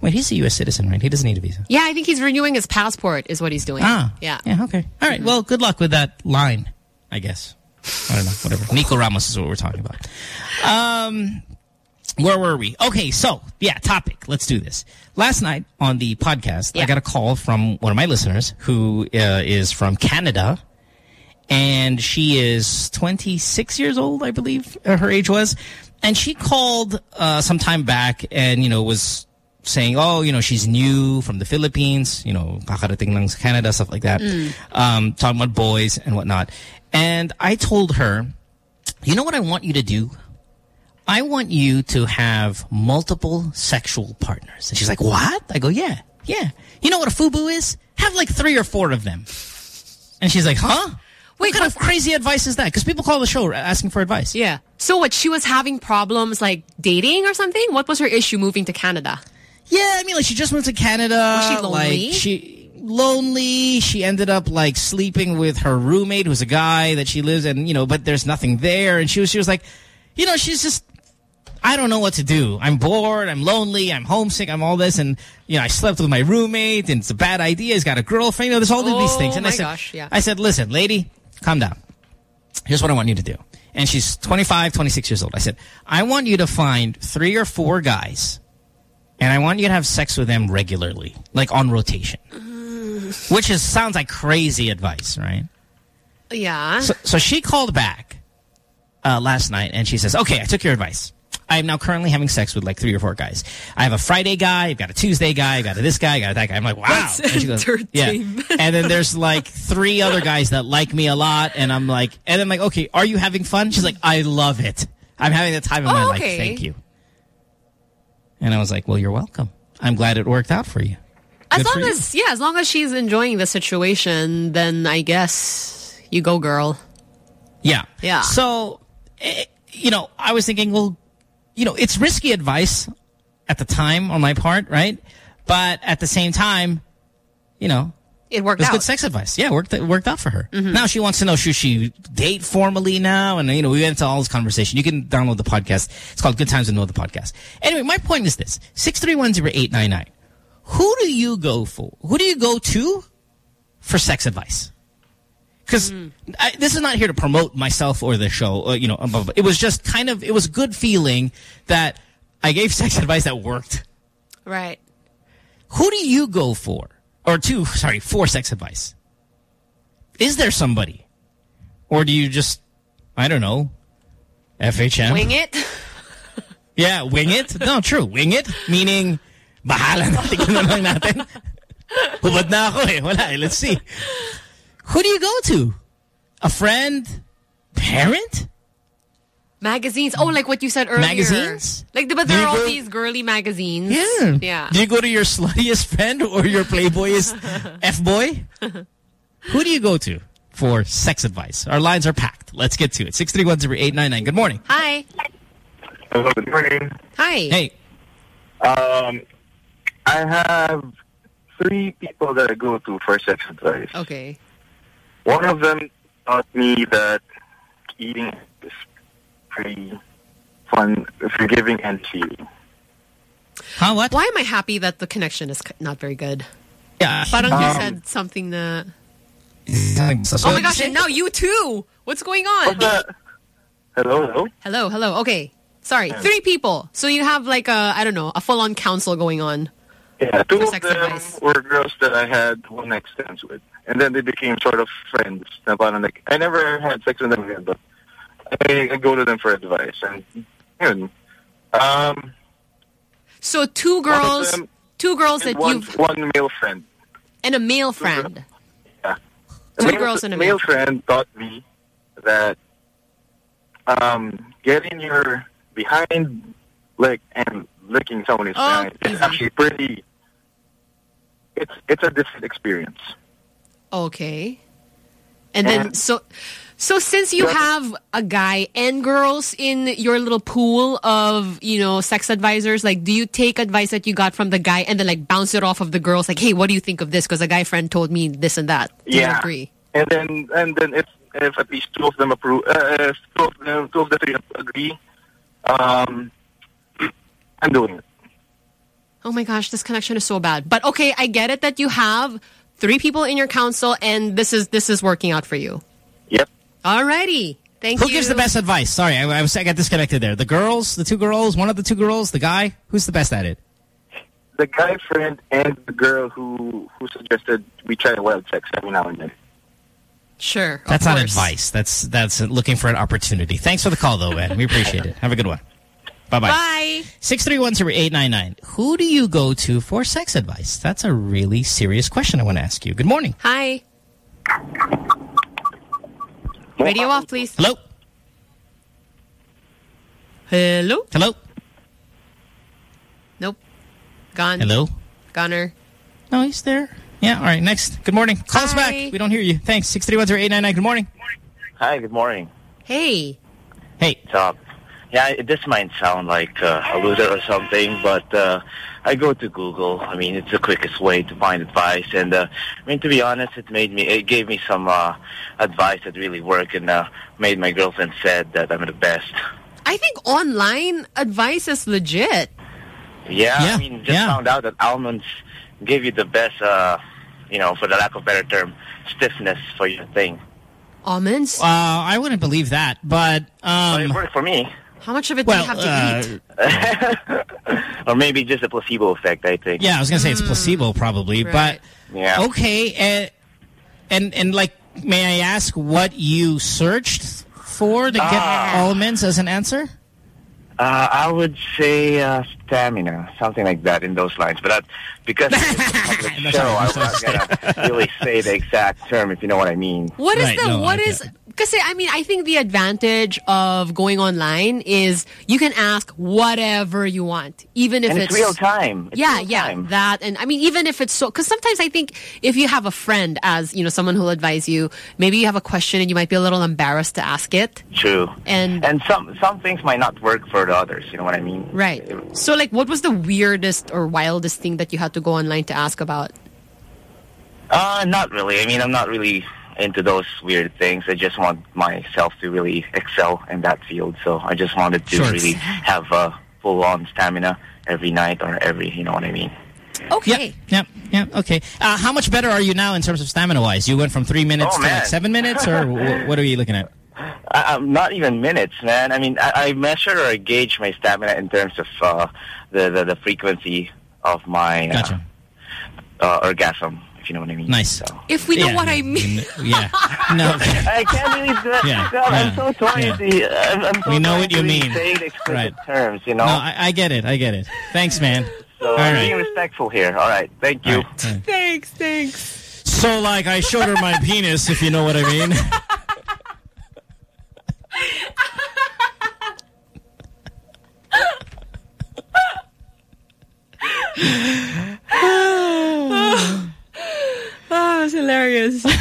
Speaker 16: Wait, he's a U.S. citizen, right? He doesn't need a visa.
Speaker 15: Yeah, I think he's renewing his passport is what he's doing.
Speaker 16: Ah.
Speaker 15: Yeah.
Speaker 16: Yeah, okay. All right, well, good luck with that line, I guess. I don't know, whatever. Nico Ramos is what we're talking about. Um, where were we? Okay, so, yeah, topic. Let's do this. Last night on the podcast, I got a call from one of my listeners who uh, is from Canada. And she is 26 years old, I believe uh, her age was. And she called uh, some time back and, you know, was saying, oh, you know, she's new from the Philippines, you know, kakarating lang sa Canada, stuff like that.
Speaker 57: Mm.
Speaker 16: Um, talking about boys and whatnot. And I told her, you know what I want you to do? I want you to have multiple sexual partners. And she's like, what? I go, yeah, yeah. You know what a FUBU is? Have like three or four of them. And she's like, huh? Wait, what kind of crazy advice is that? Because people call the show asking for advice.
Speaker 15: Yeah. So what, she was having problems like dating or something? What was her issue moving to Canada?
Speaker 16: Yeah, I mean, like she just moved to Canada.
Speaker 15: Was she lonely?
Speaker 16: Like she lonely. She ended up like sleeping with her roommate, who's a guy that she lives, and you know, but there's nothing there. And she was, she was like, you know, she's just, I don't know what to do. I'm bored. I'm lonely. I'm homesick. I'm all this, and you know, I slept with my roommate, and it's a bad idea. He's got a girlfriend. You know, there's all of these
Speaker 15: Oh,
Speaker 16: things. And I said,
Speaker 15: gosh, yeah.
Speaker 16: I said, listen, lady, calm down. Here's what I want you to do. And she's 25, 26 years old. I said, I want you to find three or four guys and I want you to have sex with them regularly, like on rotation. Which is sounds like crazy advice, right?
Speaker 15: Yeah.
Speaker 16: So, so she called back uh, last night and she says, okay, I took your advice. I am now currently having sex with like three or four guys. I have a Friday guy, I've got a Tuesday guy, I've got a this guy, I've got a that guy. I'm like, wow. And she goes, yeah. And then there's like three other guys that like me a lot. And I'm like, and I'm like, okay, are you having fun? She's like, I love it. I'm having the time of my
Speaker 15: Oh,
Speaker 16: life. Thank you. And I was like, well, you're welcome. I'm glad it worked out for you.
Speaker 15: As
Speaker 16: Good for
Speaker 15: long as, yeah, as long as she's enjoying the situation, then I guess you go, girl.
Speaker 16: Yeah.
Speaker 15: Yeah.
Speaker 16: So, eh, you know, I was thinking, well, you know, it's risky advice at the time on my part, right? But at the same time, you know,
Speaker 15: It worked
Speaker 16: it was
Speaker 15: out.
Speaker 16: Good sex advice. Yeah, it worked, it worked out for her. Mm-hmm. Now she wants to know, should she date formally now? And, you know, we went into all this conversation. You can download the podcast. It's called Good Times with Mo the Podcast. Anyway, my point is this. 6310899. Who do you go for? Who do you go to for sex advice? Because this is not here to promote myself or the show. Uh, you know, above- it was just kind of it was good feeling that I gave sex advice that worked.
Speaker 15: Right.
Speaker 16: Who do you go for? Or two, sorry, for sex advice? Is there somebody? Or do you just, I don't know, FHM?
Speaker 15: Wing it?
Speaker 16: Yeah, wing it? No, true. Wing it? Meaning, bahala na. Tignan lang natin. Hubad na ako eh. Wala eh. Let's see. Who do you go to? A friend? Parent?
Speaker 15: Magazines. Oh, like what you said earlier.
Speaker 16: Magazines?
Speaker 15: Like, but
Speaker 16: Do
Speaker 15: there
Speaker 16: you
Speaker 15: are all
Speaker 16: go-
Speaker 15: these girly magazines.
Speaker 16: Yeah.
Speaker 15: Yeah.
Speaker 16: Do you go to your sluttiest friend or your playboyest F-boy? Who do you go to for sex advice? Our lines are packed. Let's get to it. 631-0899. Good morning.
Speaker 15: Hi.
Speaker 57: Hello, good morning.
Speaker 15: Hi.
Speaker 16: Hey.
Speaker 57: Um, I have three people that I go to for sex advice.
Speaker 15: Okay.
Speaker 57: One of them taught me that eating is pretty fun, forgiving, and cheating.
Speaker 16: Huh, what?
Speaker 15: Why am I happy that the connection is not very good?
Speaker 16: Yeah.
Speaker 15: Parang you
Speaker 57: Um,
Speaker 15: said something that... Oh my gosh, and now you too! What's going on?
Speaker 57: Hello, hello.
Speaker 15: Hello, hello. Okay. Sorry. Three people. So you have like a, I don't know, a full-on council going on.
Speaker 57: Yeah, two
Speaker 15: For
Speaker 57: of them
Speaker 15: advice.
Speaker 57: were girls that I had one night stands with, and then they became sort of friends. Na parang like, I never had sex with them again, but I, I go to them for advice, and yun. Um,
Speaker 15: So two girls,
Speaker 57: them-
Speaker 15: two girls that
Speaker 57: one,
Speaker 15: you've,
Speaker 57: one male friend.
Speaker 15: and a male friend.
Speaker 57: Yeah.
Speaker 15: Two
Speaker 57: male,
Speaker 15: girls and a
Speaker 57: male
Speaker 15: male
Speaker 57: friend taught me that um, getting your behind leg and licking someone's
Speaker 15: Oh,
Speaker 57: behind is actually pretty. It's it's a different experience.
Speaker 15: Okay. And then, so, so since you have a guy and girls in your little pool of, you know, sex advisors, like, do you take advice that you got from the guy and then, like, bounce it off of the girls? Like, hey, what do you think of this? Because a guy friend told me this and that. Do
Speaker 57: Yeah.
Speaker 15: agree?
Speaker 57: And then and then if if at least two of them approve, uh, if two of them, two of the three agree, um, I'm doing it.
Speaker 15: Oh my gosh, this connection is so bad. But okay, I get it that you have three people in your council and this is this is working out for you.
Speaker 57: Yep.
Speaker 15: Alrighty. Thank
Speaker 16: Who
Speaker 15: you.
Speaker 16: gives the best advice? Sorry, I, I was I got disconnected there. The girls, the two girls, one of the two girls, the guy. Who's the best at it?
Speaker 57: The guy friend and the girl who who suggested we try wild sex every now and then.
Speaker 15: Sure.
Speaker 16: That's not advice. That's that's looking for an opportunity. Thanks for the call, though, man. We appreciate it. Have a good one. Bye-bye.
Speaker 15: Bye.
Speaker 16: 631-0899. Who do you go to for sex advice? That's a really serious question I want to ask you. Good morning.
Speaker 15: Hi. Radio off, please.
Speaker 16: Hello?
Speaker 15: Hello?
Speaker 16: Hello?
Speaker 15: Nope. Gone.
Speaker 16: Hello?
Speaker 15: Goner.
Speaker 16: No, he's there. Yeah, all right, next. Good morning. Call us back. We don't hear you. Thanks. 631-0899. Good morning.
Speaker 58: Hi, good morning.
Speaker 15: Hey.
Speaker 16: Hey.
Speaker 58: What's up? Yeah, this might sound like uh, a loser or something, but uh, I go to Google. I mean, it's the quickest way to find advice, and uh, I mean, to be honest, it made me, it gave me some uh, advice that really worked, and uh, made my girlfriend said that I'm the best.
Speaker 15: I think online advice is legit.
Speaker 58: Yeah, I mean, just found out that almonds give you the best, uh, you know, for the lack of a better term, stiffness for your thing.
Speaker 15: Almonds?
Speaker 16: Uh, I wouldn't believe that, but... Um,
Speaker 58: it worked for me.
Speaker 15: How much of it
Speaker 16: well,
Speaker 15: do you have to
Speaker 16: uh,
Speaker 15: eat?
Speaker 58: or maybe just a placebo effect, I think.
Speaker 16: Yeah, I was going to say it's placebo probably,
Speaker 58: Right.
Speaker 16: but
Speaker 58: Yeah.
Speaker 16: okay. And, and and like, may I ask what you searched for to get
Speaker 58: Ah.
Speaker 16: almonds as an answer?
Speaker 58: Uh, I would say uh, stamina, something like that in those lines. But uh, because it's a public show, I'm not gonna really say the exact term, if you know what I mean.
Speaker 15: What is the what is because I mean I think the advantage of going online is you can ask whatever you want, even if
Speaker 58: And it's real time. It's
Speaker 15: yeah,
Speaker 58: real
Speaker 15: yeah,
Speaker 58: time.
Speaker 15: that and I mean even if it's so because sometimes I think if you have a friend as you know someone who'll advise you, maybe you have a question and you might be a little embarrassed to ask it.
Speaker 58: True.
Speaker 15: And
Speaker 58: and some some things might not work for the others. You know what I mean?
Speaker 15: Right. So like, what was the weirdest or wildest thing that you had to go online to ask about?
Speaker 58: Uh, not really. I mean, I'm not really into those weird things. I just want myself to really excel in that field. So I just wanted to
Speaker 16: Sure.
Speaker 58: really have a full-on stamina every night or every, you know what I mean?
Speaker 15: Okay.
Speaker 16: Yep, yep, okay. Uh, how much better are you now in terms of stamina-wise? You went from three minutes
Speaker 58: Oh,
Speaker 16: to like seven minutes, or wh- what are you looking at?
Speaker 58: I, I'm not even minutes, man. I mean, I, I measure or gauge my stamina in terms of uh, the, the the frequency of my uh, uh, orgasm. If you know what I mean.
Speaker 16: Nice.
Speaker 15: If we know
Speaker 16: Yeah.
Speaker 15: what I mean.
Speaker 16: Yeah. No.
Speaker 58: I can't really do it.
Speaker 16: Yeah,
Speaker 58: God, I'm so torn.
Speaker 16: yeah.
Speaker 58: to- I'm, I'm so
Speaker 16: We know what you mean.
Speaker 58: Saying the explicit
Speaker 16: Right.
Speaker 58: terms, you know.
Speaker 16: No, I, I get it. I get it. Thanks, man.
Speaker 58: so
Speaker 16: All
Speaker 58: I'm
Speaker 16: right.
Speaker 58: being respectful here. All right. Thank you.
Speaker 15: Thanks, thanks.
Speaker 16: So, like, I showed her my penis, if you know what I mean.
Speaker 15: Oh, Oh, it's hilarious.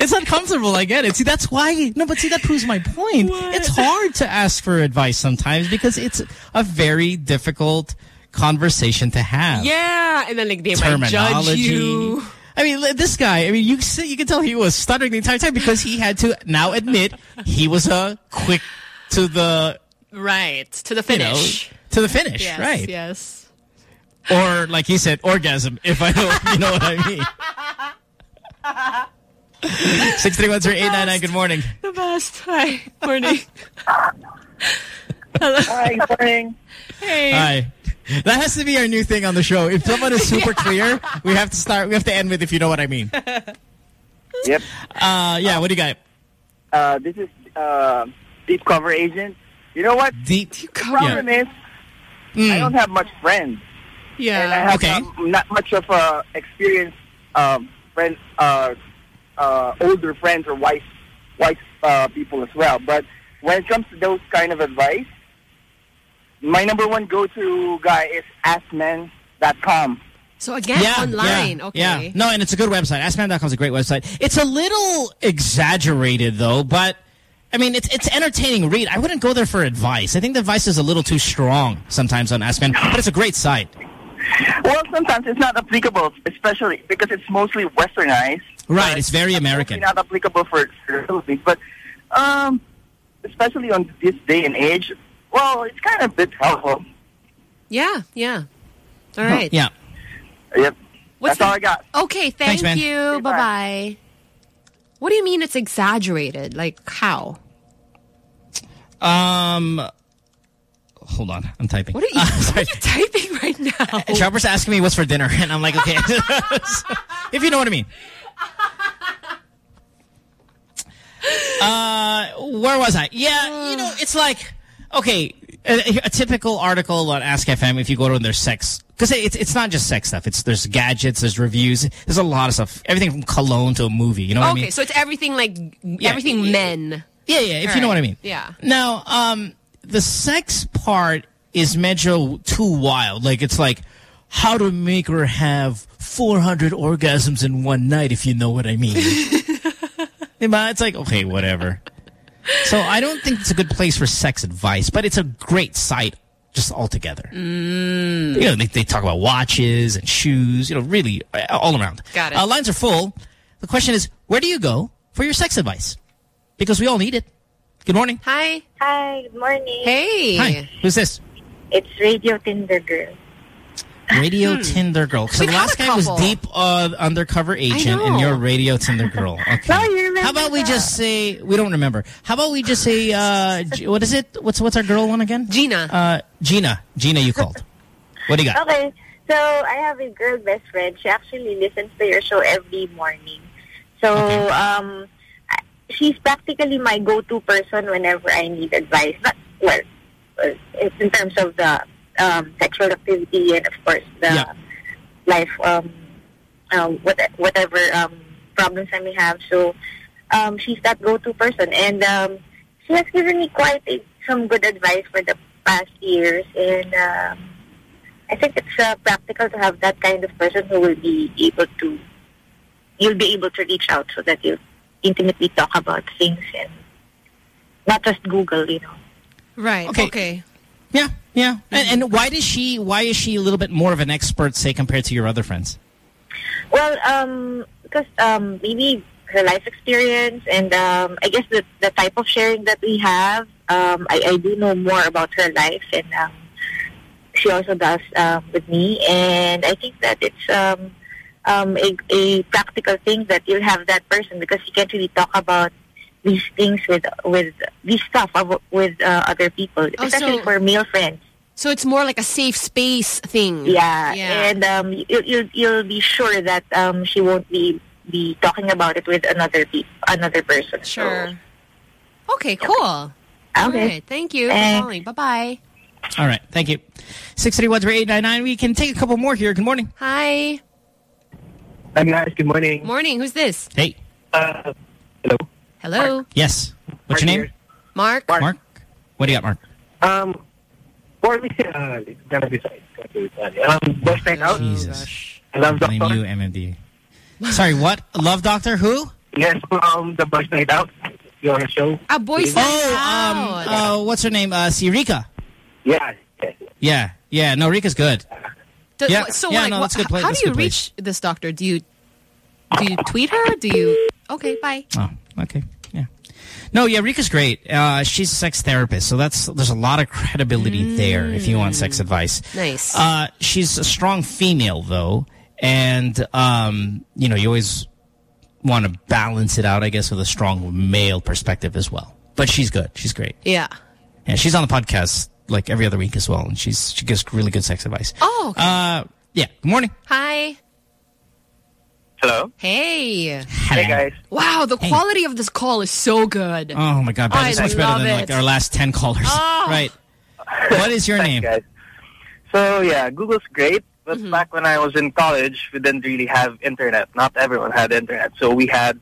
Speaker 16: It's uncomfortable. I get it. See, that's why. No, but see, that proves my point. It's hard to ask for advice sometimes because it's a very difficult conversation to have.
Speaker 15: yeah, and then like they might judge you.
Speaker 16: I mean, this guy. I mean, you see- you can tell he was stuttering the entire time because he had to now admit he was a quick to the
Speaker 15: Right, to the
Speaker 16: you know,
Speaker 15: finish.
Speaker 16: to the finish,
Speaker 15: yes,
Speaker 16: right?
Speaker 15: Yes.
Speaker 16: Or like he said, orgasm. If I know, you know what I mean. Six three one three eight nine nine. Good morning.
Speaker 15: The best. Hi. Morning. Hello.
Speaker 59: Hi, good morning.
Speaker 15: Hey.
Speaker 16: Hi. That has to be our new thing on the show. If someone is super clear, we have to start. We have to end with if you know what I mean.
Speaker 59: Yep.
Speaker 16: Uh, yeah. What do you got?
Speaker 59: Uh, this is uh, Deep Cover Agent. You know what?
Speaker 16: Deep.
Speaker 59: The problem is,
Speaker 16: Mm.
Speaker 59: I don't have much friends.
Speaker 15: Yeah.
Speaker 59: And I have
Speaker 16: Okay.
Speaker 59: um, not much of a experienced um, friend, uh, uh, older friends or wife, wise uh, people as well. But when it comes to those kind of advice, my number one go-to guy is AskMen.com.
Speaker 15: So again, online.
Speaker 16: Yeah,
Speaker 15: okay.
Speaker 16: yeah. No, and it's a good website. AskMen.com is a great website. It's a little exaggerated, though, but, I mean, it's it's entertaining read. I wouldn't go there for advice. I think the advice is a little too strong sometimes on AskMen, but it's a great site.
Speaker 59: Well, sometimes it's not applicable, especially because it's mostly westernized.
Speaker 16: Right, it's very American.
Speaker 59: It's not applicable for for Philippines, but um, especially on this day and age, well, it's kind of a bit helpful.
Speaker 15: Yeah, yeah. All right.
Speaker 16: Yeah.
Speaker 59: Yep.
Speaker 15: What's
Speaker 59: That's all I got.
Speaker 15: Okay, thank
Speaker 16: Thanks,
Speaker 15: you. Bye bye. What do you mean it's exaggerated? Like how?
Speaker 16: Um, hold on. I'm typing.
Speaker 15: What are you, what are you typing right now?
Speaker 16: Chopper's asking me what's for dinner, and I'm like, okay. if you know what I mean. Uh, where was I? Yeah, you know, it's like, okay, a, a typical article on Ask FM, if you go to their sex, because it's, it's not just sex stuff. It's There's gadgets, there's reviews, there's a lot of stuff. Everything from cologne to a movie, you know what
Speaker 15: okay,
Speaker 16: I mean?
Speaker 15: Okay, so it's everything like everything men.
Speaker 16: Yeah, yeah, if
Speaker 15: All
Speaker 16: you know
Speaker 15: right.
Speaker 16: what I mean.
Speaker 15: Yeah.
Speaker 16: Now, um, the sex part is medyo too wild. Like, it's like, how to make her have 400 orgasms in one night, if you know what I mean. It's like, okay, whatever. So I don't think it's a good place for sex advice, but it's a great site just altogether.
Speaker 15: Mm.
Speaker 16: You know, they, they talk about watches and shoes, you know, really uh, all around.
Speaker 15: Got it.
Speaker 16: Uh, lines are full. The question is, where do you go for your sex advice? Because we all need it. Good morning.
Speaker 15: Hi.
Speaker 60: Hi, good morning.
Speaker 15: Hey.
Speaker 16: Hi. Who's this?
Speaker 60: It's Radio Tinder Girl.
Speaker 16: Radio Tinder girl. So
Speaker 60: We've
Speaker 16: the last
Speaker 60: a
Speaker 16: guy was deep uh, undercover agent, and you're Radio Tinder girl. Okay.
Speaker 60: No, you remember
Speaker 16: How about we just say we don't remember? How about we just say uh, G- what is it? What's what's our girl one again?
Speaker 15: Gina.
Speaker 16: Uh, Gina. Gina, you called. What do you got?
Speaker 60: Okay, so I have a girl best friend. She actually listens to your show every morning. So um, I- she's practically my go-to person whenever I need advice. Not well, uh, in terms of the um, sexual activity and of course the life, um, what, whatever um, problems I may have. So um, she's that go-to person, and um, she has given me quite a, some good advice for the past years, and um, I think it's uh, practical to have that kind of person who will be able to, you'll be able to reach out so that you intimately talk about things and not just Google, you know.
Speaker 15: Right.
Speaker 16: Okay.
Speaker 15: Okay.
Speaker 16: Yeah, yeah. And, and why does she? Why is she a little bit more of an expert, say, compared to your other friends?
Speaker 60: Well, um, because um, maybe her life experience and um, I guess the, the type of sharing that we have, um, I, I do know more about her life and um, she also does um, with me. And I think that it's um,
Speaker 41: um, a, a practical thing that you'll have that person because you can't really talk about these things with with these stuff with uh, other people,
Speaker 15: Oh,
Speaker 41: especially
Speaker 15: so-
Speaker 41: for male friends.
Speaker 15: So it's more like a safe space thing.
Speaker 41: Yeah,
Speaker 15: Yeah.
Speaker 41: and um, you, you'll you'll be sure that um, she won't be be talking about it with another pe- another person. So,
Speaker 15: Sure. Okay, cool. All
Speaker 41: Okay.
Speaker 15: right, thank you for
Speaker 41: Thanks.
Speaker 15: calling. Bye-bye.
Speaker 16: All right. Thank you. 631-0899. We can take a couple more here. Good morning.
Speaker 15: Hi.
Speaker 51: Hi guys, good morning.
Speaker 15: Morning. Who's this?
Speaker 16: Hey.
Speaker 51: Uh, hello.
Speaker 15: Hello.
Speaker 16: Yes. What's your name?
Speaker 51: here.
Speaker 15: Mark.
Speaker 16: Mark. What do you got, Mark?
Speaker 51: Um, for me, uh, it's gonna be um, Boys Night Out.
Speaker 16: Jesus.
Speaker 51: I love
Speaker 16: Blame you, MMD. Sorry, what? Love Doctor? Who?
Speaker 51: Yes, from the Boys Night Out. Your show.
Speaker 15: A boys
Speaker 16: Oh,
Speaker 15: night
Speaker 16: um, uh, what's her name? Uh, si Rika.
Speaker 51: Yeah.
Speaker 16: Yeah. Yeah. No, Rika's good.
Speaker 15: Do-
Speaker 16: yeah.
Speaker 15: So
Speaker 16: yeah,
Speaker 15: like,
Speaker 16: no, that's a good place.
Speaker 15: how do you reach this doctor? Do you do you tweet her? Do you? Okay, bye.
Speaker 16: Oh, okay. Yeah. No, yeah, Rika's great. Uh, she's a sex therapist, so that's there's a lot of credibility there if you want sex advice.
Speaker 15: Nice.
Speaker 16: Uh, she's a strong female, though, and um, you know, you always want to balance it out, I guess, with a strong male perspective as well. But she's good. She's great.
Speaker 15: Yeah.
Speaker 16: Yeah, she's on the podcast like every other week as well, and she's she gives really good sex advice.
Speaker 15: Oh. Okay.
Speaker 16: Uh, yeah. Good morning.
Speaker 15: Hi.
Speaker 57: Hello.
Speaker 15: Hey.
Speaker 16: Hey
Speaker 51: guys.
Speaker 15: Wow, the quality of this call is so good.
Speaker 16: Oh my God, that is much better
Speaker 15: love
Speaker 16: than like our last ten callers.
Speaker 15: Oh.
Speaker 16: Right. What is your name?
Speaker 51: guys. So yeah, Google's great, but
Speaker 15: Mm-hmm.
Speaker 51: back when I was in college, we didn't really have internet. Not everyone had internet, so we had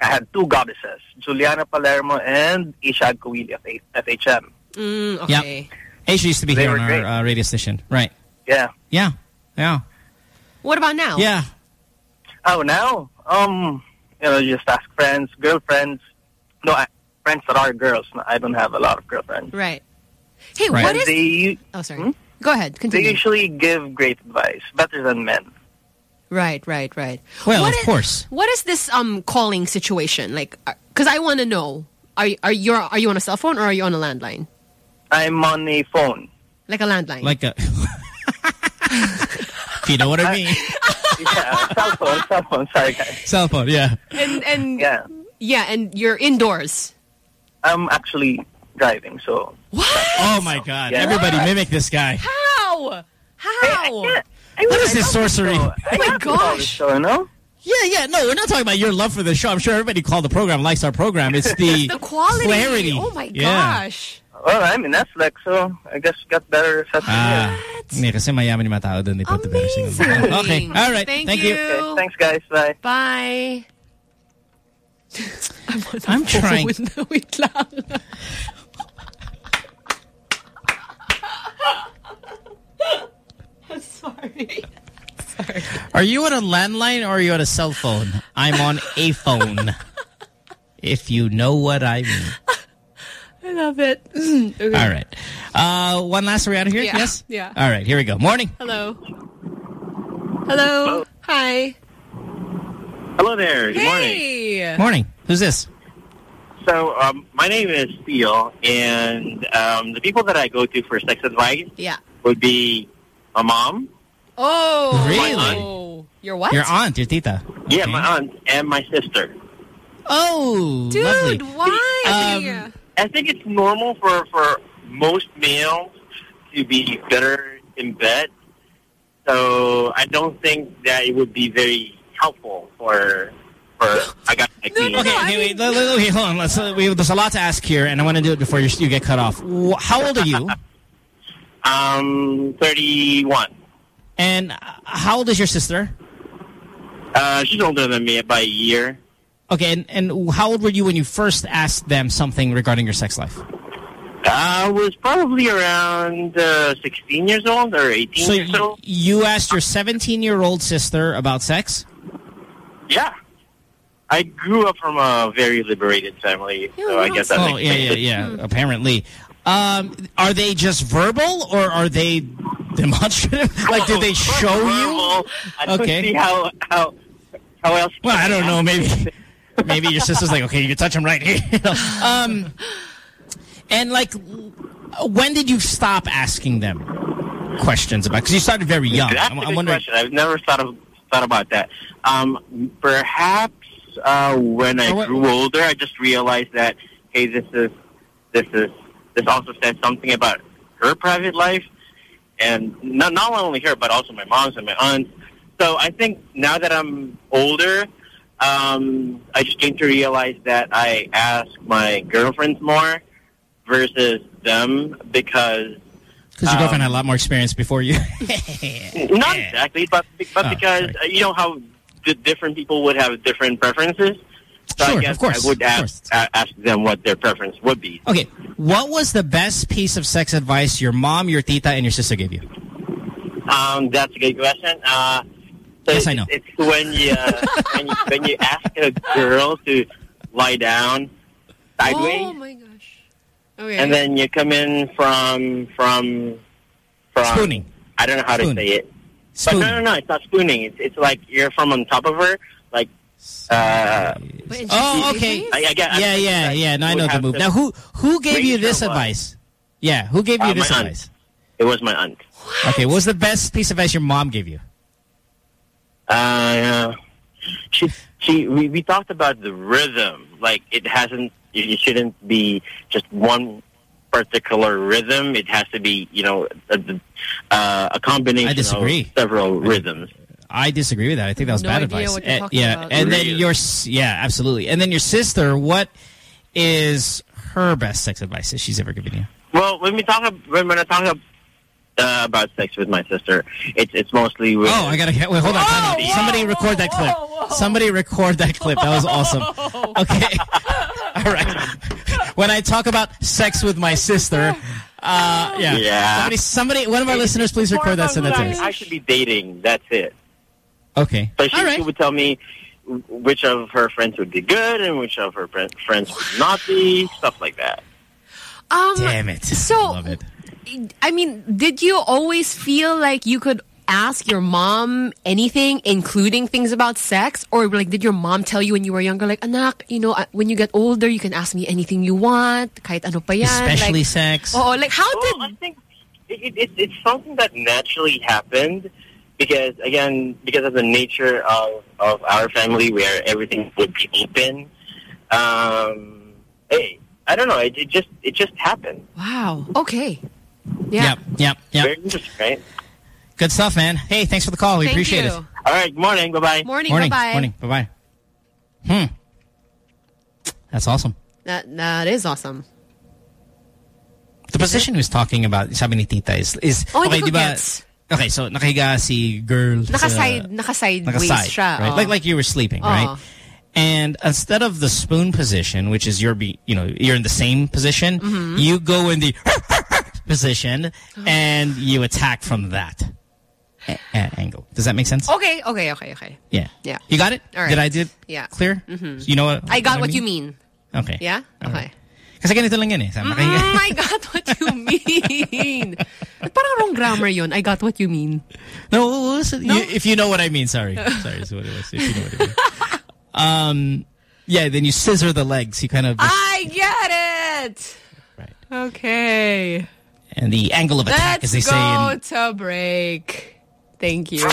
Speaker 51: I had two goddesses, Juliana Palermo and Ishag Kawili of FHM.
Speaker 15: Mm, okay.
Speaker 16: Aisha used to be
Speaker 51: They
Speaker 16: here on
Speaker 51: great.
Speaker 16: our uh, radio station. Right.
Speaker 51: Yeah.
Speaker 16: Yeah. Yeah.
Speaker 15: What about now?
Speaker 16: Yeah.
Speaker 51: Oh, now, um, you know, just ask friends, girlfriends. No, I, friends that are girls. No, I don't have a lot of girlfriends.
Speaker 15: Right. Hey,
Speaker 51: Right.
Speaker 15: what
Speaker 51: they,
Speaker 15: oh, sorry. Go ahead. Continue.
Speaker 51: they usually give great advice, better than men.
Speaker 15: Right, right, right.
Speaker 16: Well,
Speaker 15: What
Speaker 16: of
Speaker 15: is-
Speaker 16: course.
Speaker 15: What is this um calling situation like? Because I want to know. Are you, are you are you on a cell phone or are you on a landline?
Speaker 51: I'm on a phone.
Speaker 15: Like a landline.
Speaker 16: Like a. if you know what I uh, mean.
Speaker 51: yeah, cell phone, cell phone. Sorry, guys.
Speaker 16: Cell phone. Yeah.
Speaker 15: and and
Speaker 51: Yeah.
Speaker 15: yeah, and you're indoors.
Speaker 51: I'm actually driving, so. What?
Speaker 16: Oh my God!
Speaker 51: Yeah.
Speaker 16: Everybody mimic this guy.
Speaker 15: How? How?
Speaker 16: What is this sorcery?
Speaker 15: oh my gosh!
Speaker 51: So, no?
Speaker 16: Yeah, yeah. No, we're not talking about your love for the show. I'm sure everybody called the program likes our program. It's the
Speaker 15: The quality.
Speaker 16: clarity.
Speaker 15: Oh my
Speaker 16: Yeah.
Speaker 15: gosh.
Speaker 51: Well, I'm in Netflix, so I guess got better reception
Speaker 16: Ah,
Speaker 51: here.
Speaker 16: hindi, kasi mayaman yung mga tao doon. They put the. Okay, all right.
Speaker 15: Thank,
Speaker 16: Thank
Speaker 15: you.
Speaker 16: you.
Speaker 51: Okay, thanks, guys. Bye.
Speaker 15: Bye.
Speaker 16: I'm trying.
Speaker 15: Wait lang. I'm sorry. sorry.
Speaker 16: Are you on a landline or are you on a cell phone? I'm on a phone. if you know what I mean.
Speaker 15: I love it. Okay.
Speaker 16: All right. Uh, one last are we out of here?
Speaker 15: Yeah,
Speaker 16: Yes?
Speaker 15: yeah.
Speaker 16: All right, here we go. Morning.
Speaker 15: Hello. Hello. Hi.
Speaker 61: Hello there. Good morning.
Speaker 15: Hey.
Speaker 16: Morning. Who's this?
Speaker 61: So, um, my name is Theo, and um, the people that I go to for sex advice
Speaker 15: Yeah.
Speaker 61: would be my mom,
Speaker 15: Oh.
Speaker 16: Really?
Speaker 15: Your what?
Speaker 16: Your aunt, your tita.
Speaker 61: yeah, my aunt, and my sister.
Speaker 16: Oh,
Speaker 15: Dude,
Speaker 16: lovely.
Speaker 15: why?
Speaker 61: Um, I think it's normal for, for most males to be better in bed. So I don't think that it would be very helpful for for a guy like me.
Speaker 16: Okay, okay, wait, let- let- okay, hold on. Let's, uh, we, there's a lot to ask here, and I want to do it before you, you get cut off. How old are you?
Speaker 61: Um, 31.
Speaker 16: And uh, how old is your sister?
Speaker 61: Uh, she's older than me by a year.
Speaker 16: Okay, and, and how old were you when you first asked them something regarding your sex life?
Speaker 61: I was probably around uh, 16 years old or 18
Speaker 16: So
Speaker 61: years
Speaker 16: you,
Speaker 61: old.
Speaker 16: you asked your 17-year-old sister about sex?
Speaker 61: Yeah. I grew up from a very liberated family, so I guess that
Speaker 16: Oh,
Speaker 61: makes
Speaker 16: yeah, yeah, yeah, apparently. Um, are they just verbal, or are they demonstrative? like, did they show you?
Speaker 61: I don't
Speaker 16: Okay.
Speaker 61: see how, how, how else...
Speaker 16: Well, I don't know. Maybe, maybe your sister's like, okay, you can touch him right here. You know? um, and like, when did you stop asking them questions about? Because you started very young.
Speaker 61: That's
Speaker 16: I'm,
Speaker 61: a
Speaker 16: I'm
Speaker 61: good
Speaker 16: wondering.
Speaker 61: question. I've never thought of thought about that. Um, perhaps uh, when I grew older, I just realized that hey, this is this is this also says something about her private life, and not not only her, but also my mom's and my aunts. So I think now that I'm older, um, I just came to realize that I ask my girlfriends more versus them because
Speaker 16: Because your girlfriend
Speaker 61: um,
Speaker 16: had a lot more experience before you.
Speaker 61: not exactly, but but
Speaker 16: Oh,
Speaker 61: because uh, you know how different people would have different preferences. So
Speaker 16: Sure,
Speaker 61: I guess
Speaker 16: of course,
Speaker 61: I would ask ask them what their preference would be.
Speaker 16: Okay, what was the best piece of sex advice your mom, your tita, and your sister gave you?
Speaker 61: Um, that's a good question. Uh, so
Speaker 16: Yes, I know.
Speaker 61: It's when you, uh, when you when you ask a girl to lie down sideways,
Speaker 15: Oh my gosh. Okay.
Speaker 61: and then you come in from from from
Speaker 16: Spooning.
Speaker 61: I don't know how to say it. But no, no, no, it's not spooning. It's it's like you're from on top of her, like. Uh,
Speaker 16: Oh, okay.
Speaker 61: I, I get,
Speaker 16: yeah, yeah, yeah. Now I know the move. Now, who who gave you this advice? Yeah, who gave you
Speaker 61: Uh,
Speaker 16: this
Speaker 61: my aunt.
Speaker 16: advice?
Speaker 61: It was my aunt.
Speaker 16: Okay, what was the best piece of advice your mom gave you?
Speaker 61: Uh, she, she, we, we talked about the rhythm. Like it hasn't, it it shouldn't be just one particular rhythm. It has to be, you know, a, uh, a combination
Speaker 16: I disagree.
Speaker 61: of several rhythms.
Speaker 16: I disagree with that. I think that was
Speaker 61: No
Speaker 16: bad
Speaker 61: idea
Speaker 16: advice.
Speaker 61: what you're
Speaker 16: Uh, yeah,
Speaker 61: about.
Speaker 16: and then your yeah, absolutely. And then your sister, what is her best sex advice that she's ever given you?
Speaker 61: Well, when we talk, ab- when, when I talk ab- uh, about sex with my sister, it's it's mostly with.
Speaker 16: Oh, I gotta get. Wait, hold on. time out. Somebody record that clip. Somebody record that clip. That was awesome. Okay. All right. When I talk about sex with my sister, uh, yeah.
Speaker 61: Yeah.
Speaker 16: Somebody, somebody, one of our listeners, please record that. Send that to
Speaker 61: I,
Speaker 16: us.
Speaker 61: I should be dating. That's it.
Speaker 16: Okay.
Speaker 61: So she, she would tell me which of her friends would be good and which of her friends would not be, stuff like that.
Speaker 15: Um,
Speaker 16: Damn it.
Speaker 15: So,
Speaker 16: Love it.
Speaker 15: I mean, did you always feel like you could ask your mom anything, including things about sex? Or like, did your mom tell you when you were younger, like, anak, you know, uh, when you get older, you can ask me anything you want, kahit ano pa yan.
Speaker 16: Especially
Speaker 15: like,
Speaker 16: sex.
Speaker 15: Oh, like, how did...
Speaker 61: I think it, it, it's something that naturally happened because, again, because of the nature of, of our family where everything would be open. Um, hey, I don't know. It, it just it just happened.
Speaker 15: Wow. Okay. Yeah.
Speaker 16: Yep. Yep. Yep.
Speaker 61: Very interesting, right?
Speaker 16: Good stuff, man. Hey, thanks for the call. We
Speaker 15: Thank
Speaker 16: appreciate
Speaker 15: you.
Speaker 16: it.
Speaker 61: All right. Morning. Bye bye.
Speaker 15: Morning.
Speaker 16: Morning.
Speaker 15: Bye-bye.
Speaker 16: Morning. Bye bye. Hmm. That's awesome.
Speaker 15: That, that is awesome.
Speaker 16: The position he was talking about, sabi ni Tita, is, is
Speaker 15: Oh,
Speaker 16: okay,
Speaker 15: ko
Speaker 16: di ba? Okay, so nakahiga si girl. sa-
Speaker 15: Nakaside, nakaside waist siya.
Speaker 16: right?
Speaker 15: oh.
Speaker 16: Like like you were sleeping,
Speaker 15: Oh.
Speaker 16: right? And instead of the spoon position, which is your be, you know, you're in the same position,
Speaker 15: Mhm.
Speaker 16: you go in the position and you attack from that angle. Does that make sense?
Speaker 15: Okay, okay, okay, okay.
Speaker 16: Yeah.
Speaker 15: Yeah.
Speaker 16: You got it?
Speaker 15: All right.
Speaker 16: Did I did
Speaker 15: Yeah.
Speaker 16: clear?
Speaker 15: Mhm.
Speaker 16: You know what?
Speaker 15: I got
Speaker 16: I
Speaker 15: what you mean.
Speaker 16: Okay.
Speaker 15: Yeah? Okay.
Speaker 16: Kasi ganito lang yan eh. Nakahiga-
Speaker 15: Mm, I got what you mean. Parang wrong grammar yun. I got what you mean.
Speaker 16: No, what it? You- if you know what I mean, sorry. Sorry, is what it was. If you know what I mean. Um, yeah, then you scissor the legs. You kind of,
Speaker 15: I get it. Right. Okay.
Speaker 16: And the angle of attack,
Speaker 15: Let's
Speaker 16: as they say
Speaker 15: go to break. Thank you.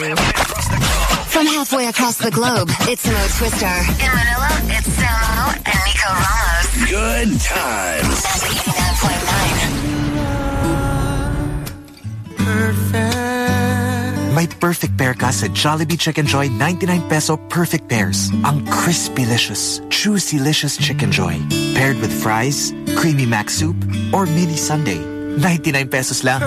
Speaker 17: From halfway across the globe, it's Mo Twister. In Manila, it's Samo and Nico Ramos.
Speaker 18: Good times.
Speaker 62: May perfect pair ka sa Jollibee Chickenjoy 99 peso perfect pairs. Ang crispy-licious, juicy-licious Chickenjoy. Paired with fries, creamy mac soup, or mini sundae. 99 pesos lang.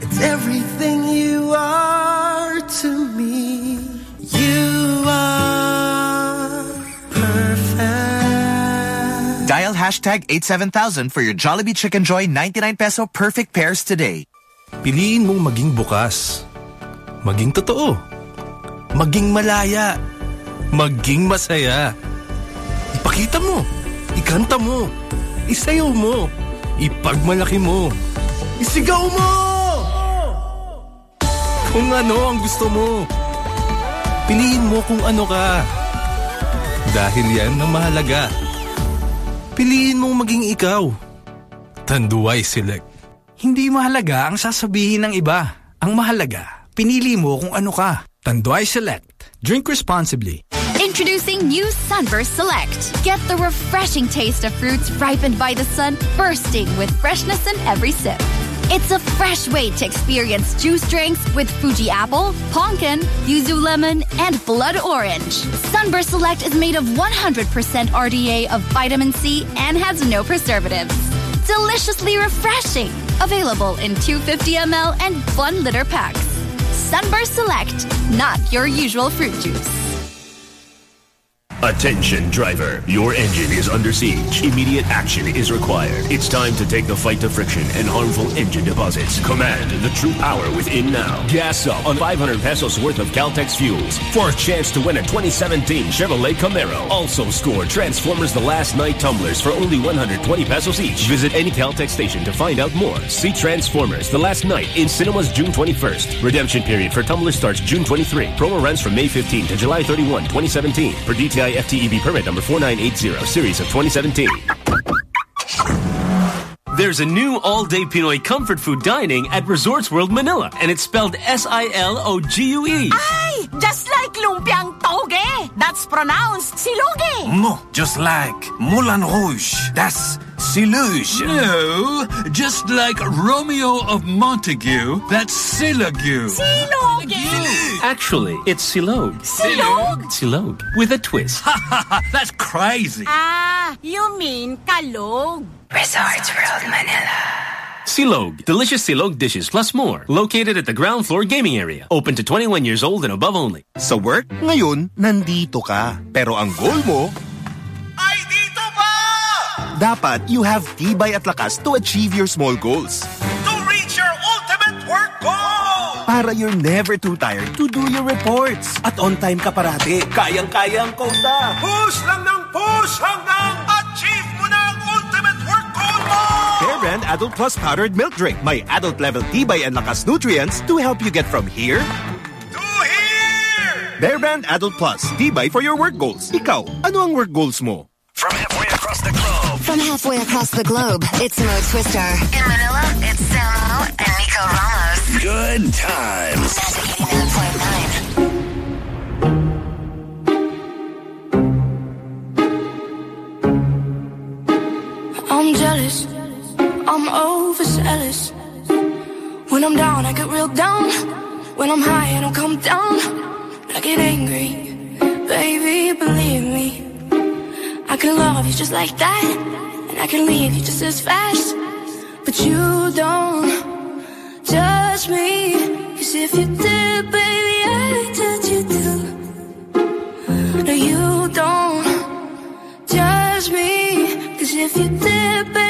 Speaker 36: It's everything you are to me. You are perfect.
Speaker 62: Dial hashtag 87000 for your Jollibee Chickenjoy 99 peso perfect pairs today.
Speaker 55: Piliin mong maging bukas. Maging totoo. Maging malaya. Maging masaya. Ipakita mo. Ikanta mo. Isayaw mo. Ipagmalaki mo. Isigaw mo! Kung ano ang gusto mo. Piliin mo kung ano ka. Dahil yan ang mahalaga. Piliin mong maging ikaw. Tanduay Select.
Speaker 8: Hindi mahalaga ang sasabihin ng iba. Ang mahalaga,
Speaker 19: pinili mo kung ano ka. Tanduay Select. Drink responsibly.
Speaker 10: New Sunburst Select. Get the refreshing taste of fruits ripened by the sun, bursting with freshness in every sip. It's a fresh way to experience juice drinks with Fuji apple, pumpkin, yuzu lemon, and blood orange. Sunburst Select is made of 100% RDA of vitamin C and has no preservatives. Deliciously refreshing. Available in 250 ml and 1 liter packs. Sunburst Select, not your usual fruit juice.
Speaker 18: Attention driver, your engine is under siege. Immediate action is required. It's time to take the fight to friction and harmful engine deposits. Command the true power within now. Gas up on 500 pesos worth of Caltex fuels for a chance to win a 2017 Chevrolet Camaro. Also score Transformers The Last Knight tumblers for only 120 pesos each. Visit any Caltex station to find out more. See Transformers The Last Knight in cinemas June 21st. Redemption period for tumblers starts June 23. Promo runs from May 15 to July 31, 2017. For DTI FTEB permit number 4980, series of 2017.
Speaker 63: There's a new all-day Pinoy comfort food dining at Resorts World Manila, and it's spelled S-I-L-O-G-U-E.
Speaker 64: Ay, just like lumpiang toge. That's pronounced siloge.
Speaker 65: No, just like Moulin Rouge. That's Siluge.
Speaker 66: No, just like Romeo of Montague, that's Silague.
Speaker 64: Siloge.
Speaker 63: Actually, it's Silog.
Speaker 64: Silog?
Speaker 63: Silog, with a twist.
Speaker 66: Ha ha ha, that's crazy.
Speaker 64: Ah, you mean kalog.
Speaker 67: Resorts World Manila.
Speaker 63: Silog, delicious Silog dishes plus more. Located at the ground floor gaming area. Open to 21 years old and above only.
Speaker 11: Sa work, ngayon, nandito ka. Pero ang goal mo,
Speaker 68: Ay, dito pa!
Speaker 11: dapat you have tibay at lakas to achieve your small goals.
Speaker 68: To reach your ultimate work goal!
Speaker 11: Para you're never too tired to do your reports. At on time ka parati. Kayang-kaya ang quota.
Speaker 68: Push lang ng push hanggang
Speaker 11: Bear Brand Adult Plus Powdered Milk Drink. May adult level tibay and lakas nutrients to help you get from here
Speaker 68: To here!
Speaker 11: Bear Brand Adult Plus. Tibay for your work goals. Ikaw, ano ang work goals mo?
Speaker 18: From halfway across the globe.
Speaker 17: From halfway across the globe, it's Mo Twister. In Manila, it's Samo and Nico Ramos.
Speaker 18: Good times.
Speaker 17: 89.9.
Speaker 31: I'm jealous. I'm overzealous. When I'm down, I get real down. When I'm high, I don't come down. I get angry. Baby, believe me. I can love you just like that. And I can leave you just as fast. But you don't judge me. Cause if you did, baby, I'd judge you too. No, you don't judge me. Cause if you did, baby,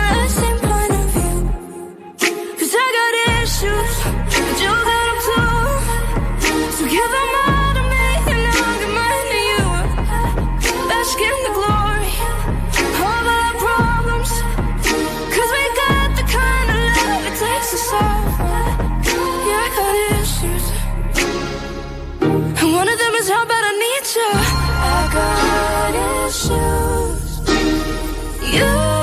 Speaker 31: how bad I need you. I got issues. You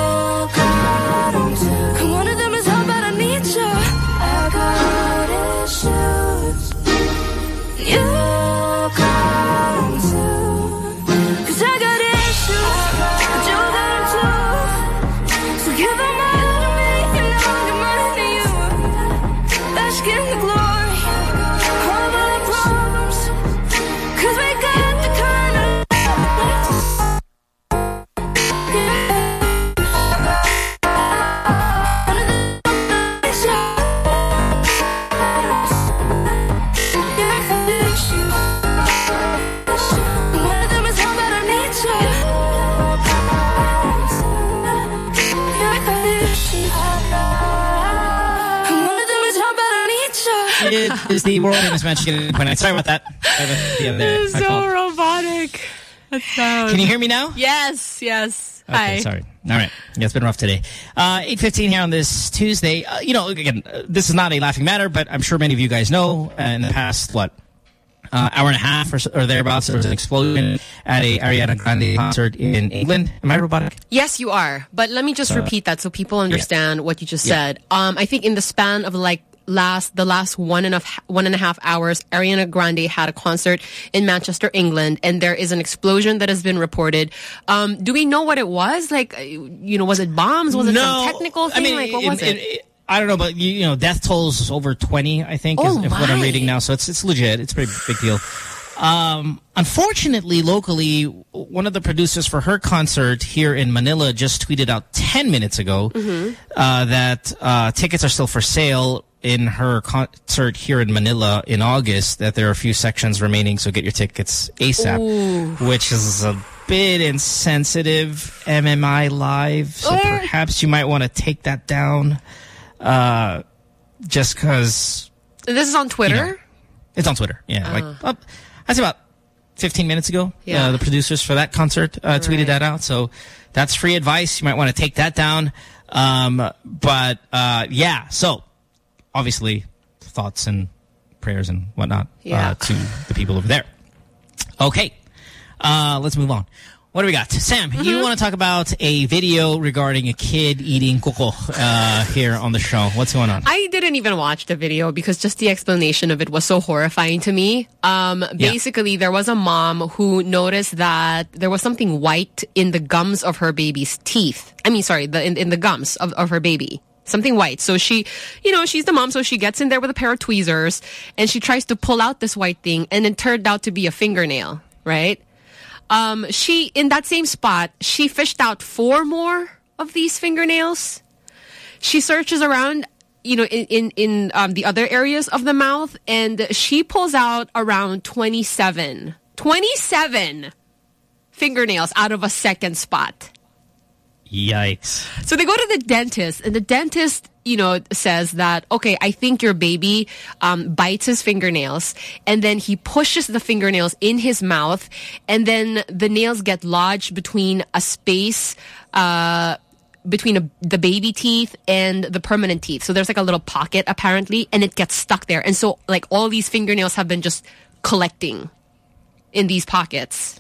Speaker 31: Is the
Speaker 16: world famous Magic 89.9. Sorry about that. The other-
Speaker 15: so robotic. That.
Speaker 16: Can you hear me now?
Speaker 15: Yes, yes.
Speaker 16: Okay,
Speaker 15: Hi.
Speaker 16: sorry. All right. Yeah, it's been rough today. Uh, 8.15 here on this Tuesday. Uh, you know, again, uh, this is not a laughing matter, but I'm sure many of you guys know uh, in the past, what, uh, hour and a half or, or thereabouts, there was an explosion at a Ariana Grande concert in England. Am I robotic?
Speaker 15: Yes, you are. But let me just
Speaker 16: Uh,
Speaker 15: repeat that so people understand what you just
Speaker 16: Yeah.
Speaker 15: said. Um, I think in the span of like last the last one and a one and a half hours, Ariana Grande had a concert in Manchester, England, and there is an explosion that has been reported. Um, do we know what it was? Like, you know, was it bombs? Was it some technical thing?
Speaker 16: I mean,
Speaker 15: like, what
Speaker 16: it-
Speaker 15: was it?
Speaker 16: it- I don't know, but you, know, death tolls over 20, I think,
Speaker 15: Oh,
Speaker 16: is, is what I'm reading now. So it's it's legit. It's a pretty big deal. Um, unfortunately, locally, one of the producers for her concert here in Manila just tweeted out 10 minutes ago
Speaker 15: Mm-hmm.
Speaker 16: uh, that uh, tickets are still for sale in her concert here in Manila in August, that there are a few sections remaining, so get your tickets ASAP,
Speaker 15: Ooh.
Speaker 16: which is a bit insensitive, MMI Live, so perhaps you might want to take that down uh, just because
Speaker 15: this is on Twitter.
Speaker 16: it's on Twitter. Yeah, like
Speaker 15: Ah.
Speaker 16: uh, that's about 15 minutes ago.
Speaker 15: Yeah.
Speaker 16: Uh, the producers for that concert uh, tweeted that out. So that's free advice. You might want to take that down. Um, but uh, yeah, so obviously thoughts and prayers and whatnot
Speaker 15: Yeah.
Speaker 16: uh, to the people over there. Okay, uh, let's move on. What do we got? Sam,
Speaker 15: Mm-hmm.
Speaker 16: you want to talk about a video regarding a kid eating coco uh, here on the show. What's going on?
Speaker 15: I didn't even watch the video because just the explanation of it was so horrifying to me. Um,
Speaker 16: Yeah.
Speaker 15: basically, there was a mom who noticed that there was something white in the gums of her baby's teeth. I mean, sorry, the, in, in the gums of, of her baby. Something white. So she, you know, she's the mom, so she gets in there with a pair of tweezers and she tries to pull out this white thing and it turned out to be a fingernail, right? Um, she, in that same spot, she fished out four more of these fingernails she searches around you know in in, in um, the other areas of the mouth and she pulls out around 27 27 fingernails out of a second spot
Speaker 16: Yikes.
Speaker 15: so they go to the dentist, and the dentist, you know, says that, okay, I think your baby um, bites his fingernails, and then he pushes the fingernails in his mouth, and then the nails get lodged between a space, uh, between a, the baby teeth and the permanent teeth. So there's like a little pocket apparently, and it gets stuck there. And so like all these fingernails have been just collecting in these pockets.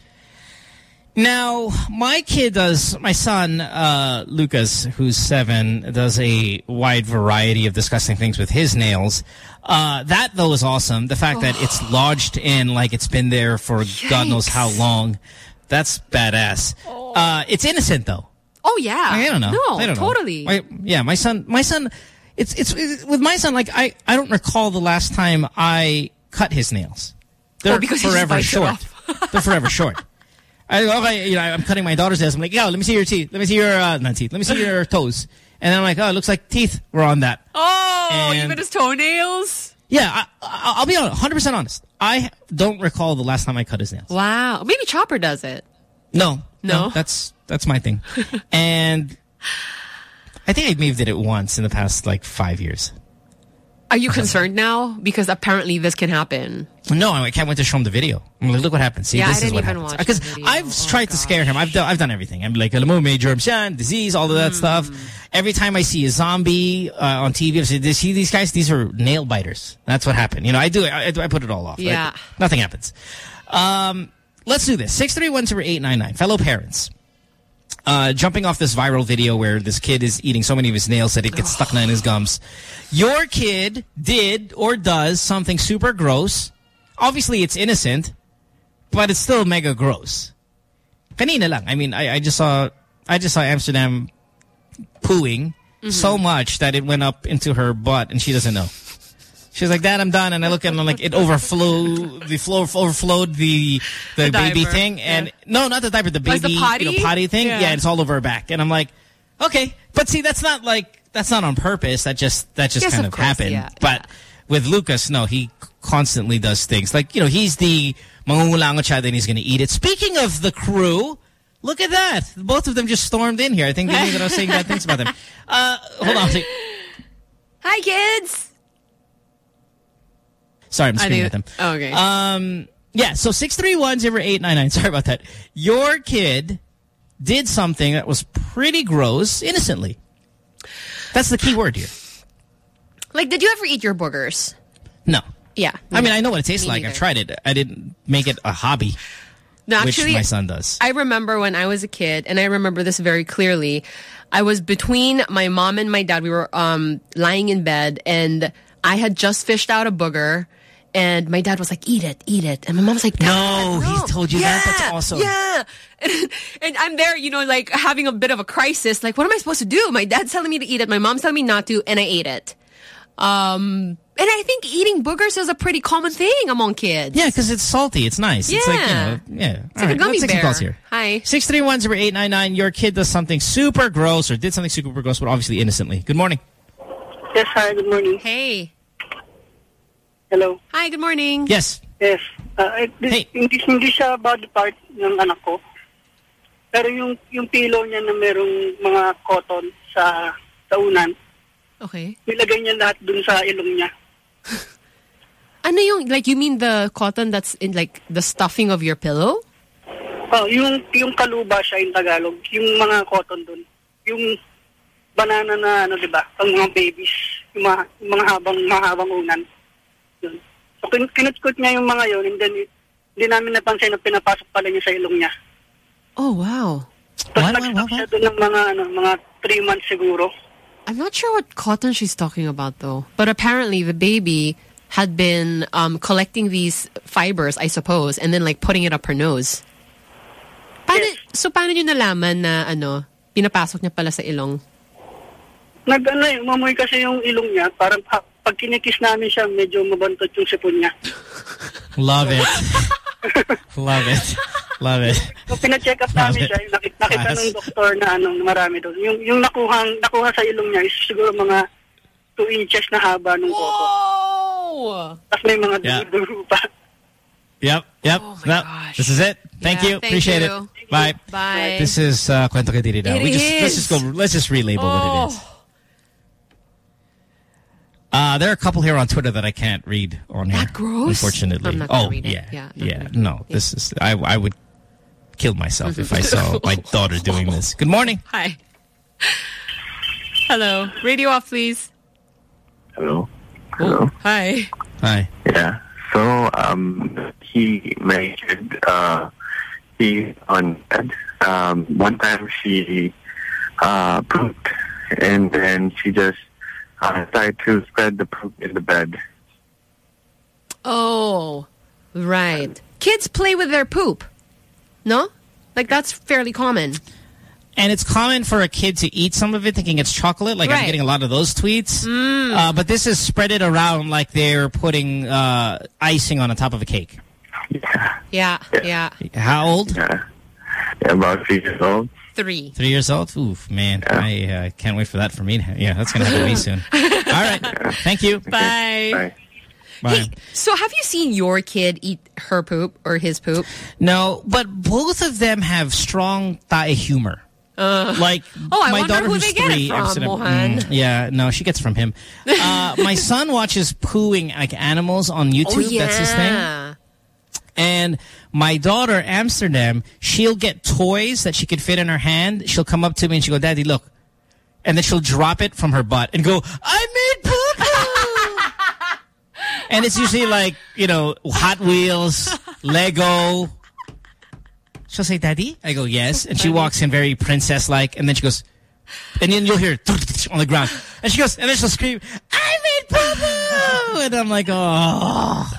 Speaker 16: Now, my kid does, my son, uh, Lucas, who's seven, does a wide variety of disgusting things with his nails. Uh, that, though, is awesome. The fact that it's lodged in, like it's been there for God knows how long, that's badass. Uh, it's innocent, though.
Speaker 15: Oh yeah.
Speaker 16: I don't know.
Speaker 15: No,
Speaker 16: I don't know.
Speaker 15: totally.
Speaker 16: Yeah, my son, my son, it's, it's, with my son, like, I, I don't recall the last time I cut his nails. They're
Speaker 15: Oh, because
Speaker 16: forever short. They're forever short. I okay, you know, I'm cutting my daughter's nails. I'm like, yo, let me see your teeth. Let me see your uh, not teeth. Let me see your toes. And I'm like, oh, it looks like teeth were on that.
Speaker 15: Oh,
Speaker 16: And-
Speaker 15: even his toenails.
Speaker 16: Yeah, I, I, I'll be honest, 100 percent honest. I don't recall the last time I cut his nails.
Speaker 15: Wow. Maybe Chopper does it.
Speaker 16: No,
Speaker 15: No?
Speaker 16: that's that's my thing. and I think I may have did it once in the past like five years.
Speaker 15: Are you concerned now? Because apparently this can happen.
Speaker 16: No, I can't wait to show him the video. I'm like, look what happened. See,
Speaker 15: Yeah, I
Speaker 16: this is
Speaker 15: didn't
Speaker 16: what
Speaker 15: even
Speaker 16: happens.
Speaker 15: watch
Speaker 16: Because
Speaker 15: video. Oh,
Speaker 16: I've tried to scare him. I've done, I've done everything. I'm like, alam mo, may germs yan, disease, all of that
Speaker 15: Hmm.
Speaker 16: stuff. Every time I see a zombie uh, on TV, I say, "They see these guys? These are nail biters. That's what happened. You know, I do it. I, I put it all off. right?
Speaker 15: Yeah.
Speaker 16: Nothing happens. Um, let's do this. 631-0899. Fellow parents. Uh, jumping off this viral video where this kid is eating so many of his nails that it gets stuck in his gums. Your kid did or does something super gross. Obviously, it's innocent, but it's still mega gross. Kanina lang. I mean, I, I just saw, I just saw Amsterdam pooing so much that it went up into her butt and she doesn't know. She's like, Dad, I'm done. And I look at it and like, it overflowed, the flow overflowed the, the,
Speaker 15: The
Speaker 16: baby
Speaker 15: diaper.
Speaker 16: thing. And no, not the diaper, the baby,
Speaker 15: the potty?
Speaker 16: you know, potty thing.
Speaker 15: Yeah.
Speaker 16: Yeah. it's all over her back. And I'm like, okay. But see, that's not like, that's not on purpose. That just, that just
Speaker 15: Yes,
Speaker 16: kind
Speaker 15: of course,
Speaker 16: happened.
Speaker 15: yeah,
Speaker 16: but with Lucas, no, he constantly does things. Like, you know, he's the mangungulango chad and he's going to eat it. Speaking of the crew, look at that. Both of them just stormed in here. I think they knew that I was saying bad things about them. Uh, hold on.
Speaker 15: Hi, kids.
Speaker 16: Sorry, I'm screaming at them.
Speaker 15: oh, okay.
Speaker 16: Um, yeah, so 631-0899. Sorry about that. Your kid did something that was pretty gross innocently. That's the key word here.
Speaker 15: Like, did you ever eat your boogers?
Speaker 16: No.
Speaker 15: Yeah.
Speaker 16: I mean, I know what it tastes
Speaker 15: Me
Speaker 16: like.
Speaker 15: neither.
Speaker 16: I've tried it. I didn't make it a hobby,
Speaker 15: No,
Speaker 16: which
Speaker 15: actually,
Speaker 16: my son does.
Speaker 15: I remember when I was a kid, and I remember this very clearly. I was between my mom and my dad. We were um, lying in bed, and I had just fished out a booger, and my dad was like, "Eat it, eat it," and my mom's like,
Speaker 16: No,
Speaker 15: "Dad,
Speaker 16: he told you that? That's awesome.
Speaker 15: Yeah, and, and I'm there, you know, like having a bit of a crisis. Like, what am I supposed to do? My dad's telling me to eat it. My mom's telling me not to, and I ate it. Um, and I think eating boogers is a pretty common thing among kids.
Speaker 16: Yeah, because it's salty. It's nice. It's like, you
Speaker 15: Yeah.
Speaker 16: know, yeah.
Speaker 15: It's
Speaker 16: All
Speaker 15: like a gummy
Speaker 16: let's take some
Speaker 15: bear.
Speaker 16: calls here.
Speaker 15: Hi.
Speaker 16: 631-0899. Your kid does something super gross or did something super gross, but obviously innocently. Good morning.
Speaker 69: Yes, hi, good morning.
Speaker 15: Hey.
Speaker 69: Hello.
Speaker 15: Hi, good morning.
Speaker 16: Yes.
Speaker 69: Yes. Uh, it, this, hindi, hindi siya body part ng anak ko. Pero yung, yung pillow niya na merong mga cotton sa, sa unan,
Speaker 15: Okay.
Speaker 69: nilagay niya lahat dun sa ilong niya.
Speaker 15: Ano yung, like, you mean the cotton that's in, like, the stuffing of your pillow?
Speaker 69: Oh, yung, yung kaluba siya in Tagalog, yung mga cotton dun. Yung banana na, ano, di ba, pang mga babies, yung mga, yung mga habang, mahabang unan. Yun. So, kin kinutkot niya yung mga yun, and then, hindi namin napansin na pinapasok pala niya sa ilong niya.
Speaker 15: Oh, wow.
Speaker 69: Tapos nag-stop siya doon ng mga, ano, mga three months siguro.
Speaker 15: I'm not sure what cotton she's talking about, though. But apparently, the baby had been um, collecting these fibers, I suppose, and then, like, putting it up her nose. Paano, So, paano nyo nalaman na, ano, pinapasok niya pala sa ilong?
Speaker 69: Nag, ano eh, umamoy kasi yung ilong niya, parang pa, pag kinikis namin siya, medyo mabantot yung sipon niya.
Speaker 16: Love it. Love it. Love it.
Speaker 69: So, pina-check up namin siya, yung nakita, nakita ng doktor na ano, marami doon. Yung, yung nakuhang, nakuha sa ilong niya is siguro mga 2 inches na haba ng koto.
Speaker 15: Oh!
Speaker 69: Tapos may mga
Speaker 16: Yeah.
Speaker 69: dugo pa.
Speaker 16: Yep, yep. No, this is it. Thank
Speaker 15: Yeah,
Speaker 16: you.
Speaker 15: thank
Speaker 16: Appreciate
Speaker 15: you.
Speaker 16: it. Bye.
Speaker 15: Bye.
Speaker 16: This is uh, Kwento Ka Diri Daw.
Speaker 15: It
Speaker 16: We just let's just go. Let's just relabel what it is. Uh, there are a couple here on Twitter that I can't read on here.
Speaker 15: gross?
Speaker 16: Unfortunately.
Speaker 15: I'm not
Speaker 16: oh
Speaker 15: read it.
Speaker 16: yeah,
Speaker 15: Yeah,
Speaker 16: yeah. No, this is. I I would kill myself if I saw my daughter doing this. Good morning.
Speaker 15: Hi. Hello. Radio off, please.
Speaker 57: Hello. Hello.
Speaker 15: Hi.
Speaker 16: Hi.
Speaker 57: Yeah. So um, he mentioned uh, he on bed. Um, one time she uh, pooped, and then she just uh, started to spread the poop in the bed.
Speaker 15: Oh, right. Kids play with their poop. No? Like, that's fairly common.
Speaker 16: And it's common for a kid to eat some of it thinking it's chocolate. Like I'm getting a lot of those tweets.
Speaker 15: Mm.
Speaker 16: Uh, but this is spread it around like they're putting uh, icing on the top of a cake.
Speaker 15: Yeah, yeah.
Speaker 16: How old?
Speaker 57: Yeah. yeah about three years old.
Speaker 15: Three.
Speaker 16: Three years old? Oof, man. I uh, can't wait for that for me. To, yeah, that's going to happen to me soon. All right. Thank you.
Speaker 15: Bye.
Speaker 16: Bye.
Speaker 15: So have you seen your kid eat her poop or his poop?
Speaker 16: No, but both of them have strong Thai humor.
Speaker 15: Uh,
Speaker 16: like
Speaker 15: oh, I
Speaker 16: my
Speaker 15: wonder
Speaker 16: daughter
Speaker 15: who
Speaker 16: who's
Speaker 15: they get it from, Mohan.
Speaker 16: Mm, yeah, no, she gets from him. Uh, my son watches pooing like animals on YouTube.
Speaker 15: oh, yeah.
Speaker 16: That's his thing. And my daughter, Amsterdam, she'll get toys that she could fit in her hand. She'll come up to me and she'll go, Daddy, look. And then she'll drop it from her butt and go, I made poo poo! And it's usually like, you know, Hot Wheels, Lego. She'll say, Daddy? I go, yes. And she walks in very princess-like. And then she goes, and then you'll hear on the ground. And she goes, and then she'll scream, I made poo-poo! And I'm like, oh.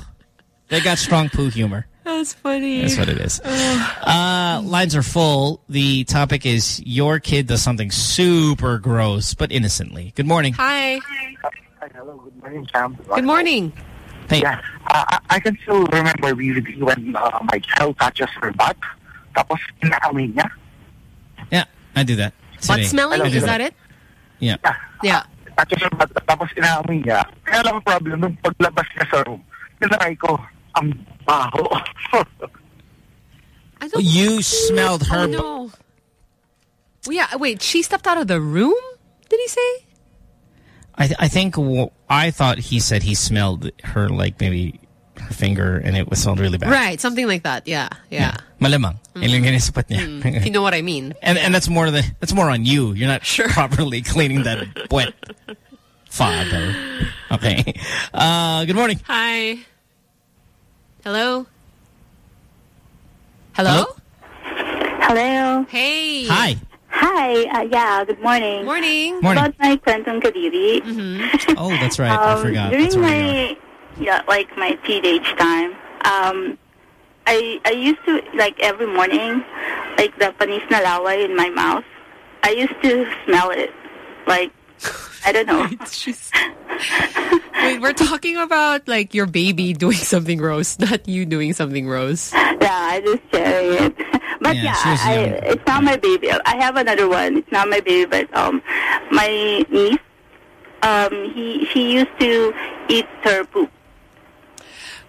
Speaker 16: They got strong poo humor.
Speaker 15: That's funny.
Speaker 16: That's what it is. Uh, lines are full. The topic is your kid does something super gross, but innocently. Good morning.
Speaker 15: Hi.
Speaker 70: Hi, hello, good morning, Sam.
Speaker 15: Good morning.
Speaker 16: Hey.
Speaker 70: Yeah, uh, I I can still remember vividly when uh, my child touches her butt, tapos inaamoy niya.
Speaker 16: Yeah, I do that.
Speaker 15: Butt
Speaker 16: today.
Speaker 15: smelling? Is that it?
Speaker 16: Yeah.
Speaker 15: Yeah.
Speaker 70: Touches her butt, tapos inaamoy niya. Kaya lang problem, nung paglabas niya sa room, tinry ko, ang baho.
Speaker 16: You smelled her.
Speaker 15: Oh, no. Well, yeah, wait, she stepped out of the room? Did he say?
Speaker 16: I, I think w I thought he said he smelled her like maybe her finger and it was smelled really bad.
Speaker 15: Right, something like that. Yeah, yeah.
Speaker 16: Malamang.
Speaker 15: Mm.
Speaker 16: Yun lang yung niya.
Speaker 15: You know what I mean.
Speaker 16: And and that's more the that's more on you. You're not sure. properly cleaning that wet father. Okay. Uh, good morning.
Speaker 15: Hi. Hello? Hello?
Speaker 71: Hello.
Speaker 15: Hey.
Speaker 16: Hi.
Speaker 71: Hi. Uh, yeah, good morning.
Speaker 15: Morning.
Speaker 16: Morning.
Speaker 71: About my Kwentong Kadiri.
Speaker 16: Oh, that's right. I
Speaker 71: Um,
Speaker 16: forgot.
Speaker 71: During
Speaker 16: That's where you are.
Speaker 71: my, yeah, like my teenage time, um, I I used to, like every morning, like the panis na laway in my mouth, I used to smell it. Like, I don't know. It's just.
Speaker 15: Wait, we're talking about like your baby doing something gross, not you doing something gross.
Speaker 71: Yeah, I just sharing it. But
Speaker 15: Yeah,
Speaker 71: yeah, I, it's not my baby. I have another one. It's not my baby, but um, my niece, um, he she used to eat her poop.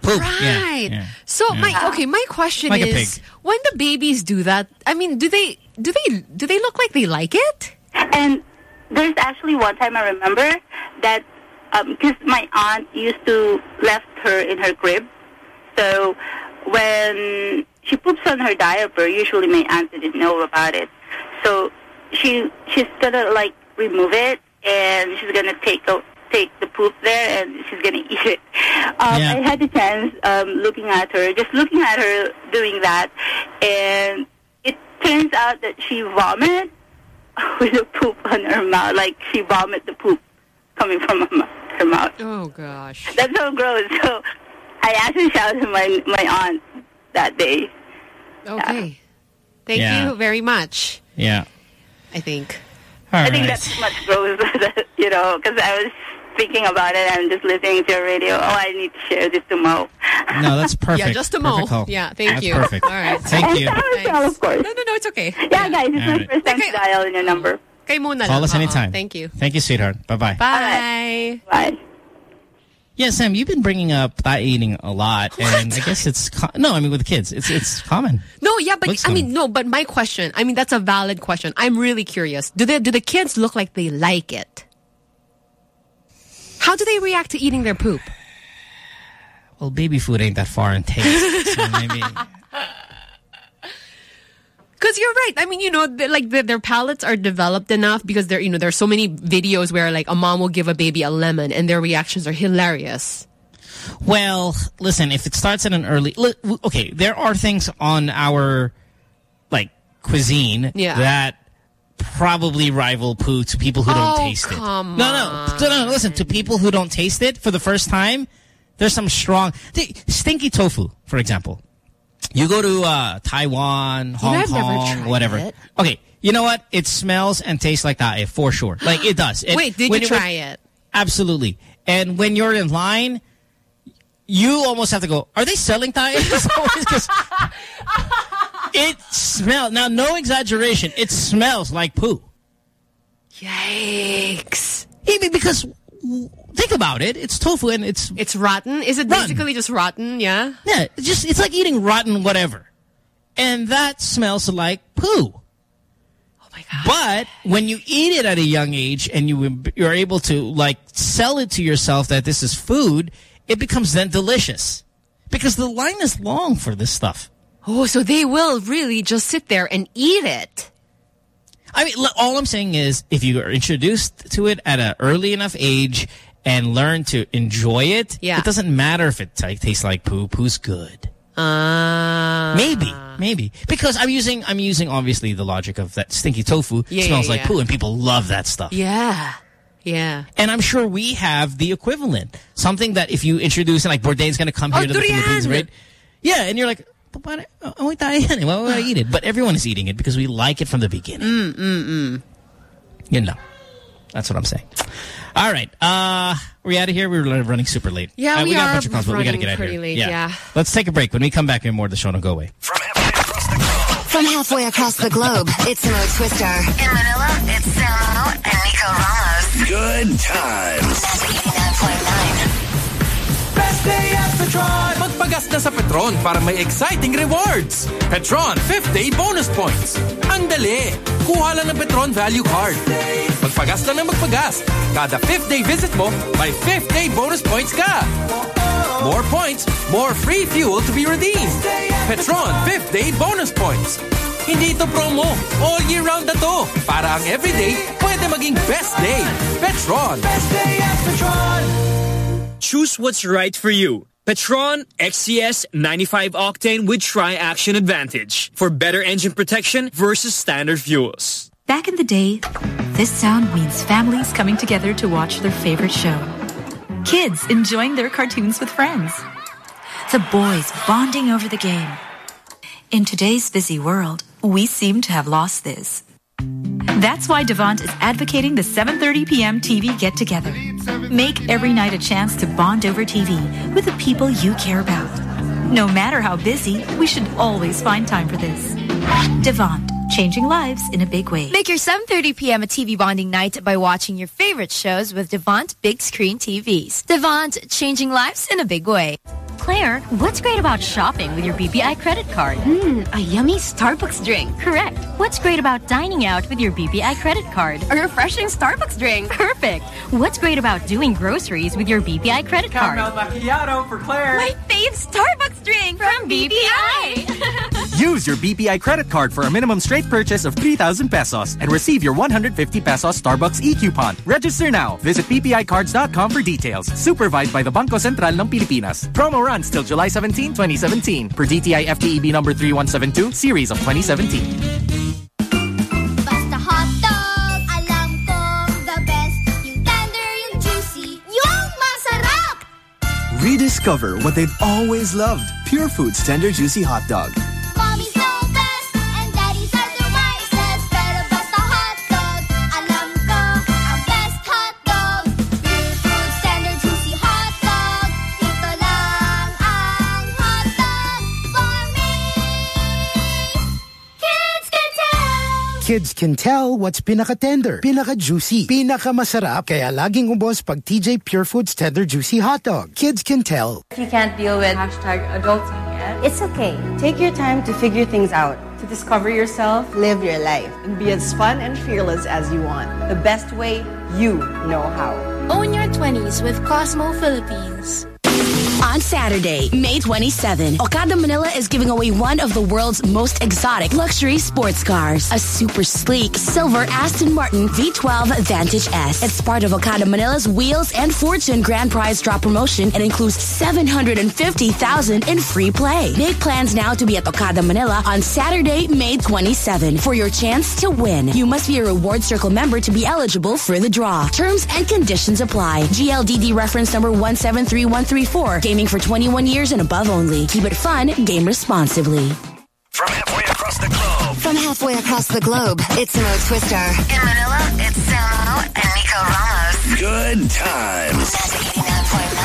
Speaker 71: Poop.
Speaker 15: Right. So my okay, my question
Speaker 71: Like
Speaker 15: is when the babies do that, I mean, do they do they do they look like they like it?
Speaker 71: And there's actually one time I remember that because my aunt used to left her in her crib, so when she poops on her diaper, usually my aunt didn't know about it. So she she's gonna like remove it and she's gonna take a, take the poop there and she's gonna eat it. Um, I had the chance um, looking at her, just looking at her doing that, and it turns out that she vomit with the poop on her mouth, like she vomited the poop coming from her mou- her mouth.
Speaker 15: Oh gosh,
Speaker 71: that's so gross. So I actually shouted at my my aunt that day.
Speaker 15: Okay. Thank
Speaker 16: Yeah.
Speaker 15: you very much.
Speaker 16: Yeah.
Speaker 15: I think.
Speaker 16: All
Speaker 71: I think
Speaker 16: right.
Speaker 71: that's much gross, you know, because I was thinking about it and just listening to your radio. Oh, I need to share this to Mo.
Speaker 16: No, that's perfect.
Speaker 15: Yeah, just a
Speaker 16: Perfect
Speaker 15: mo.
Speaker 16: call.
Speaker 15: Yeah, thank
Speaker 16: That's
Speaker 15: you.
Speaker 16: perfect.
Speaker 15: All right.
Speaker 16: Thank you.
Speaker 71: of course.
Speaker 15: No, no, no, it's okay.
Speaker 71: Yeah, guys, it's
Speaker 16: All
Speaker 71: my
Speaker 16: right.
Speaker 71: first time to dial in your number.
Speaker 15: Kay muna
Speaker 16: Call
Speaker 15: lang.
Speaker 16: us
Speaker 15: Oo,
Speaker 16: anytime.
Speaker 15: Thank you.
Speaker 16: Thank you, sweetheart. Bye-bye.
Speaker 15: Bye.
Speaker 71: Bye.
Speaker 16: Yeah, Sam, you've been bringing up thigh eating a lot, and I guess it's no. I mean, with the kids, it's it's common.
Speaker 15: No, yeah, but
Speaker 16: Looks
Speaker 15: I mean, no, but my question, I mean, that's a valid question. I'm really curious. Do they, do the kids look like they like it? How do they react to eating their poop?
Speaker 16: Well, baby food ain't that far in taste. so maybe
Speaker 15: Because you're right. I mean, you know, like the, their palates are developed enough because there, you know, there's so many videos where like a mom will give a baby a lemon and their reactions are hilarious.
Speaker 16: Well, listen, if it starts at an early... Okay, there are things on our, like, cuisine
Speaker 15: Yeah.
Speaker 16: that probably rival poo to people who don't
Speaker 15: Oh,
Speaker 16: taste it. no, no, no, no, listen, to people who don't taste it for the first time, there's some strong... Stinky tofu, for example. You go to uh, Taiwan, Hong Kong, whatever.
Speaker 15: it.
Speaker 16: Okay, you know what? It smells and tastes like that for sure. Like, it does. It-
Speaker 15: Wait, did you try it?
Speaker 16: Absolutely. And when you're in line, you almost have to go, are they selling Thai? It smells, now no exaggeration, it smells like poo.
Speaker 15: Yikes.
Speaker 16: Even because, think about it, it's tofu and it's...
Speaker 15: It's rotten? Is it basically just rotten? Yeah?
Speaker 16: Yeah, it's just, it's like eating rotten whatever. And that smells like poo. Oh my god. But when you eat it at a young age and you you're able to like sell it to yourself that this is food, it becomes then delicious. Because the line is long for this stuff.
Speaker 15: Oh, so they will really just sit there and eat it.
Speaker 16: I mean, all I'm saying is if you are introduced to it at an early enough age and learn to enjoy it,
Speaker 15: Yeah.
Speaker 16: it doesn't matter if it tastes like poo. Poo's good.
Speaker 15: Uh,
Speaker 16: Maybe, maybe. Because I'm using, I'm using obviously the logic of that stinky tofu
Speaker 15: Yeah,
Speaker 16: smells
Speaker 15: yeah,
Speaker 16: like
Speaker 15: yeah.
Speaker 16: poo and people love that stuff.
Speaker 15: Yeah. Yeah.
Speaker 16: And I'm sure we have the equivalent. Something that if you introduce, and like Bourdain's going to come here
Speaker 15: Oh,
Speaker 16: to the! Philippines, right? Yeah, and you're like, but only Italian. Why would I eat it? But everyone is eating it because we like it from the beginning.
Speaker 15: Mm, mm, mm.
Speaker 16: You know. That's what I'm saying. All right. Uh, we out of here? We were running super late.
Speaker 15: Yeah,
Speaker 16: uh,
Speaker 15: we,
Speaker 16: we
Speaker 15: got
Speaker 16: a bunch of calls, but we got to get out of here.
Speaker 15: Late, yeah. yeah.
Speaker 16: Let's take a break. When we come back, we have more of the show. Don't go away.
Speaker 17: From halfway across the globe. From halfway across it's Mo Twister. In Manila, it's Samo and Nico Ramos.
Speaker 18: Good times.
Speaker 36: 89.9 day at Petron! Magpagas na sa Petron para may exciting rewards! Petron 50 bonus points! Ang dali! Kuha lang ng Petron Value Card. Magpagas na ng magpagas. Kada 5-day visit mo, may 5-day bonus points ka! More points, more free fuel to be redeemed. Petron 5-day bonus points. Hindi ito promo. All year round na to. Para ang everyday, pwede maging best day. Petron. Best day at Petron.
Speaker 72: Choose what's right for you. Petron XCS 95 octane with Tri-Action Advantage for better engine protection versus standard fuels.
Speaker 73: Back in the day, this sound means families coming together to watch their favorite show. Kids enjoying their cartoons with friends. The boys bonding over the game. In today's busy world, we seem to have lost this. That's why Devant is advocating the 7:30 p.m. TV get together. Make every night a chance to bond over TV with the people you care about. No matter how busy, we should always find time for this. Devant, changing lives in a big way.
Speaker 74: Make your 7.30 p.m. a TV bonding night by watching your favorite shows with Devant Big Screen TVs. Devant, changing lives in a big way.
Speaker 75: Claire, what's great about shopping with your BPI credit card?
Speaker 74: Mmm, a yummy Starbucks drink.
Speaker 75: Correct. What's great about dining out with your BPI credit card?
Speaker 74: A refreshing Starbucks drink.
Speaker 75: Perfect. What's great about doing groceries with your BPI credit card?
Speaker 36: Caramel macchiato for Claire.
Speaker 74: My fave Starbucks drink from, BPI.
Speaker 76: Use your BPI credit card for a minimum straight purchase of 3,000 pesos and receive your 150 pesos Starbucks e-coupon. Register now. Visit bpicards.com for details. Supervised by the Banco Central ng Pilipinas. Promo runs till July 17, 2017. Per DTI FTEB number 3172, series of 2017.
Speaker 77: Basta hotdog, alam kong the best. Tender, juicy, yung masarap!
Speaker 6: Rediscover what they've always loved. Pure Foods Tender Juicy Hot Dog.
Speaker 77: Kids can tell
Speaker 78: what's pinaka-tender, pinaka-juicy, pinaka-masarap, kaya laging ubos pag TJ Pure Foods Tender Juicy Hot Dog. Kids can tell.
Speaker 79: If you can't deal with hashtag adulting yet, it's okay. Take your time to figure things out, to discover yourself, live your life, and be as fun and fearless as you want. The best way you know how.
Speaker 31: Own your 20s with Cosmo Philippines.
Speaker 13: On Saturday, May 27, Okada Manila is giving away one of the world's most exotic luxury sports cars, a super sleek silver Aston Martin V12 Vantage S. It's part of Okada Manila's Wheels and Fortune Grand Prize Draw promotion and includes 750,000 in free play. Make plans now to be at Okada Manila on Saturday, May 27 for your chance to win. You must be a Reward Circle member to be eligible for the draw. Terms and conditions apply. GLDD reference number 173134. Gaming for 21 years and above only. Keep it fun. Game responsibly.
Speaker 17: From halfway across the globe. From halfway across the globe, it's Mo Twister. In Manila, it's Samo and Nico Ramos.
Speaker 18: Good times.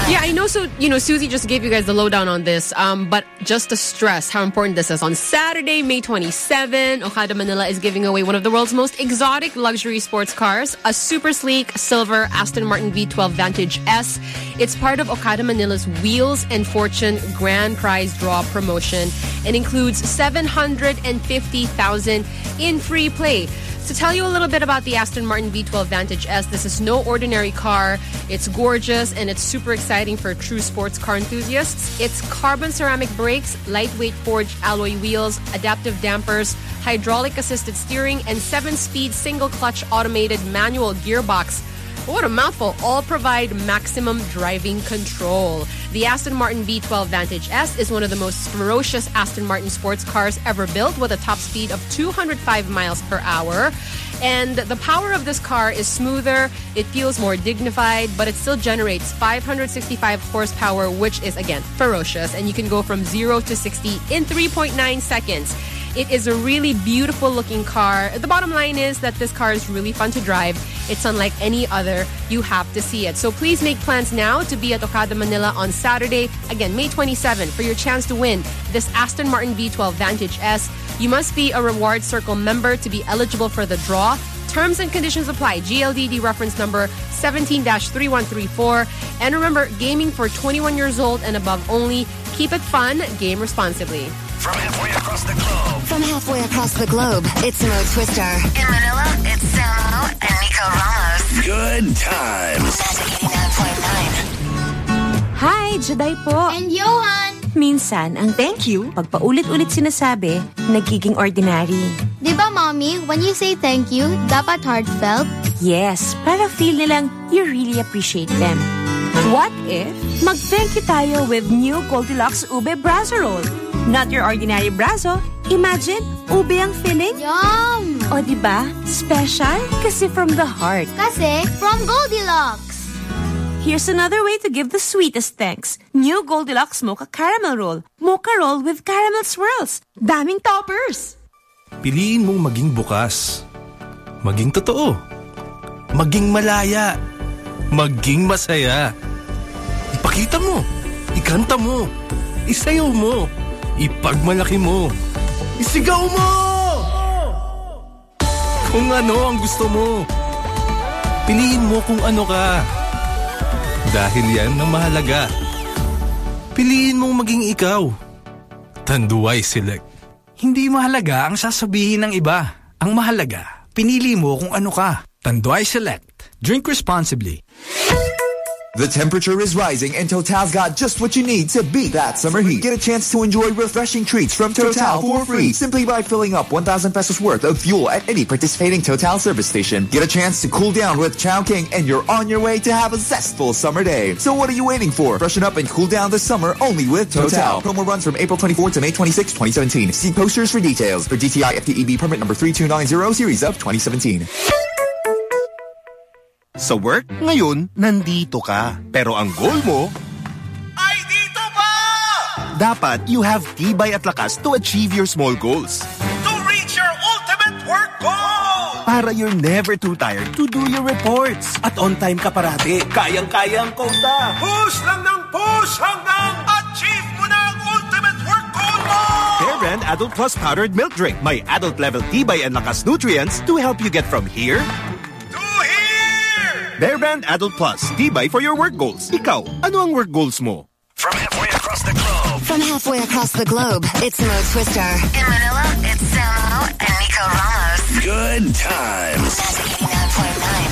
Speaker 15: Yeah, I know. So, you know, Susie just gave you guys the lowdown on this. Um, but just to stress how important this is, on Saturday, May 27, Okada Manila is giving away one of the world's most exotic luxury sports cars, a super sleek silver Aston Martin V12 Vantage S. It's part of Okada Manila's Wheels and Fortune Grand Prize Draw promotion and includes 750,000 in free play. To tell you a little bit about the Aston Martin V12 Vantage S, this is no ordinary car. It's gorgeous and it's super exciting for true sports car enthusiasts. It's carbon ceramic brakes, lightweight forged alloy wheels, adaptive dampers, hydraulic assisted steering, and seven speed single clutch automated manual gearbox. What a mouthful. All provide maximum driving control. The Aston Martin V12 Vantage S is one of the most ferocious Aston Martin sports cars ever built with a top speed of 205 miles per hour. And the power of this car is smoother, it feels more dignified, but it still generates 565 horsepower, which is, again, ferocious. And you can go from 0 to 60 in 3.9 seconds. It is a really beautiful looking car. The bottom line is that this car is really fun to drive. It's unlike any other. You have to see it. So please make plans now to be at Okada Manila on Saturday, again, May 27, for your chance to win this Aston Martin V12 Vantage S. You must be a Reward Circle member to be eligible for the draw. Terms and conditions apply. GLDD reference number 17-3134. And remember, gaming for 21 years old and above only. Keep it fun. Game responsibly.
Speaker 17: From halfway across the globe. From halfway across the globe, it's Mo Twister. In Manila, it's Samo and Nico Ramos.
Speaker 18: Good times.
Speaker 80: Hi, Juday po.
Speaker 6: And Yohan.
Speaker 80: Minsan, ang thank you, pag paulit-ulit sinasabi, nagiging ordinary.
Speaker 6: Di ba, Mommy, when you say thank you, dapat heartfelt?
Speaker 80: Yes, para feel nilang you really appreciate them. What if mag-thank you tayo with new Goldilocks Ube Brazo Roll? Not your ordinary brazo. Imagine, ube ang filling.
Speaker 6: Yum!
Speaker 80: O di ba? Special kasi from the heart.
Speaker 6: Kasi from Goldilocks.
Speaker 80: Here's another way to give the sweetest thanks. New Goldilocks Mocha Caramel Roll. Mocha Roll with caramel swirls. Daming toppers!
Speaker 19: Piliin mong maging bukas. Maging totoo. Maging malaya. Maging masaya. Ipakita mo. Ikanta mo. Isayaw mo. Ipagmalaki mo. Isigaw mo! Kung ano ang gusto mo. Piliin mo kung ano ka. Dahil yan ang mahalaga. Piliin mong maging ikaw. Tanduay Select.
Speaker 81: Hindi mahalaga ang sasabihin ng iba. Ang mahalaga, pinili mo kung ano ka. Tanduay Select. Drink responsibly.
Speaker 82: The temperature is rising and Total's got just what you need to beat that summer heat. Get a chance to enjoy refreshing treats from Total for free simply by filling up 1,000 pesos worth of fuel at any participating Total service station. Get a chance to cool down with Chowking and you're on your way to have a zestful summer day. So what are you waiting for? Freshen up and cool down this summer only with Total. Promo runs from April 24 to May 26, 2017. See posters for details for DTI FTEB permit number 3290 series of 2017.
Speaker 11: Sa work, ngayon, nandito ka. Pero ang goal mo, ay dito pa! Dapat you have tibay at lakas to achieve your small goals.
Speaker 83: To reach your ultimate work goal!
Speaker 11: Para you're never too tired to do your reports.
Speaker 83: At on time ka parati. Kayang-kaya ang quota. Push lang ng push hanggang achieve mo na ang ultimate work goal mo!
Speaker 11: Bear Brand Adult Plus Powdered Milk Drink. May adult level tibay and lakas nutrients to help you get from here Bear Brand Adult Plus. Tibay for your work goals. Ikaw, ano ang work goals mo?
Speaker 84: From halfway across the globe.
Speaker 17: From halfway across the globe, it's Mo Twister. In Manila, it's Samo and Nico Ramos.
Speaker 84: Good times.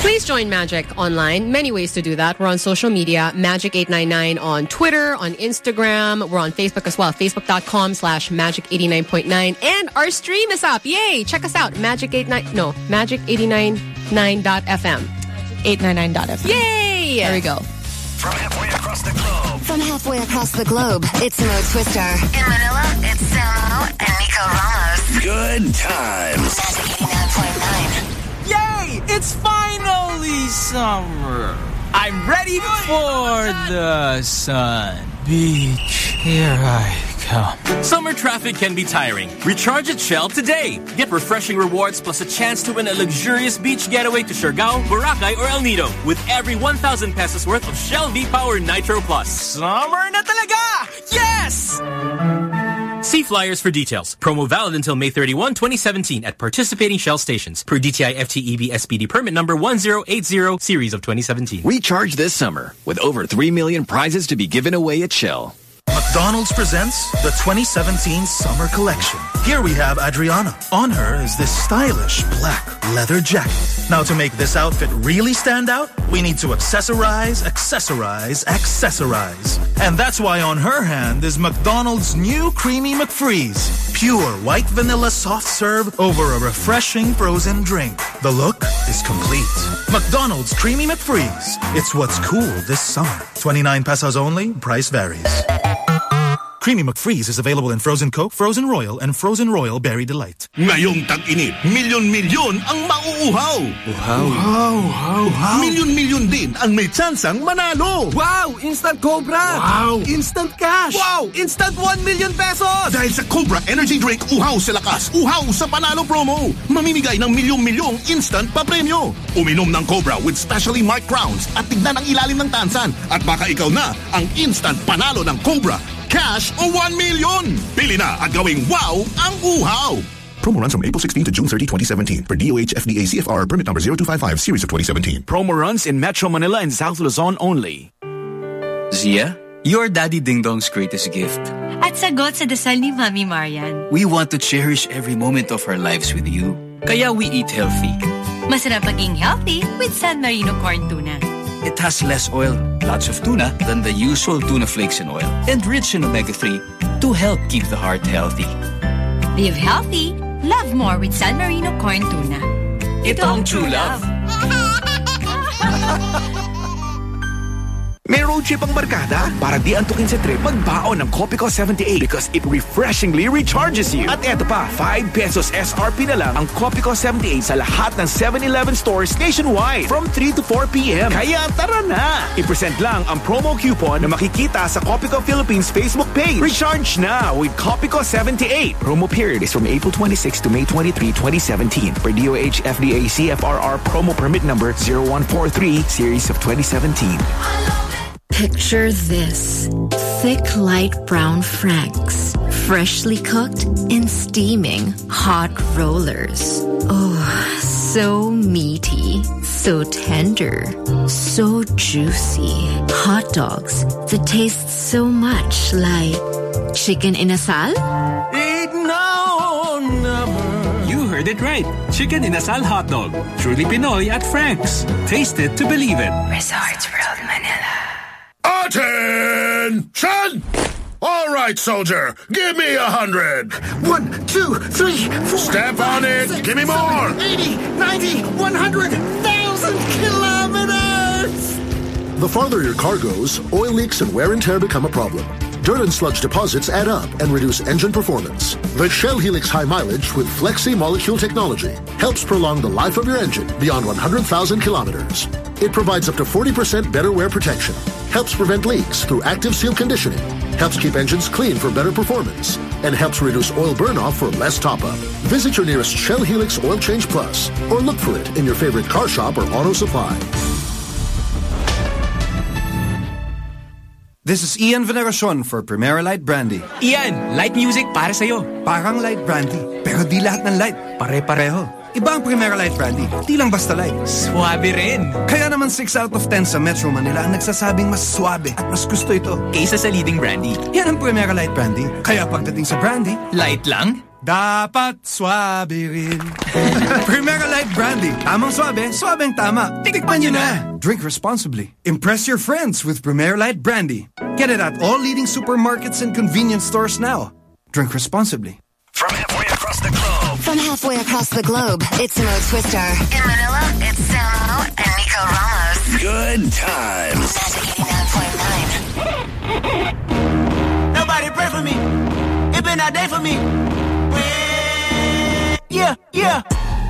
Speaker 15: Please join Magic online. Many ways to do that. We're on social media, Magic899 on Twitter, on Instagram. We're on Facebook as well, facebook.com slash magic89.9. And our stream is up. Yay! Check us out, Magic89, no, magic899.fm.
Speaker 85: 899.fm.
Speaker 15: Yay!
Speaker 85: There we go.
Speaker 84: From halfway across the globe.
Speaker 17: From halfway across the globe, it's Mo Twister. In Manila, it's Samo and Nico Ramos.
Speaker 84: Good times.
Speaker 8: Yay! It's finally summer. I'm ready for the sun. Beach, here I come.
Speaker 32: Summer traffic can be tiring. Recharge at Shell today. Get refreshing rewards plus a chance to win a luxurious beach getaway to Siargao, Boracay, or El Nido with every 1,000 pesos worth of Shell V-Power Nitro Plus.
Speaker 8: Summer na talaga! Yes!
Speaker 32: See flyers for details. Promo valid until May 31, 2017 at participating Shell stations per DTI FTEB SPD permit number 1080 series of 2017.
Speaker 14: Recharge this summer with over 3 million prizes to be given away at Shell.
Speaker 86: McDonald's presents the 2017 Summer Collection. Here we have Adriana. On her is this stylish black leather jacket. Now to make this outfit really stand out, we need to accessorize, accessorize, accessorize. And that's why on her hand is McDonald's new Creamy McFreeze. Pure white vanilla soft serve over a refreshing frozen drink. The look is complete. McDonald's Creamy McFreeze. It's what's cool this summer. 29 pesos only, price varies. Creamy McFreeze is available in Frozen Coke, Frozen Royal, and Frozen Royal Berry Delight.
Speaker 83: Ngayong tag-init, milyon-milyon ang mauuhaw.
Speaker 86: Uhaw. Uhaw, uhaw, uhaw.
Speaker 83: Milyon-milyon din ang may tsansang manalo.
Speaker 8: Wow! Instant Cobra!
Speaker 83: Wow!
Speaker 8: Instant cash!
Speaker 83: Wow!
Speaker 8: Instant 1 million pesos!
Speaker 83: Dahil sa Cobra Energy Drink, uhaw sa lakas, uhaw sa panalo promo. Mamimigay ng milyong-milyong instant pa premyo. Uminom ng Cobra with specially marked crowns at tignan ang ilalim ng tansan. At baka ikaw na ang instant panalo ng Cobra. Cash o 1 million. Pili na at gawing wow ang uhaw.
Speaker 87: Promo runs from April 16 to June 30, 2017 for DOH FDA CFR permit number 0255 series of 2017.
Speaker 88: Promo runs in Metro Manila and South Luzon only.
Speaker 89: Zia, you're Daddy Dingdong's greatest gift.
Speaker 10: At sagot sa dasal ni Mami Marian.
Speaker 89: We want to cherish every moment of our lives with you. Kaya we eat healthy.
Speaker 10: Masarap maging healthy with San Marino Corn Tuna. It has less oil, lots of tuna than the usual tuna flakes and oil, and rich in omega-3 to help keep the heart healthy.
Speaker 80: Live healthy. Love more with San Marino corn tuna.
Speaker 10: Ito ang true love.
Speaker 11: May road trip ang barkada? Para di antukin sa trip, magbaon ng Kopiko 78 because it refreshingly recharges you. At eto pa, 5 pesos SRP na lang ang Kopiko 78 sa lahat ng 7-Eleven stores nationwide from 3 to 4 p.m. Kaya tara na! I-present lang ang promo coupon na makikita sa Kopiko Philippines Facebook page. Recharge na with Kopiko 78. Promo period is from April 26 to May 23, 2017 for DOH FDA CFRR promo permit number 0143 series of 2017.
Speaker 80: Picture this thick, light brown franks, freshly cooked in steaming hot rollers. Oh, so meaty, so tender, so juicy. Hot dogs that taste so much like chicken in a sal?
Speaker 10: You heard it right. Chicken in a sal hot dog. Truly Pinoy at Frank's. Taste it to believe it.
Speaker 80: Resorts World Manila.
Speaker 83: Attention! All right, soldier, give me a hundred.
Speaker 90: One, two, three, four.
Speaker 83: Step on it.
Speaker 90: six,
Speaker 83: Give me
Speaker 90: seven,
Speaker 83: more.
Speaker 90: 80, 90, 100, 1,000 kilometers!
Speaker 46: The farther your car goes, oil leaks and wear and tear become a problem. Dirt and sludge deposits add up and reduce engine performance. The Shell Helix High Mileage with Flexi Molecule technology helps prolong the life of your engine beyond 100,000 kilometers. It provides up to 40% better wear protection, helps prevent leaks through active seal conditioning, helps keep engines clean for better performance, and helps reduce oil burnoff for less top-up. Visit your nearest Shell Helix Oil Change Plus or look for it in your favorite car shop or auto supply.
Speaker 8: This is Ian Veneracion for Primera Light Brandy.
Speaker 32: Ian, light music para sa'yo.
Speaker 8: Parang light brandy, pero di lahat ng light. Pare-pareho. Iba ang Primera Light Brandy, di lang basta light.
Speaker 32: Swabe rin.
Speaker 8: Kaya naman 6 out of 10 sa Metro Manila ang nagsasabing mas swabe at mas gusto ito.
Speaker 32: Kaysa sa leading brandy.
Speaker 8: Yan ang Primera Light Brandy. Kaya pagdating sa brandy,
Speaker 32: Light lang?
Speaker 8: Dapat swabe rin. Primera Light Brandy. Tamang swabe, swabeng tama. Tikman nyo na. Drink responsibly. Impress your friends with Primera Light Brandy. Get it at all leading supermarkets and convenience stores now. Drink responsibly.
Speaker 17: From halfway across the globe. From halfway across the globe, it's Mo Twister. In Manila, it's Samo and Nico Ramos.
Speaker 91: Good times.
Speaker 90: Nobody pray for me. It been a day for me. Yeah, yeah.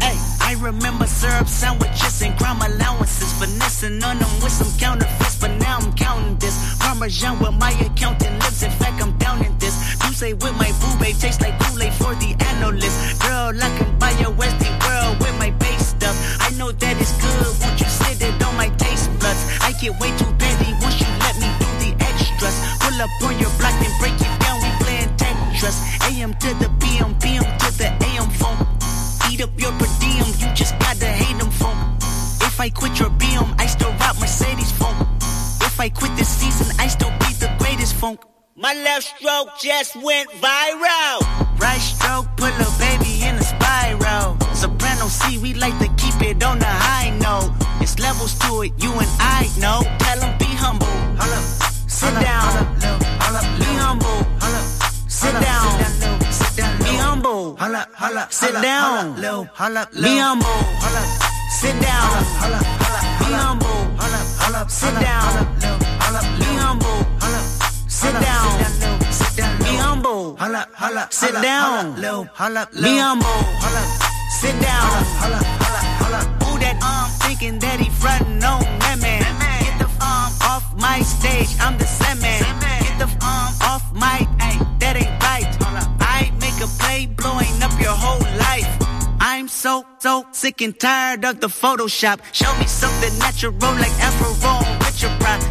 Speaker 92: Hey, I remember syrup sandwiches and crime allowances. Finessing on them with some counterfeits, but now I'm counting this. Parmesan with my accountant lives. In fact, I'm down in this. You say with my boo babe tastes like Kool-Aid for the analyst. Girl, I can buy your Westie world with my base stuff. I know that it's good. Won't you sit it on my taste buds? I get way too petty once you let me do the extras. Pull up on your block and break it down. We playing Tetris. AM to the PM, left stroke just went viral. Right stroke put a baby in a spiral. Soprano C, we like to keep it on the high note. It's levels to it, you and I know. Tell them be humble. Sit down. Be humble. Sit down. Be humble. Sit down. Be humble. Sit down. Be humble. Sit down. Be humble. Sit down. Be holla, Sit down. Be holla, Sit down. holla. Who that um thinking that he frontin' on that man? Get the um off my stage. I'm the same man. Get the um off my ay, that ain't right. I make a play blowing up your whole life. I'm so, so sick and tired of the Photoshop. Show me something natural like Afro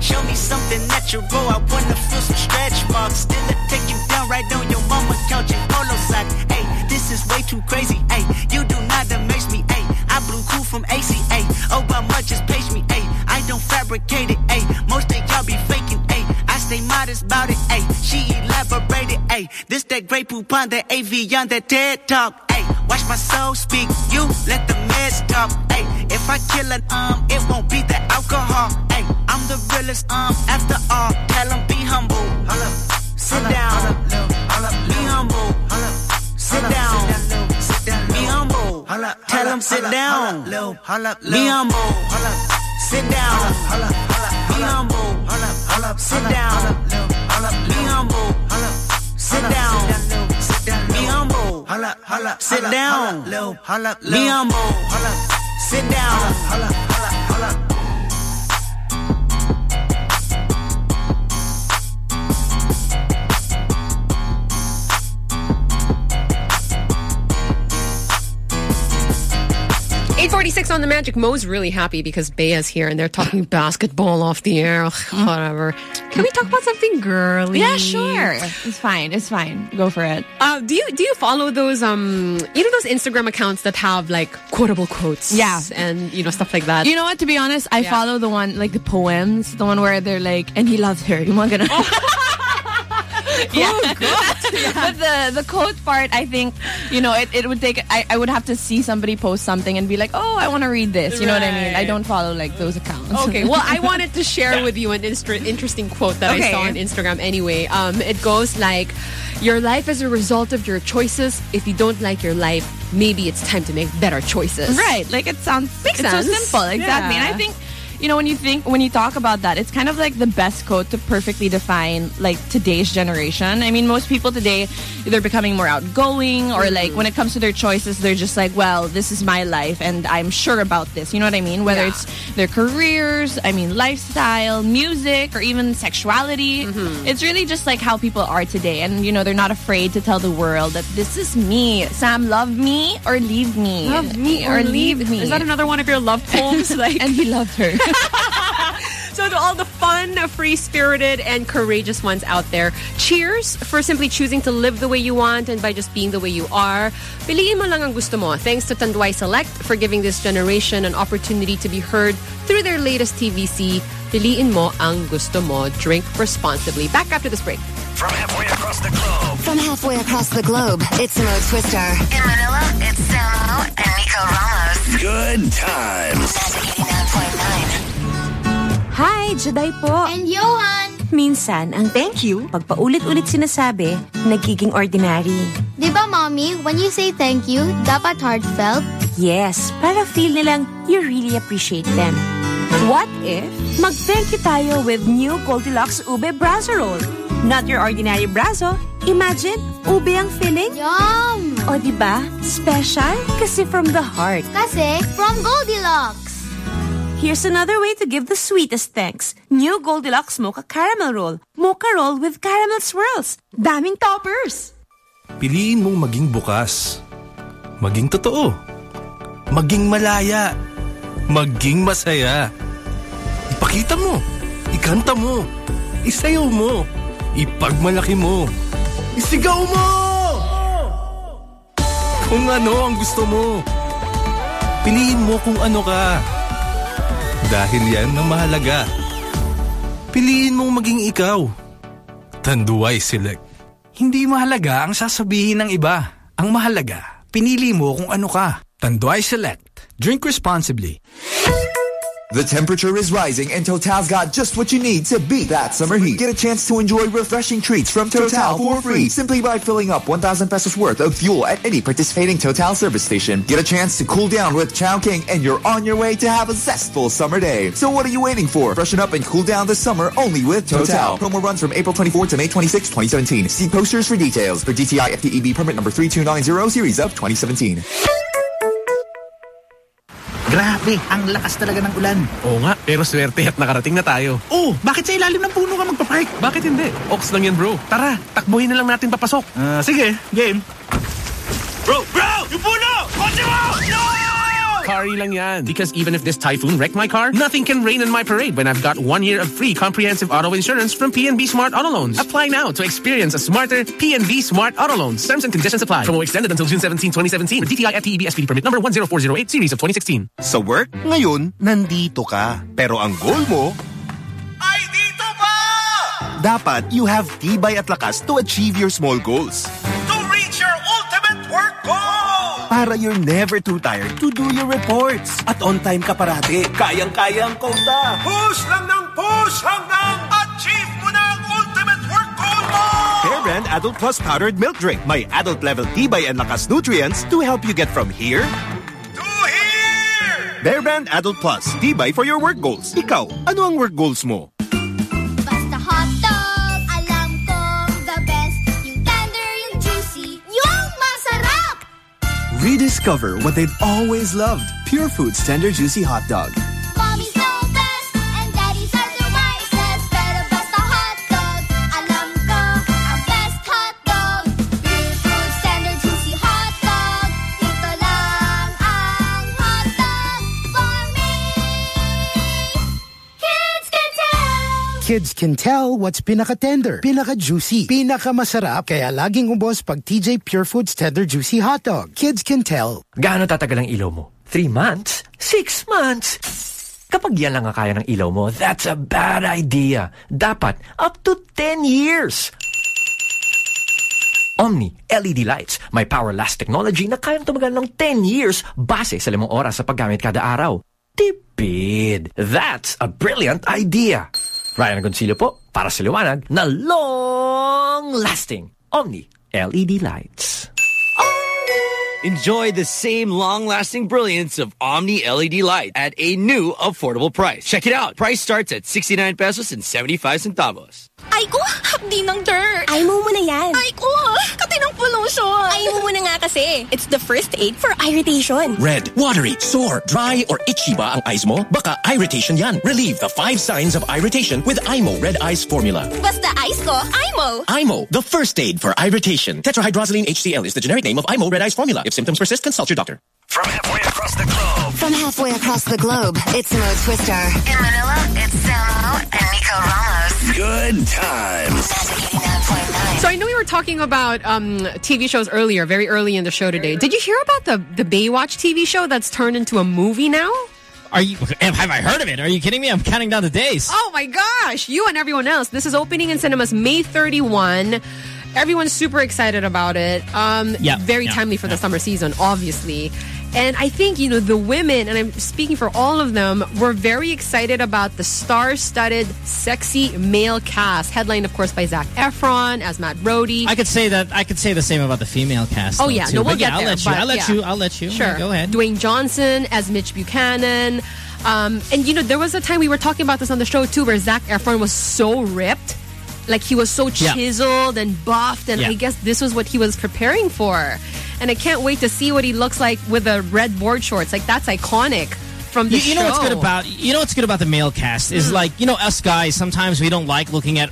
Speaker 92: Show me something natural. I wanna feel some stretch marks. Still I take you down right on your mama couch in polo sock. Hey, this is way too crazy. Hey, you do not amaze me. Hey, I blew cool from A.C. Hey, oh, ACA. Obama just page me. Hey, I don't fabricate it. Hey, most of y'all be faking. Hey, I stay modest about it. Hey, she elaborated. Hey, this that Grey Poupon, that Evian that TED talk. Ay, watch my soul speak. You let the meds talk. Ay, if I kill an um, it won't be the alcohol. Ay, I'm the realest um after all. Tell 'em be humble. Sit down. Be humble. Sit down. Be humble. Tell 'em sit down. Be humble. Sit down. Be humble. Sit down. Be humble. Sit down. Be humble. Sit down. Be humble. Sit down.
Speaker 15: Eight forty-six on the Magic. Mo's really happy because Bea's here and they're talking basketball off the air. Whatever. Can we talk about something girly?
Speaker 93: Yeah, sure. It's fine. It's fine. Go for it.
Speaker 15: Uh, do you do you follow those um you know those Instagram accounts that have like quotable quotes?
Speaker 93: Yeah.
Speaker 15: and you know stuff like that.
Speaker 93: You know what? To be honest, I
Speaker 15: Yeah.
Speaker 93: follow the one like the poems, the one where they're like, and he loves her. Yung mga ganun. yeah. but the the quote part, I think, you know, it, it would take. I, I would have to see somebody post something and be like, oh, I want to read this. You know what I mean? I don't follow like those accounts.
Speaker 15: Okay, well, I wanted to share with you an interesting quote that I saw on Instagram anyway. Um, it goes like, Your life is a result of your choices. If you don't like your life, maybe it's time to make better choices.
Speaker 93: Right. Like it sounds
Speaker 15: Makes
Speaker 93: it's
Speaker 15: sense.
Speaker 93: so simple. Exactly. And I think you know when you think when you talk about that, it's kind of like the best quote to perfectly define like today's generation. I mean, most people today they're becoming more outgoing or
Speaker 15: Mm-hmm.
Speaker 93: like when it comes to their choices, they're just like, well, this is my life and I'm sure about this. You know what I mean? Whether
Speaker 15: Yeah.
Speaker 93: it's their careers, I mean, lifestyle, music, or even sexuality.
Speaker 15: Mm-hmm.
Speaker 93: It's really just like how people are today. And, you know, they're not afraid to tell the world that this is me. Sam, love me or leave me.
Speaker 15: Love me or leave
Speaker 93: me.
Speaker 15: Is that another one of your love poems? Like,
Speaker 93: and he loved her.
Speaker 15: So to all the fun, free-spirited, and courageous ones out there, cheers for simply choosing to live the way you want and by just being the way you are. Piliin mo lang ang gusto mo. Thanks to Tanduay Select for giving this generation an opportunity to be heard through their latest TVC. Piliin mo ang gusto mo. Drink responsibly. Back after this break.
Speaker 17: From halfway across the globe. From halfway across the globe, it's Mo Twister. In Manila, it's Samo and Nico Ramos.
Speaker 94: Good times.
Speaker 80: Hi, Juday po. And Yohan. Minsan, ang thank you, pag paulit-ulit sinasabi, nagiging ordinary.
Speaker 6: Di ba, Mommy, when you say thank you, dapat heartfelt?
Speaker 80: Yes, para feel nilang you really appreciate them. What if mag-thank you tayo with new Goldilocks Ube Brazo Roll? Not your ordinary brazo. Imagine, ube ang filling.
Speaker 6: Yum!
Speaker 80: O ba? Special kasi from the heart.
Speaker 6: Kasi from Goldilocks.
Speaker 80: Here's another way to give the sweetest thanks. New Goldilocks Mocha Caramel Roll. Mocha Roll with caramel swirls. Daming toppers!
Speaker 19: Piliin mong maging bukas. Maging totoo. Maging malaya. Maging masaya. Ipakita mo. Ikanta mo. Isayaw mo. Ipagmalaki mo. Isigaw mo! Kung ano ang gusto mo. Piliin mo kung ano ka. Dahil yan ang mahalaga. Piliin mong maging ikaw. Tanduay Select.
Speaker 95: Hindi mahalaga ang sasabihin ng iba. Ang mahalaga, pinili mo kung ano ka. Tanduay Select. Drink responsibly.
Speaker 96: The temperature is rising and Total's got just what you need to beat that summer heat. Get a chance to enjoy refreshing treats from Total for free simply by filling up 1,000 pesos worth of fuel at any participating Total service station. Get a chance to cool down with Chowking and you're on your way to have a zestful summer day. So what are you waiting for? Freshen up and cool down this summer only with Total. Promo runs from April 24 to May 26, 2017. See posters for details for DTI FTEB permit number 3290 series of 2017.
Speaker 97: Grabe, ang lakas talaga ng ulan.
Speaker 98: Oo nga, pero swerte at nakarating na tayo.
Speaker 97: Oh, bakit sa ilalim ng puno ka magpapark?
Speaker 98: Bakit hindi? Ox lang yan bro. Tara, takbuhin na lang natin papasok.
Speaker 97: Ah, sige, game.
Speaker 98: Bro, bro! Yung puno! Kotse mo! No! Kari lang yan. Because even if this typhoon wrecked my car, nothing can rain in my parade when I've got one year of free comprehensive auto insurance from PNB Smart Auto Loans. Apply now to experience a smarter PNB Smart Auto Loans. Terms and conditions apply. Promo extended until June 17, 2017 for DTI FTEB SPD permit number 10408 series of 2016.
Speaker 11: Sa work, ngayon, nandito ka. Pero ang goal mo, Ay, dito pa! Dapat you have tibay at lakas to achieve your small goals. Para you're never too tired to do your reports.
Speaker 99: At on time ka parati. Kayang-kayang kota. Push lang ng push hanggang achieve mo na ang ultimate work goal mo!
Speaker 11: Bear Brand Adult Plus Powdered Milk Drink. May adult level tibay and lakas nutrients to help you get from here
Speaker 99: To here!
Speaker 11: Bear Brand Adult Plus. Tibay for your work goals. Ikaw, ano ang work goals mo?
Speaker 6: Rediscover what they've always loved. Pure Foods Tender Juicy Hot Dog.
Speaker 100: Kids can tell
Speaker 101: what's pinaka-tender, pinaka-juicy, pinaka-masarap, kaya laging ubos pag TJ Pure Foods Tender Juicy Hot Dog. Kids can tell.
Speaker 102: Gaano tatagal ang ilaw mo? Three months? Six months? Kapag yan lang ang kaya ng ilaw mo, that's a bad idea. Dapat up to 10 years. Omni LED lights. May power last technology na kayang tumagal ng 10 years base sa limang oras sa paggamit kada araw. Tipid. That's a brilliant idea. Ryan Agoncillo po, para sa liwanag na long-lasting Omni LED lights.
Speaker 10: Enjoy the same long-lasting brilliance of Omni LED light at a new affordable price. Check it out. Price starts at 69 pesos and 75 centavos.
Speaker 16: Ay ko, hapdi ng dirt. Ay mo muna yan. Ay ko, kati ng pollution. Ay mo muna nga kasi. It's the first aid for irritation.
Speaker 103: Red, watery, sore, dry, or itchy ba ang eyes mo? Baka irritation yan. Relieve the five signs of irritation with Eye Mo Red Eyes Formula.
Speaker 16: Basta eyes ko, Eye Mo.
Speaker 103: IMO, the first aid for irritation. Tetrahydrozoline HCl is the generic name of Eye Mo Red Eyes Formula. If symptoms persist, consult your doctor.
Speaker 17: From halfway across the globe. From halfway across the globe, it's Mo Twister. In Manila, it's Samo and Nico Ramos.
Speaker 104: Good times.
Speaker 15: So I know we were talking about um, TV shows earlier, very early in the show today. Did you hear about the the Baywatch TV show that's turned into a movie now?
Speaker 16: Are you? Have I heard of it? Are you kidding me? I'm counting down the days.
Speaker 15: Oh my gosh! You and everyone else. This is opening in cinemas May 31. Everyone's super excited about it. Um,
Speaker 16: Yeah,
Speaker 15: very
Speaker 16: yeah,
Speaker 15: timely for the summer season, obviously. And I think, you know, the women, and I'm speaking for all of them, were very excited about the star-studded, sexy male cast, headlined, of course, by Zac Efron as Matt Brody.
Speaker 16: I could say that. I could say the same about the female cast.
Speaker 15: Oh yeah,
Speaker 16: too.
Speaker 15: no, we'll
Speaker 16: But
Speaker 15: get
Speaker 16: yeah,
Speaker 15: there.
Speaker 16: I'll let you. I'll let
Speaker 15: yeah.
Speaker 16: you. I'll let you.
Speaker 15: Sure,
Speaker 16: Go ahead.
Speaker 15: Dwayne Johnson as Mitch Buchanan, um, and you know there was a time we were talking about this on the show too, where Zac Efron was so ripped, like he was so
Speaker 16: Yeah.
Speaker 15: chiseled and buffed, and
Speaker 16: Yeah.
Speaker 15: I guess this was what he was preparing for. And I can't wait to see what he looks like with the red board shorts. Like that's iconic from the
Speaker 16: You, you know what's good about you know what's good about the male cast is mm. like you know us guys sometimes we don't like looking at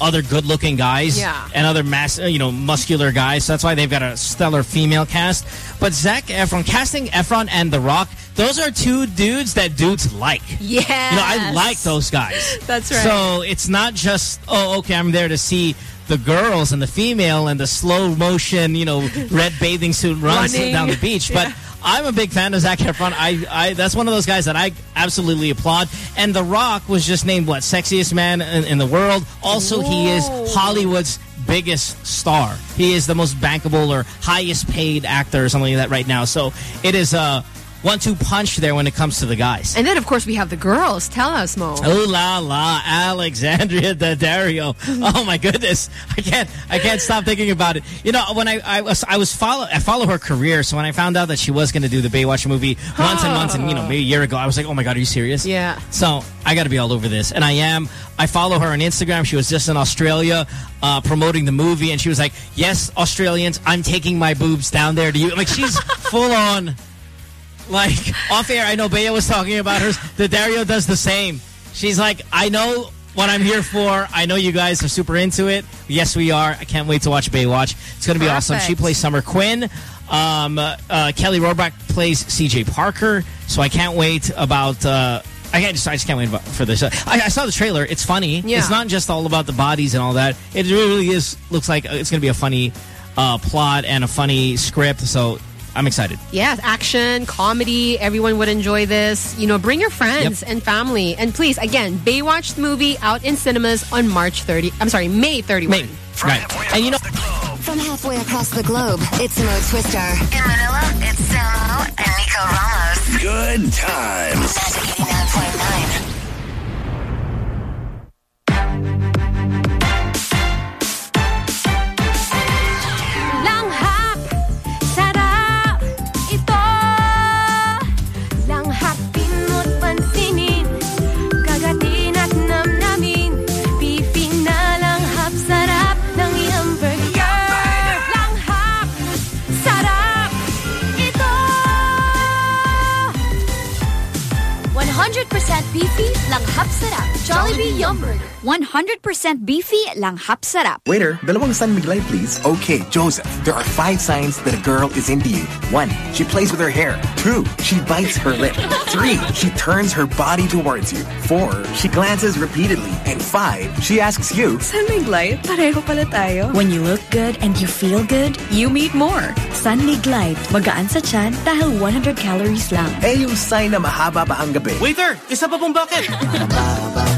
Speaker 16: other good-looking guys
Speaker 15: Yeah.
Speaker 16: and other mass uh, you know muscular guys. So that's why they've got a stellar female cast. But Zac Efron casting Efron and The Rock, those are two dudes that dudes like.
Speaker 15: Yeah,
Speaker 16: You know, I like those guys.
Speaker 15: That's right.
Speaker 16: So it's not just, oh, okay, I'm there to see the girls and the female and the slow motion, you know, red bathing suit runs
Speaker 15: Running.
Speaker 16: down the beach. But I'm a big fan of Zac Efron. I, I, that's one of those guys that I absolutely applaud. And The Rock was just named, what, sexiest man in, in the world. Also, he is Hollywood's biggest star. He is the most bankable or highest paid actor or something like that right now. So it is a one-two punch there when it comes to the guys.
Speaker 15: And then, of course, we have the girls. Tell us, Mo.
Speaker 16: Oh la la, Alexandria Daddario. Oh my goodness, I can't, I can't stop thinking about it. You know, when I, I was, I was follow, I follow her career. So when I found out that she was going to do the Baywatch movie months and months, and you know, maybe a year ago, I was like, oh my god, are you serious?
Speaker 15: Yeah.
Speaker 16: So I got to be all over this, and I am. I follow her on Instagram. She was just in Australia uh, promoting the movie, and she was like, "Yes, Australians, I'm taking my boobs down there to you." Like she's full on. Like off air, I know Bea was talking about hers. Daddario does the same. She's like, I know what I'm here for. I know you guys are super into it. Yes, we are. I can't wait to watch Baywatch. It's going to be awesome. She plays Summer Quinn. Um, uh, uh, Kelly Rohrbach plays C.J. Parker. So I can't wait about. Uh, I can't just. I just can't wait for this. I, I saw the trailer. It's funny.
Speaker 15: Yeah.
Speaker 16: It's not just all about the bodies and all that. It really is. Looks like it's going to be a funny uh, plot and a funny script. So I'm excited.
Speaker 15: Yes, action, comedy, everyone would enjoy this. You know, bring your friends and family. And please, again, Baywatch the movie out in cinemas on March 30. I'm sorry, May 31.
Speaker 16: May. Right. And you know,
Speaker 80: From halfway across the globe, it's Mo Twister. In Manila, it's Samo and Nico Ramos.
Speaker 17: Good times.
Speaker 80: 89.9.
Speaker 105: beefy, langhap sarap Jollibee Yum Burger
Speaker 106: 100% beefy, langhap sarap.
Speaker 101: Waiter, dalawang San Mig Light, please. Okay, Joseph, there are five signs that a girl is into you. One, she plays with her hair. Two, she bites her lip. Three, she turns her body towards you. Four, she glances repeatedly. And five, she asks you,
Speaker 106: San Light, pareho pala tayo. When you look good and you feel good, you meet more. San Light, magaan sa tiyan dahil 100 calories lang.
Speaker 101: Eh, yung sign na mahaba pa ang gabi.
Speaker 107: Waiter, isa pa pong bucket.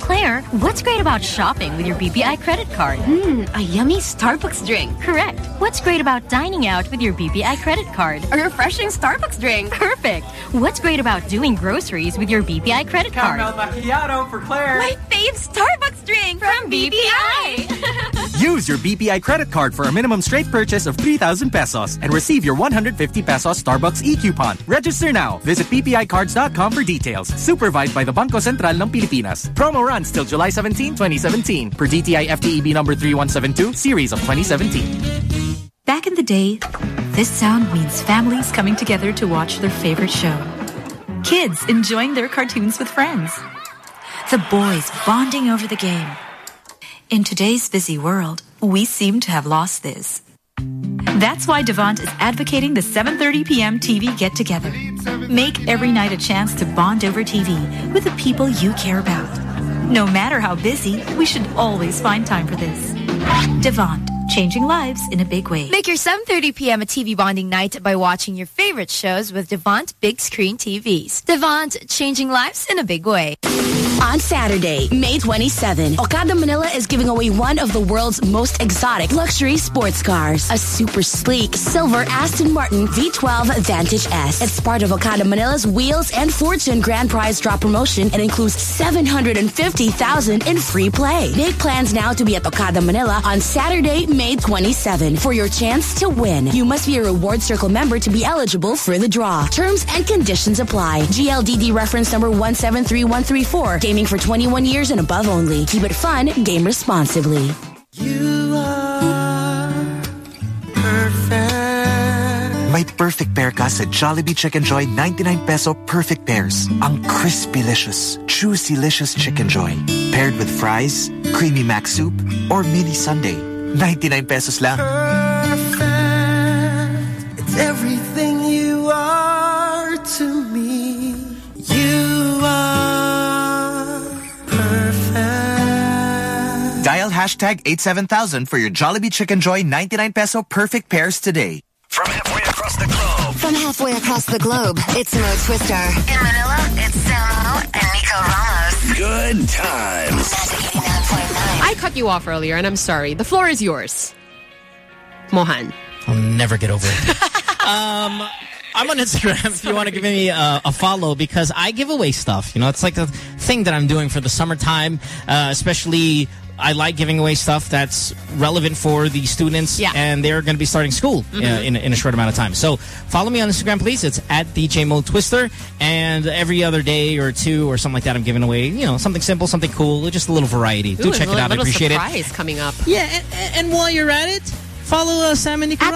Speaker 106: Claire, what's great about shopping with your BPI credit card?
Speaker 10: Hmm, a yummy Starbucks drink.
Speaker 106: Correct. What's great about dining out with your BPI credit card?
Speaker 10: A refreshing Starbucks drink.
Speaker 106: Perfect. What's great about doing groceries with your BPI credit card?
Speaker 107: macchiato for Claire.
Speaker 10: My fave Starbucks drink from, BPI.
Speaker 108: Use your BPI credit card for a minimum straight purchase of 3,000 pesos and receive your 150 pesos Starbucks e-coupon. Register now. Visit bpicards.com for details. Supervised by the Banco Central ng Pilipinas. Promo runs till July 17, 2017 per DTI FTEB number 3172 series of 2017.
Speaker 106: Back in the day, this sound means families coming together to watch their favorite show. Kids enjoying their cartoons with friends. The boys bonding over the game. In today's busy world, we seem to have lost this. That's why Devant is advocating the 7:30 p.m. TV get together. Make every night a chance to bond over TV with the people you care about. No matter how busy, we should always find time for this. Devant, changing lives in a big way.
Speaker 10: Make your 7.30 p.m. a TV bonding night by watching your favorite shows with Devant Big Screen TVs. Devant, changing lives in a big way.
Speaker 13: On Saturday, May 27, Okada Manila is giving away one of the world's most exotic luxury sports cars. A super sleek silver Aston Martin V12 Vantage S. It's part of Okada Manila's Wheels and Fortune Grand Prize Draw promotion and includes 750,000 in free play. Make plans now to be at Okada Manila on Saturday, May 27 for your chance to win. You must be a Reward Circle member to be eligible for the draw. Terms and conditions apply. GLDD reference number 173134. Gaming for 21 years and above only. Keep it fun. Game responsibly.
Speaker 101: You are perfect. May perfect pair ka sa Jollibee Chickenjoy 99 peso perfect pairs. Ang crispy-licious, juicy-licious Chickenjoy. Paired with fries, creamy mac soup, or mini sundae. 99 pesos lang.
Speaker 109: It's everything you are to me. You are perfect.
Speaker 101: Dial hashtag 87000 for your Jollibee Chickenjoy 99 peso perfect pairs today.
Speaker 17: From halfway across the globe,
Speaker 80: it's Mo Twister. In Manila, it's Samo and Nico Ramos.
Speaker 17: Good times.
Speaker 15: I cut you off earlier, and I'm sorry. The floor is yours. Mohan.
Speaker 16: I'll never get over it. um, I'm on Instagram if you want to give me a, a, follow because I give away stuff. You know, it's like the thing that I'm doing for the summertime, uh, especially I like giving away stuff that's relevant for the students,
Speaker 15: Yeah.
Speaker 16: and they're going to be starting school uh,
Speaker 15: Mhm.
Speaker 16: in, in a short amount of time. So follow me on Instagram, please. It's at DJ Mo Twister, and every other day or two or something like that, I'm giving away, you know, something simple, something cool, just a little variety. Do check
Speaker 15: a
Speaker 16: it out. I
Speaker 15: little
Speaker 16: appreciate it.
Speaker 15: surprise coming up.
Speaker 16: Yeah, and, and while you're at it, follow uh, Sam and Nicaragua.